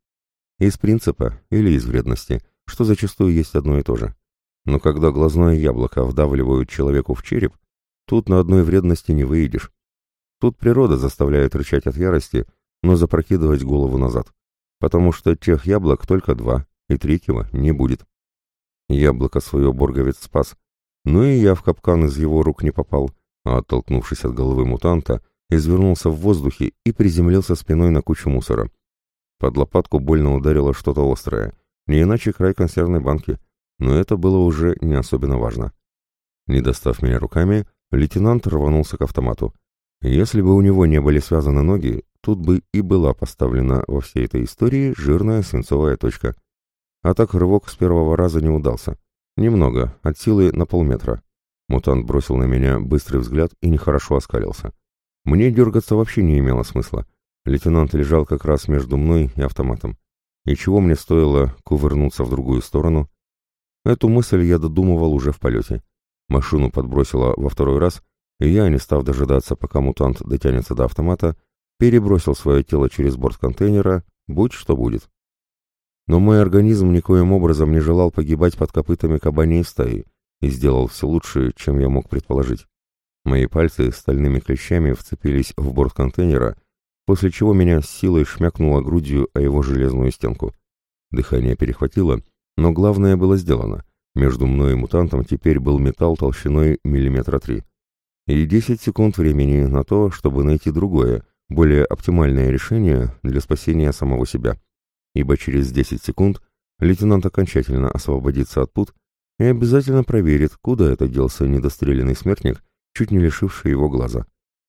Из принципа или из вредности, что зачастую есть одно и то же. Но когда глазное яблоко вдавливают человеку в череп, тут на одной вредности не выйдешь. Тут природа заставляет рычать от ярости, но запрокидывать голову назад. Потому что тех яблок только два, и третьего не будет. Яблоко свое Борговец спас. Ну и я в капкан из его рук не попал, а оттолкнувшись от головы мутанта, извернулся в воздухе и приземлился спиной на кучу мусора. Под лопатку больно ударило что-то острое, не иначе край консервной банки, но это было уже не особенно важно. Не достав меня руками, лейтенант рванулся к автомату. Если бы у него не были связаны ноги, тут бы и была поставлена во всей этой истории жирная свинцовая точка. А так рывок с первого раза не удался. Немного, от силы на полметра. Мутант бросил на меня быстрый взгляд и нехорошо оскалился. Мне дергаться вообще не имело смысла. Лейтенант лежал как раз между мной и автоматом. И чего мне стоило кувырнуться в другую сторону? Эту мысль я додумывал уже в полете. Машину подбросило во второй раз, и я, не став дожидаться, пока мутант дотянется до автомата, перебросил свое тело через борт контейнера, будь что будет. Но мой организм никоим образом не желал погибать под копытами кабаней стаи и сделал все лучше, чем я мог предположить. Мои пальцы стальными клещами вцепились в борт контейнера, после чего меня с силой шмякнуло грудью о его железную стенку. Дыхание перехватило, но главное было сделано. Между мной и мутантом теперь был металл толщиной миллиметра три. И десять секунд времени на то, чтобы найти другое, более оптимальное решение для спасения самого себя. Ибо через десять секунд лейтенант окончательно освободится от пут и обязательно проверит, куда это делся недостреленный смертник, чуть не лишивший его глаза.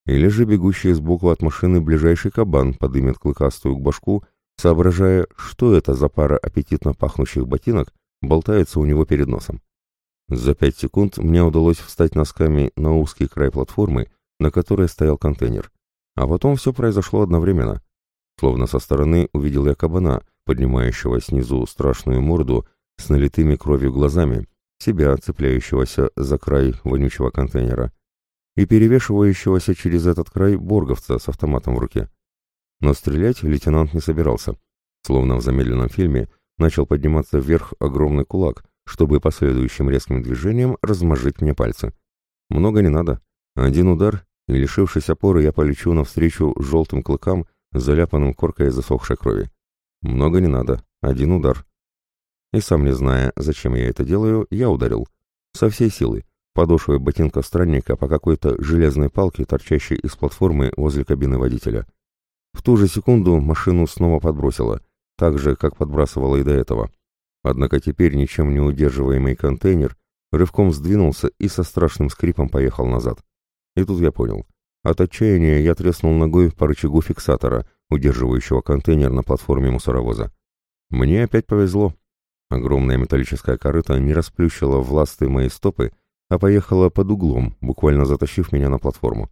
Или же бегущий сбоку от машины ближайший кабан подымет клыкастую к башку, соображая, что это за пара аппетитно пахнущих ботинок болтается у него перед носом. За пять секунд мне удалось встать носками на узкий край платформы, на которой стоял контейнер. А потом все произошло одновременно. Словно со стороны увидел я кабана, поднимающего снизу страшную морду с налитыми кровью глазами, себя, цепляющегося за край вонючего контейнера, и перевешивающегося через этот край борговца с автоматом в руке. Но стрелять лейтенант не собирался. Словно в замедленном фильме, начал подниматься вверх огромный кулак, чтобы последующим резким движением размажить мне пальцы. Много не надо. Один удар, и, лишившись опоры, я полечу навстречу желтым клыкам, заляпанным коркой засохшей крови. Много не надо. Один удар. И сам не зная, зачем я это делаю, я ударил. Со всей силы. Подошвой ботинка странника по какой-то железной палке, торчащей из платформы возле кабины водителя. В ту же секунду машину снова подбросило, так же, как подбрасывало и до этого. Однако теперь ничем не удерживаемый контейнер рывком сдвинулся и со страшным скрипом поехал назад. И тут я понял. От отчаяния я треснул ногой по рычагу фиксатора, удерживающего контейнер на платформе мусоровоза. Мне опять повезло. Огромная металлическая корыта не расплющила в ласты мои стопы, а поехала под углом, буквально затащив меня на платформу.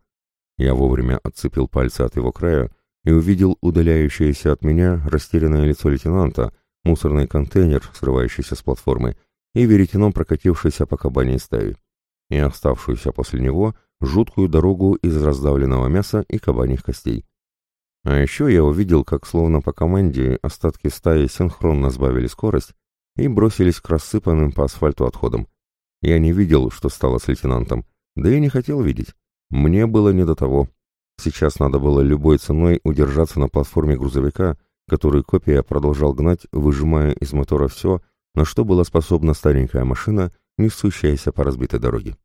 Я вовремя отцепил пальцы от его края и увидел удаляющееся от меня растерянное лицо лейтенанта, мусорный контейнер, срывающийся с платформы, и веретеном прокатившийся по кабане стаи, и оставшуюся после него жуткую дорогу из раздавленного мяса и кабаньих костей. А еще я увидел, как словно по команде остатки стаи синхронно сбавили скорость и бросились к рассыпанным по асфальту отходам. Я не видел, что стало с лейтенантом, да и не хотел видеть. Мне было не до того. Сейчас надо было любой ценой удержаться на платформе грузовика, который копия продолжал гнать, выжимая из мотора все, на что была способна старенькая машина, несущаяся по разбитой дороге.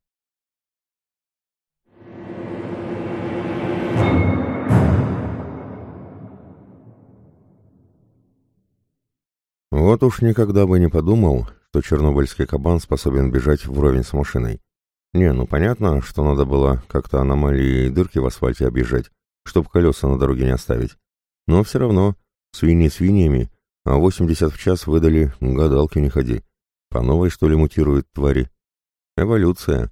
Вот уж никогда бы не подумал, что чернобыльский кабан способен бежать вровень с машиной. Не, ну понятно, что надо было как-то аномалии и дырки в асфальте объезжать, чтобы колеса на дороге не оставить. Но все равно, свиньи свиньями, а 80 в час выдали, гадалки не ходи. По новой, что ли, мутируют твари? Эволюция.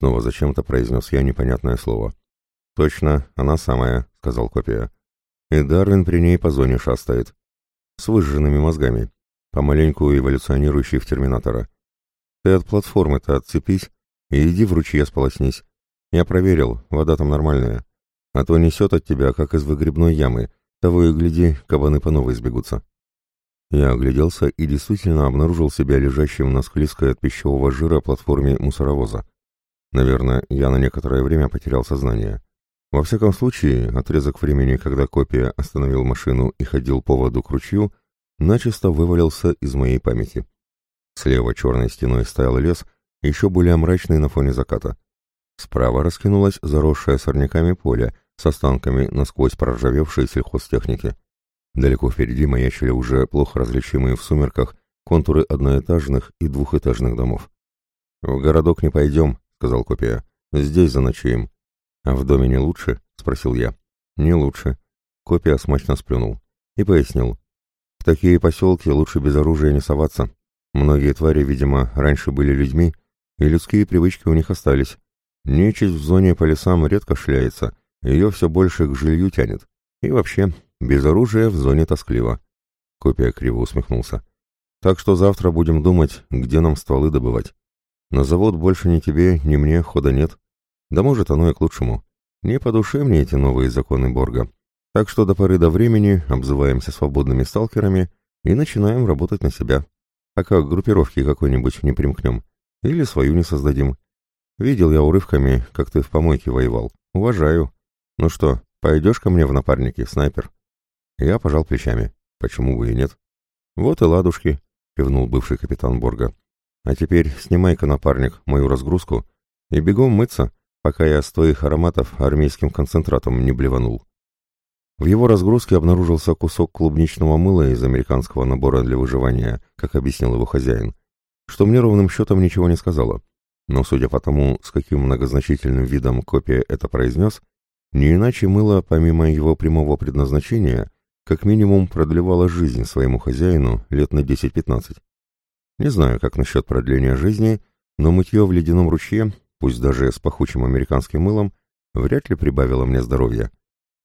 Снова зачем-то произнес я непонятное слово. Точно, она самая, сказал копия. И Дарвин при ней по зоне шастает. С выжженными мозгами помаленьку эволюционирующий в терминатора. Ты от платформы-то отцепись и иди в ручье сполоснись. Я проверил, вода там нормальная. А то несет от тебя, как из выгребной ямы. Того и гляди, кабаны по новой сбегутся. Я огляделся и действительно обнаружил себя лежащим на склизкой от пищевого жира платформе мусоровоза. Наверное, я на некоторое время потерял сознание. Во всяком случае, отрезок времени, когда копия остановил машину и ходил по воду к ручью, начисто вывалился из моей памяти. Слева черной стеной стоял лес, еще более мрачный на фоне заката. Справа раскинулось заросшее сорняками поле с останками насквозь проржавевшей сельхозтехники. Далеко впереди маячили уже плохо различимые в сумерках контуры одноэтажных и двухэтажных домов. «В городок не пойдем», — сказал копия. «Здесь заночуем». «А в доме не лучше?» — спросил я. «Не лучше». Копия смачно сплюнул и пояснил. «В такие поселки лучше без оружия не соваться. Многие твари, видимо, раньше были людьми, и людские привычки у них остались. Нечисть в зоне по лесам редко шляется, ее все больше к жилью тянет. И вообще, без оружия в зоне тоскливо. Копия криво усмехнулся. Так что завтра будем думать, где нам стволы добывать. На завод больше ни тебе, ни мне хода нет. Да может, оно и к лучшему. Не по душе мне эти новые законы Борга. Так что до поры до времени обзываемся свободными сталкерами и начинаем работать на себя. Пока к группировке какой-нибудь не примкнем. Или свою не создадим. Видел я урывками, как ты в помойке воевал. Уважаю. Ну что, пойдешь ко мне в напарники, снайпер? Я пожал плечами. Почему бы и нет? Вот и ладушки, кивнул бывший капитан Борга. А теперь снимай-ка, напарник, мою разгрузку и бегом мыться, пока я с твоих ароматов армейским концентратом не блеванул. В его разгрузке обнаружился кусок клубничного мыла из американского набора для выживания, как объяснил его хозяин, что мне ровным счетом ничего не сказала. Но судя по тому, с каким многозначительным видом копия это произнес, не иначе мыло, помимо его прямого предназначения, как минимум продлевало жизнь своему хозяину лет на 10-15. Не знаю, как насчет продления жизни, но мытье в ледяном ручье, пусть даже с пахучим американским мылом, вряд ли прибавило мне здоровья.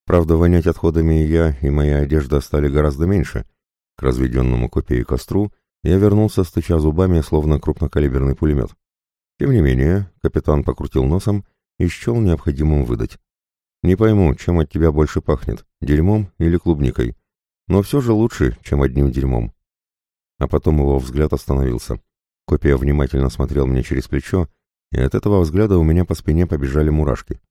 Правда, вонять отходами и я, и моя одежда стали гораздо меньше. К разведенному копии костру я вернулся, стыча зубами, словно крупнокалиберный пулемет. Тем не менее, капитан покрутил носом и счел необходимым выдать. «Не пойму, чем от тебя больше пахнет, дерьмом или клубникой, но все же лучше, чем одним дерьмом». А потом его взгляд остановился. Копия внимательно смотрел мне через плечо, и от этого взгляда у меня по спине побежали мурашки.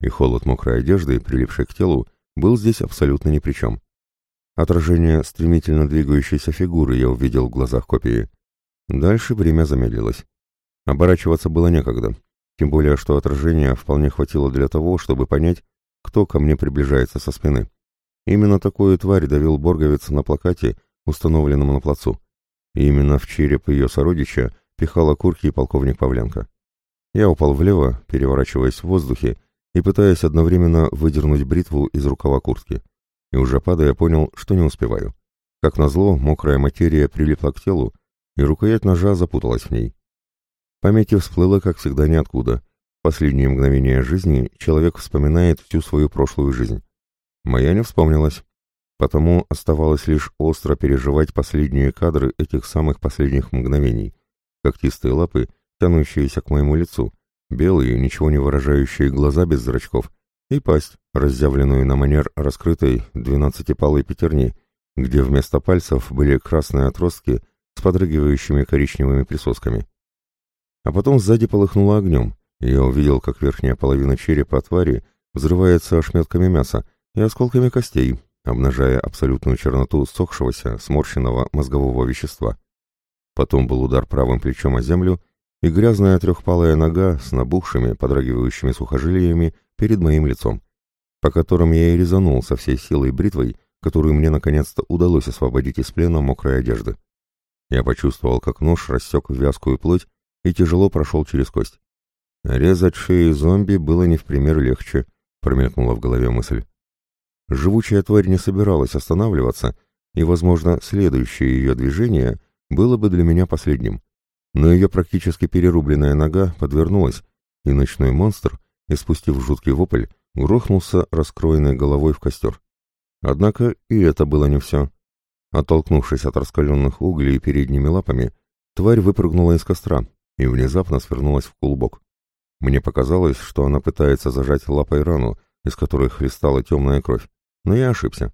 И холод мокрой одежды, прилипшей к телу, был здесь абсолютно ни при чем. Отражение стремительно двигающейся фигуры я увидел в глазах копии. Дальше время замедлилось. Оборачиваться было некогда, тем более, что отражения вполне хватило для того, чтобы понять, кто ко мне приближается со спины. Именно такую тварь давил Борговец на плакате, установленном на плацу. И именно в череп ее сородича пихал окурки полковник Павленко. Я упал влево, переворачиваясь в воздухе и пытаясь одновременно выдернуть бритву из рукава куртки. И уже падая, понял, что не успеваю. Как назло, мокрая материя прилипла к телу, и рукоять ножа запуталась в ней. Памяти всплыло, как всегда, ниоткуда. Последние мгновения жизни человек вспоминает всю свою прошлую жизнь. Моя не вспомнилась. Потому оставалось лишь остро переживать последние кадры этих самых последних мгновений. Когтистые лапы, тянущиеся к моему лицу, белые, ничего не выражающие глаза без зрачков, и пасть, разъявленную на манер раскрытой двенадцатипалой пятерни, где вместо пальцев были красные отростки с подрыгивающими коричневыми присосками. А потом сзади полыхнуло огнем, и я увидел, как верхняя половина черепа твари взрывается ошметками мяса и осколками костей, обнажая абсолютную черноту сохшегося, сморщенного мозгового вещества. Потом был удар правым плечом о землю, и грязная трехпалая нога с набухшими, подрагивающими сухожилиями перед моим лицом, по которым я и резанул со всей силой бритвой, которую мне наконец-то удалось освободить из плена мокрой одежды. Я почувствовал, как нож рассек вязкую плоть и тяжело прошел через кость. Резать шеи зомби было не в пример легче, промелькнула в голове мысль. Живучая тварь не собиралась останавливаться, и, возможно, следующее ее движение было бы для меня последним. Но ее практически перерубленная нога подвернулась, и ночной монстр, испустив жуткий вопль, грохнулся раскроенной головой в костер. Однако и это было не все. Оттолкнувшись от раскаленных углей передними лапами, тварь выпрыгнула из костра и внезапно свернулась в клубок. Мне показалось, что она пытается зажать лапой рану, из которой хлестала темная кровь, но я ошибся.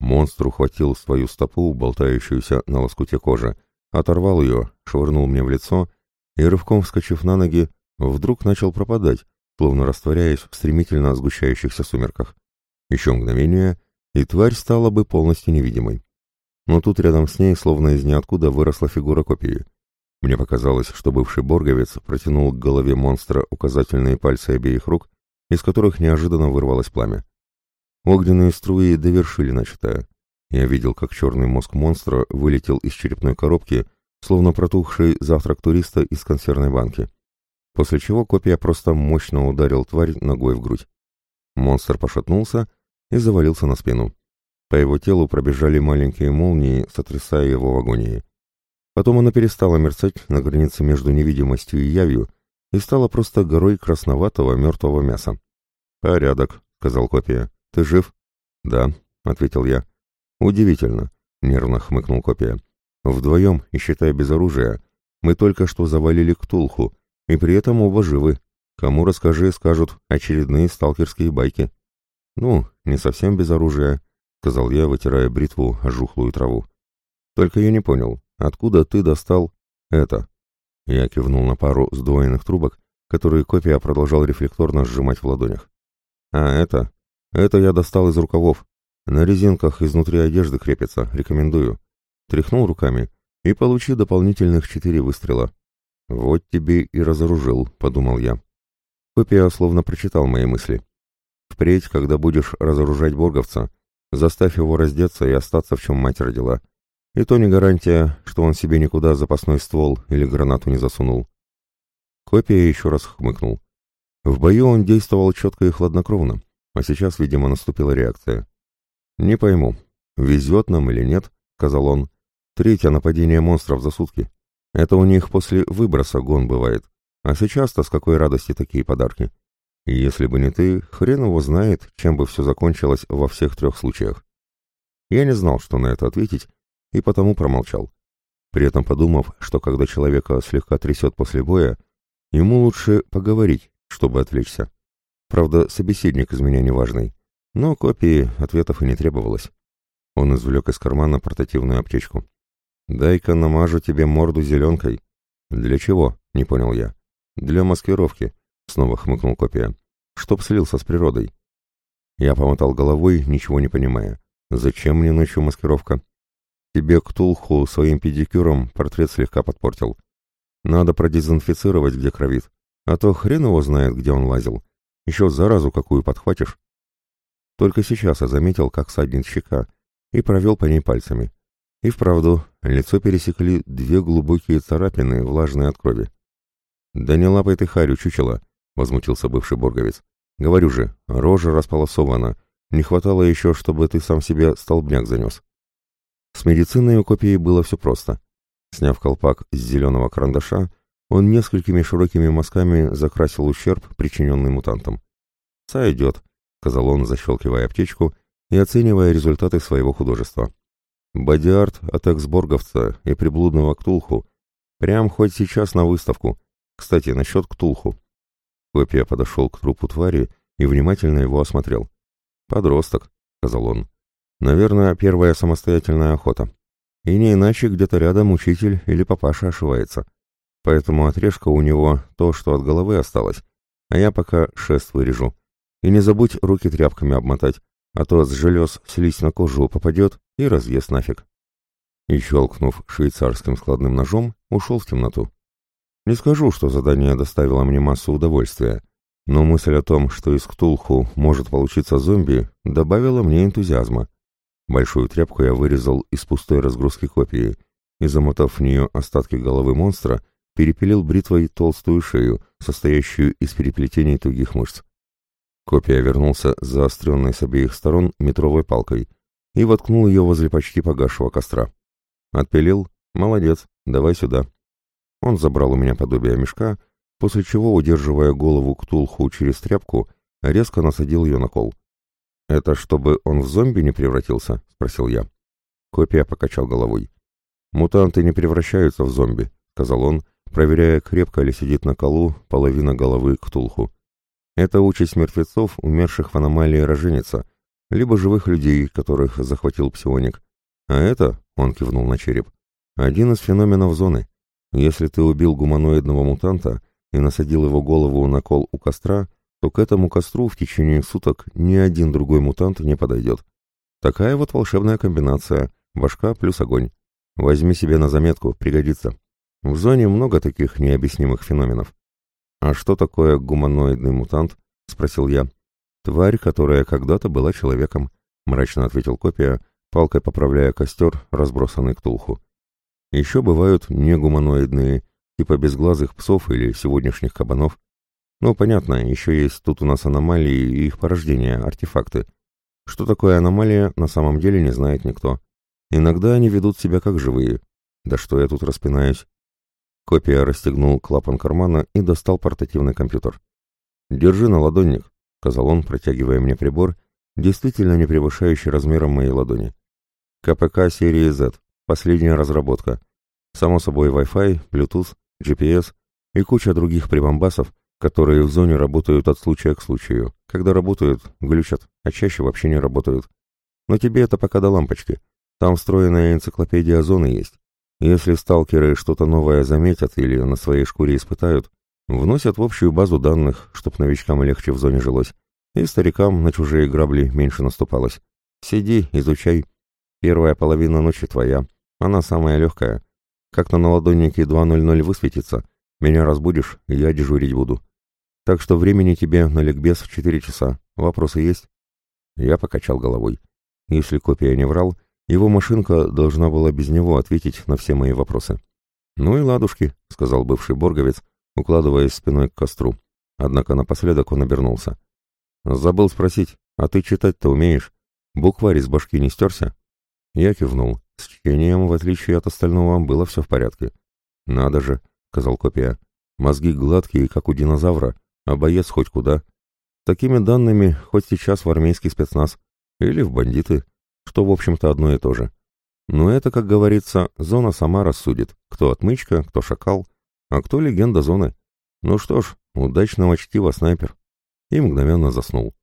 Монстр ухватил свою стопу, болтающуюся на лоскуте кожи, оторвал ее, швырнул мне в лицо и, рывком вскочив на ноги, вдруг начал пропадать, словно растворяясь в стремительно сгущающихся сумерках. Еще мгновение, и тварь стала бы полностью невидимой. Но тут рядом с ней, словно из ниоткуда, выросла фигура копии. Мне показалось, что бывший борговец протянул к голове монстра указательные пальцы обеих рук, из которых неожиданно вырвалось пламя. Огненные струи довершили начатое. Я видел, как черный мозг монстра вылетел из черепной коробки, словно протухший завтрак туриста из консервной банки. После чего копия просто мощно ударил тварь ногой в грудь. Монстр пошатнулся и завалился на спину. По его телу пробежали маленькие молнии, сотрясая его в агонии. Потом она перестала мерцать на границе между невидимостью и явью и стала просто горой красноватого мертвого мяса. «Порядок», — сказал копия. «Ты жив?» «Да», — ответил я. «Удивительно», — нервно хмыкнул копия. «Вдвоем, и считая без оружия, мы только что завалили Ктулху, и при этом оба живы. Кому расскажи, скажут, очередные сталкерские байки». «Ну, не совсем без оружия», — сказал я, вытирая бритву о жухлую траву. «Только я не понял, откуда ты достал это?» Я кивнул на пару сдвоенных трубок, которые копия продолжал рефлекторно сжимать в ладонях. «А это? Это я достал из рукавов. На резинках изнутри одежды крепится, рекомендую. Тряхнул руками и получи дополнительных четыре выстрела. Вот тебе и разоружил, подумал я. Копия словно прочитал мои мысли. Впредь, когда будешь разоружать борговца, заставь его раздеться и остаться, в чем мать родила. И то не гарантия, что он себе никуда запасной ствол или гранату не засунул. Копия еще раз хмыкнул. В бою он действовал четко и хладнокровно, а сейчас, видимо, наступила реакция. «Не пойму, везет нам или нет», — сказал он. «Третье нападение монстров за сутки. Это у них после выброса гон бывает. А сейчас-то с какой радости такие подарки? И если бы не ты, хрен его знает, чем бы все закончилось во всех трех случаях». Я не знал, что на это ответить, и потому промолчал. При этом подумав, что когда человека слегка трясет после боя, ему лучше поговорить, чтобы отвлечься. Правда, собеседник из меня неважный но копии ответов и не требовалось. Он извлек из кармана портативную аптечку. «Дай-ка намажу тебе морду зеленкой». «Для чего?» — не понял я. «Для маскировки», — снова хмыкнул копия. «Чтоб слился с природой». Я помотал головой, ничего не понимая. «Зачем мне ночью маскировка?» «Тебе Ктулху своим педикюром портрет слегка подпортил. Надо продезинфицировать, где кровит. А то хрен его знает, где он лазил. Еще заразу какую подхватишь». Только сейчас я заметил, как саднет щека, и провел по ней пальцами. И вправду, лицо пересекли две глубокие царапины, влажные от крови. «Да не лапай ты харю, чучело!» — возмутился бывший борговец. «Говорю же, рожа располосована. Не хватало еще, чтобы ты сам себе столбняк занес». С медициной у копии было все просто. Сняв колпак с зеленого карандаша, он несколькими широкими мазками закрасил ущерб, причиненный мутантам. «Сойдет», — сказал он, защелкивая аптечку и оценивая результаты своего художества. «Бодиарт от эксборговца и приблудного Ктулху. Прям хоть сейчас на выставку. Кстати, насчет Ктулху». Копия подошел к трупу твари и внимательно его осмотрел. «Подросток», — сказал он. «Наверное, первая самостоятельная охота. И не иначе где-то рядом учитель или папаша ошивается. Поэтому отрежка у него то, что от головы осталось, а я пока шест вырежу. И не забудь руки тряпками обмотать, а то с желез слизь на кожу попадет и разъест нафиг. И, щелкнув швейцарским складным ножом, ушел в темноту. Не скажу, что задание доставило мне массу удовольствия, но мысль о том, что из Ктулху может получиться зомби, добавила мне энтузиазма. Большую тряпку я вырезал из пустой разгрузки копии и, замотав в нее остатки головы монстра, перепилил бритвой толстую шею, состоящую из переплетений тугих мышц. Копия вернулся заостренной с обеих сторон метровой палкой и воткнул ее возле почти погасшего костра. Отпилил? Молодец, давай сюда. Он забрал у меня подобие мешка, после чего, удерживая голову Ктулху через тряпку, резко насадил ее на кол. «Это чтобы он в зомби не превратился?» — спросил я. Копия покачал головой. «Мутанты не превращаются в зомби», — сказал он, проверяя, крепко ли сидит на колу половина головы Ктулху. Это участь мертвецов, умерших в аномалии роженица, либо живых людей, которых захватил псионик. А это, он кивнул на череп, один из феноменов зоны. Если ты убил гуманоидного мутанта и насадил его голову на кол у костра, то к этому костру в течение суток ни один другой мутант не подойдет. Такая вот волшебная комбинация — башка плюс огонь. Возьми себе на заметку, пригодится. В зоне много таких необъяснимых феноменов. «А что такое гуманоидный мутант?» — спросил я. «Тварь, которая когда-то была человеком», — мрачно ответил копия, палкой поправляя костер, разбросанный к тулху. «Еще бывают негуманоидные, типа безглазых псов или сегодняшних кабанов. Ну, понятно, еще есть тут у нас аномалии и их порождения, артефакты. Что такое аномалия, на самом деле не знает никто. Иногда они ведут себя как живые. Да что я тут распинаюсь?» Копия расстегнул клапан кармана и достал портативный компьютер. «Держи на ладонник», — сказал он, протягивая мне прибор, действительно не превышающий размером моей ладони. КПК серии Z, последняя разработка. Само собой Wi-Fi, Bluetooth, GPS и куча других прибамбасов, которые в зоне работают от случая к случаю. Когда работают, глючат, а чаще вообще не работают. Но тебе это пока до лампочки. Там встроенная энциклопедия зоны есть. Если сталкеры что-то новое заметят или на своей шкуре испытают, вносят в общую базу данных, чтоб новичкам легче в зоне жилось, и старикам на чужие грабли меньше наступалось. Сиди, изучай. Первая половина ночи твоя. Она самая легкая. Как на наладоннике 2.00 высветится, меня разбудишь, и я дежурить буду. Так что времени тебе на ликбез в 4 часа. Вопросы есть?» Я покачал головой. Если копия не врал, его машинка должна была без него ответить на все мои вопросы. «Ну и ладушки», — сказал бывший борговец, укладываясь спиной к костру. Однако напоследок он обернулся. «Забыл спросить, а ты читать-то умеешь? Букварь из башки не стерся?» Я кивнул. С чтением, в отличие от остального, было все в порядке. «Надо же», — сказал копия. «Мозги гладкие, как у динозавра, а боец хоть куда. Такими данными хоть сейчас в армейский спецназ. Или в бандиты» что, в общем-то, одно и то же. Но это, как говорится, зона сама рассудит, кто отмычка, кто шакал, а кто легенда зоны. Ну что ж, удачного чтива, снайпер. И мгновенно заснул.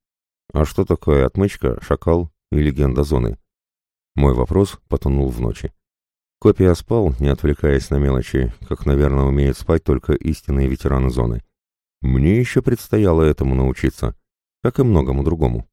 А что такое отмычка, шакал и легенда зоны? Мой вопрос потонул в ночи. Копия спал, не отвлекаясь на мелочи, как, наверное, умеют спать только истинные ветераны зоны. Мне еще предстояло этому научиться, как и многому другому.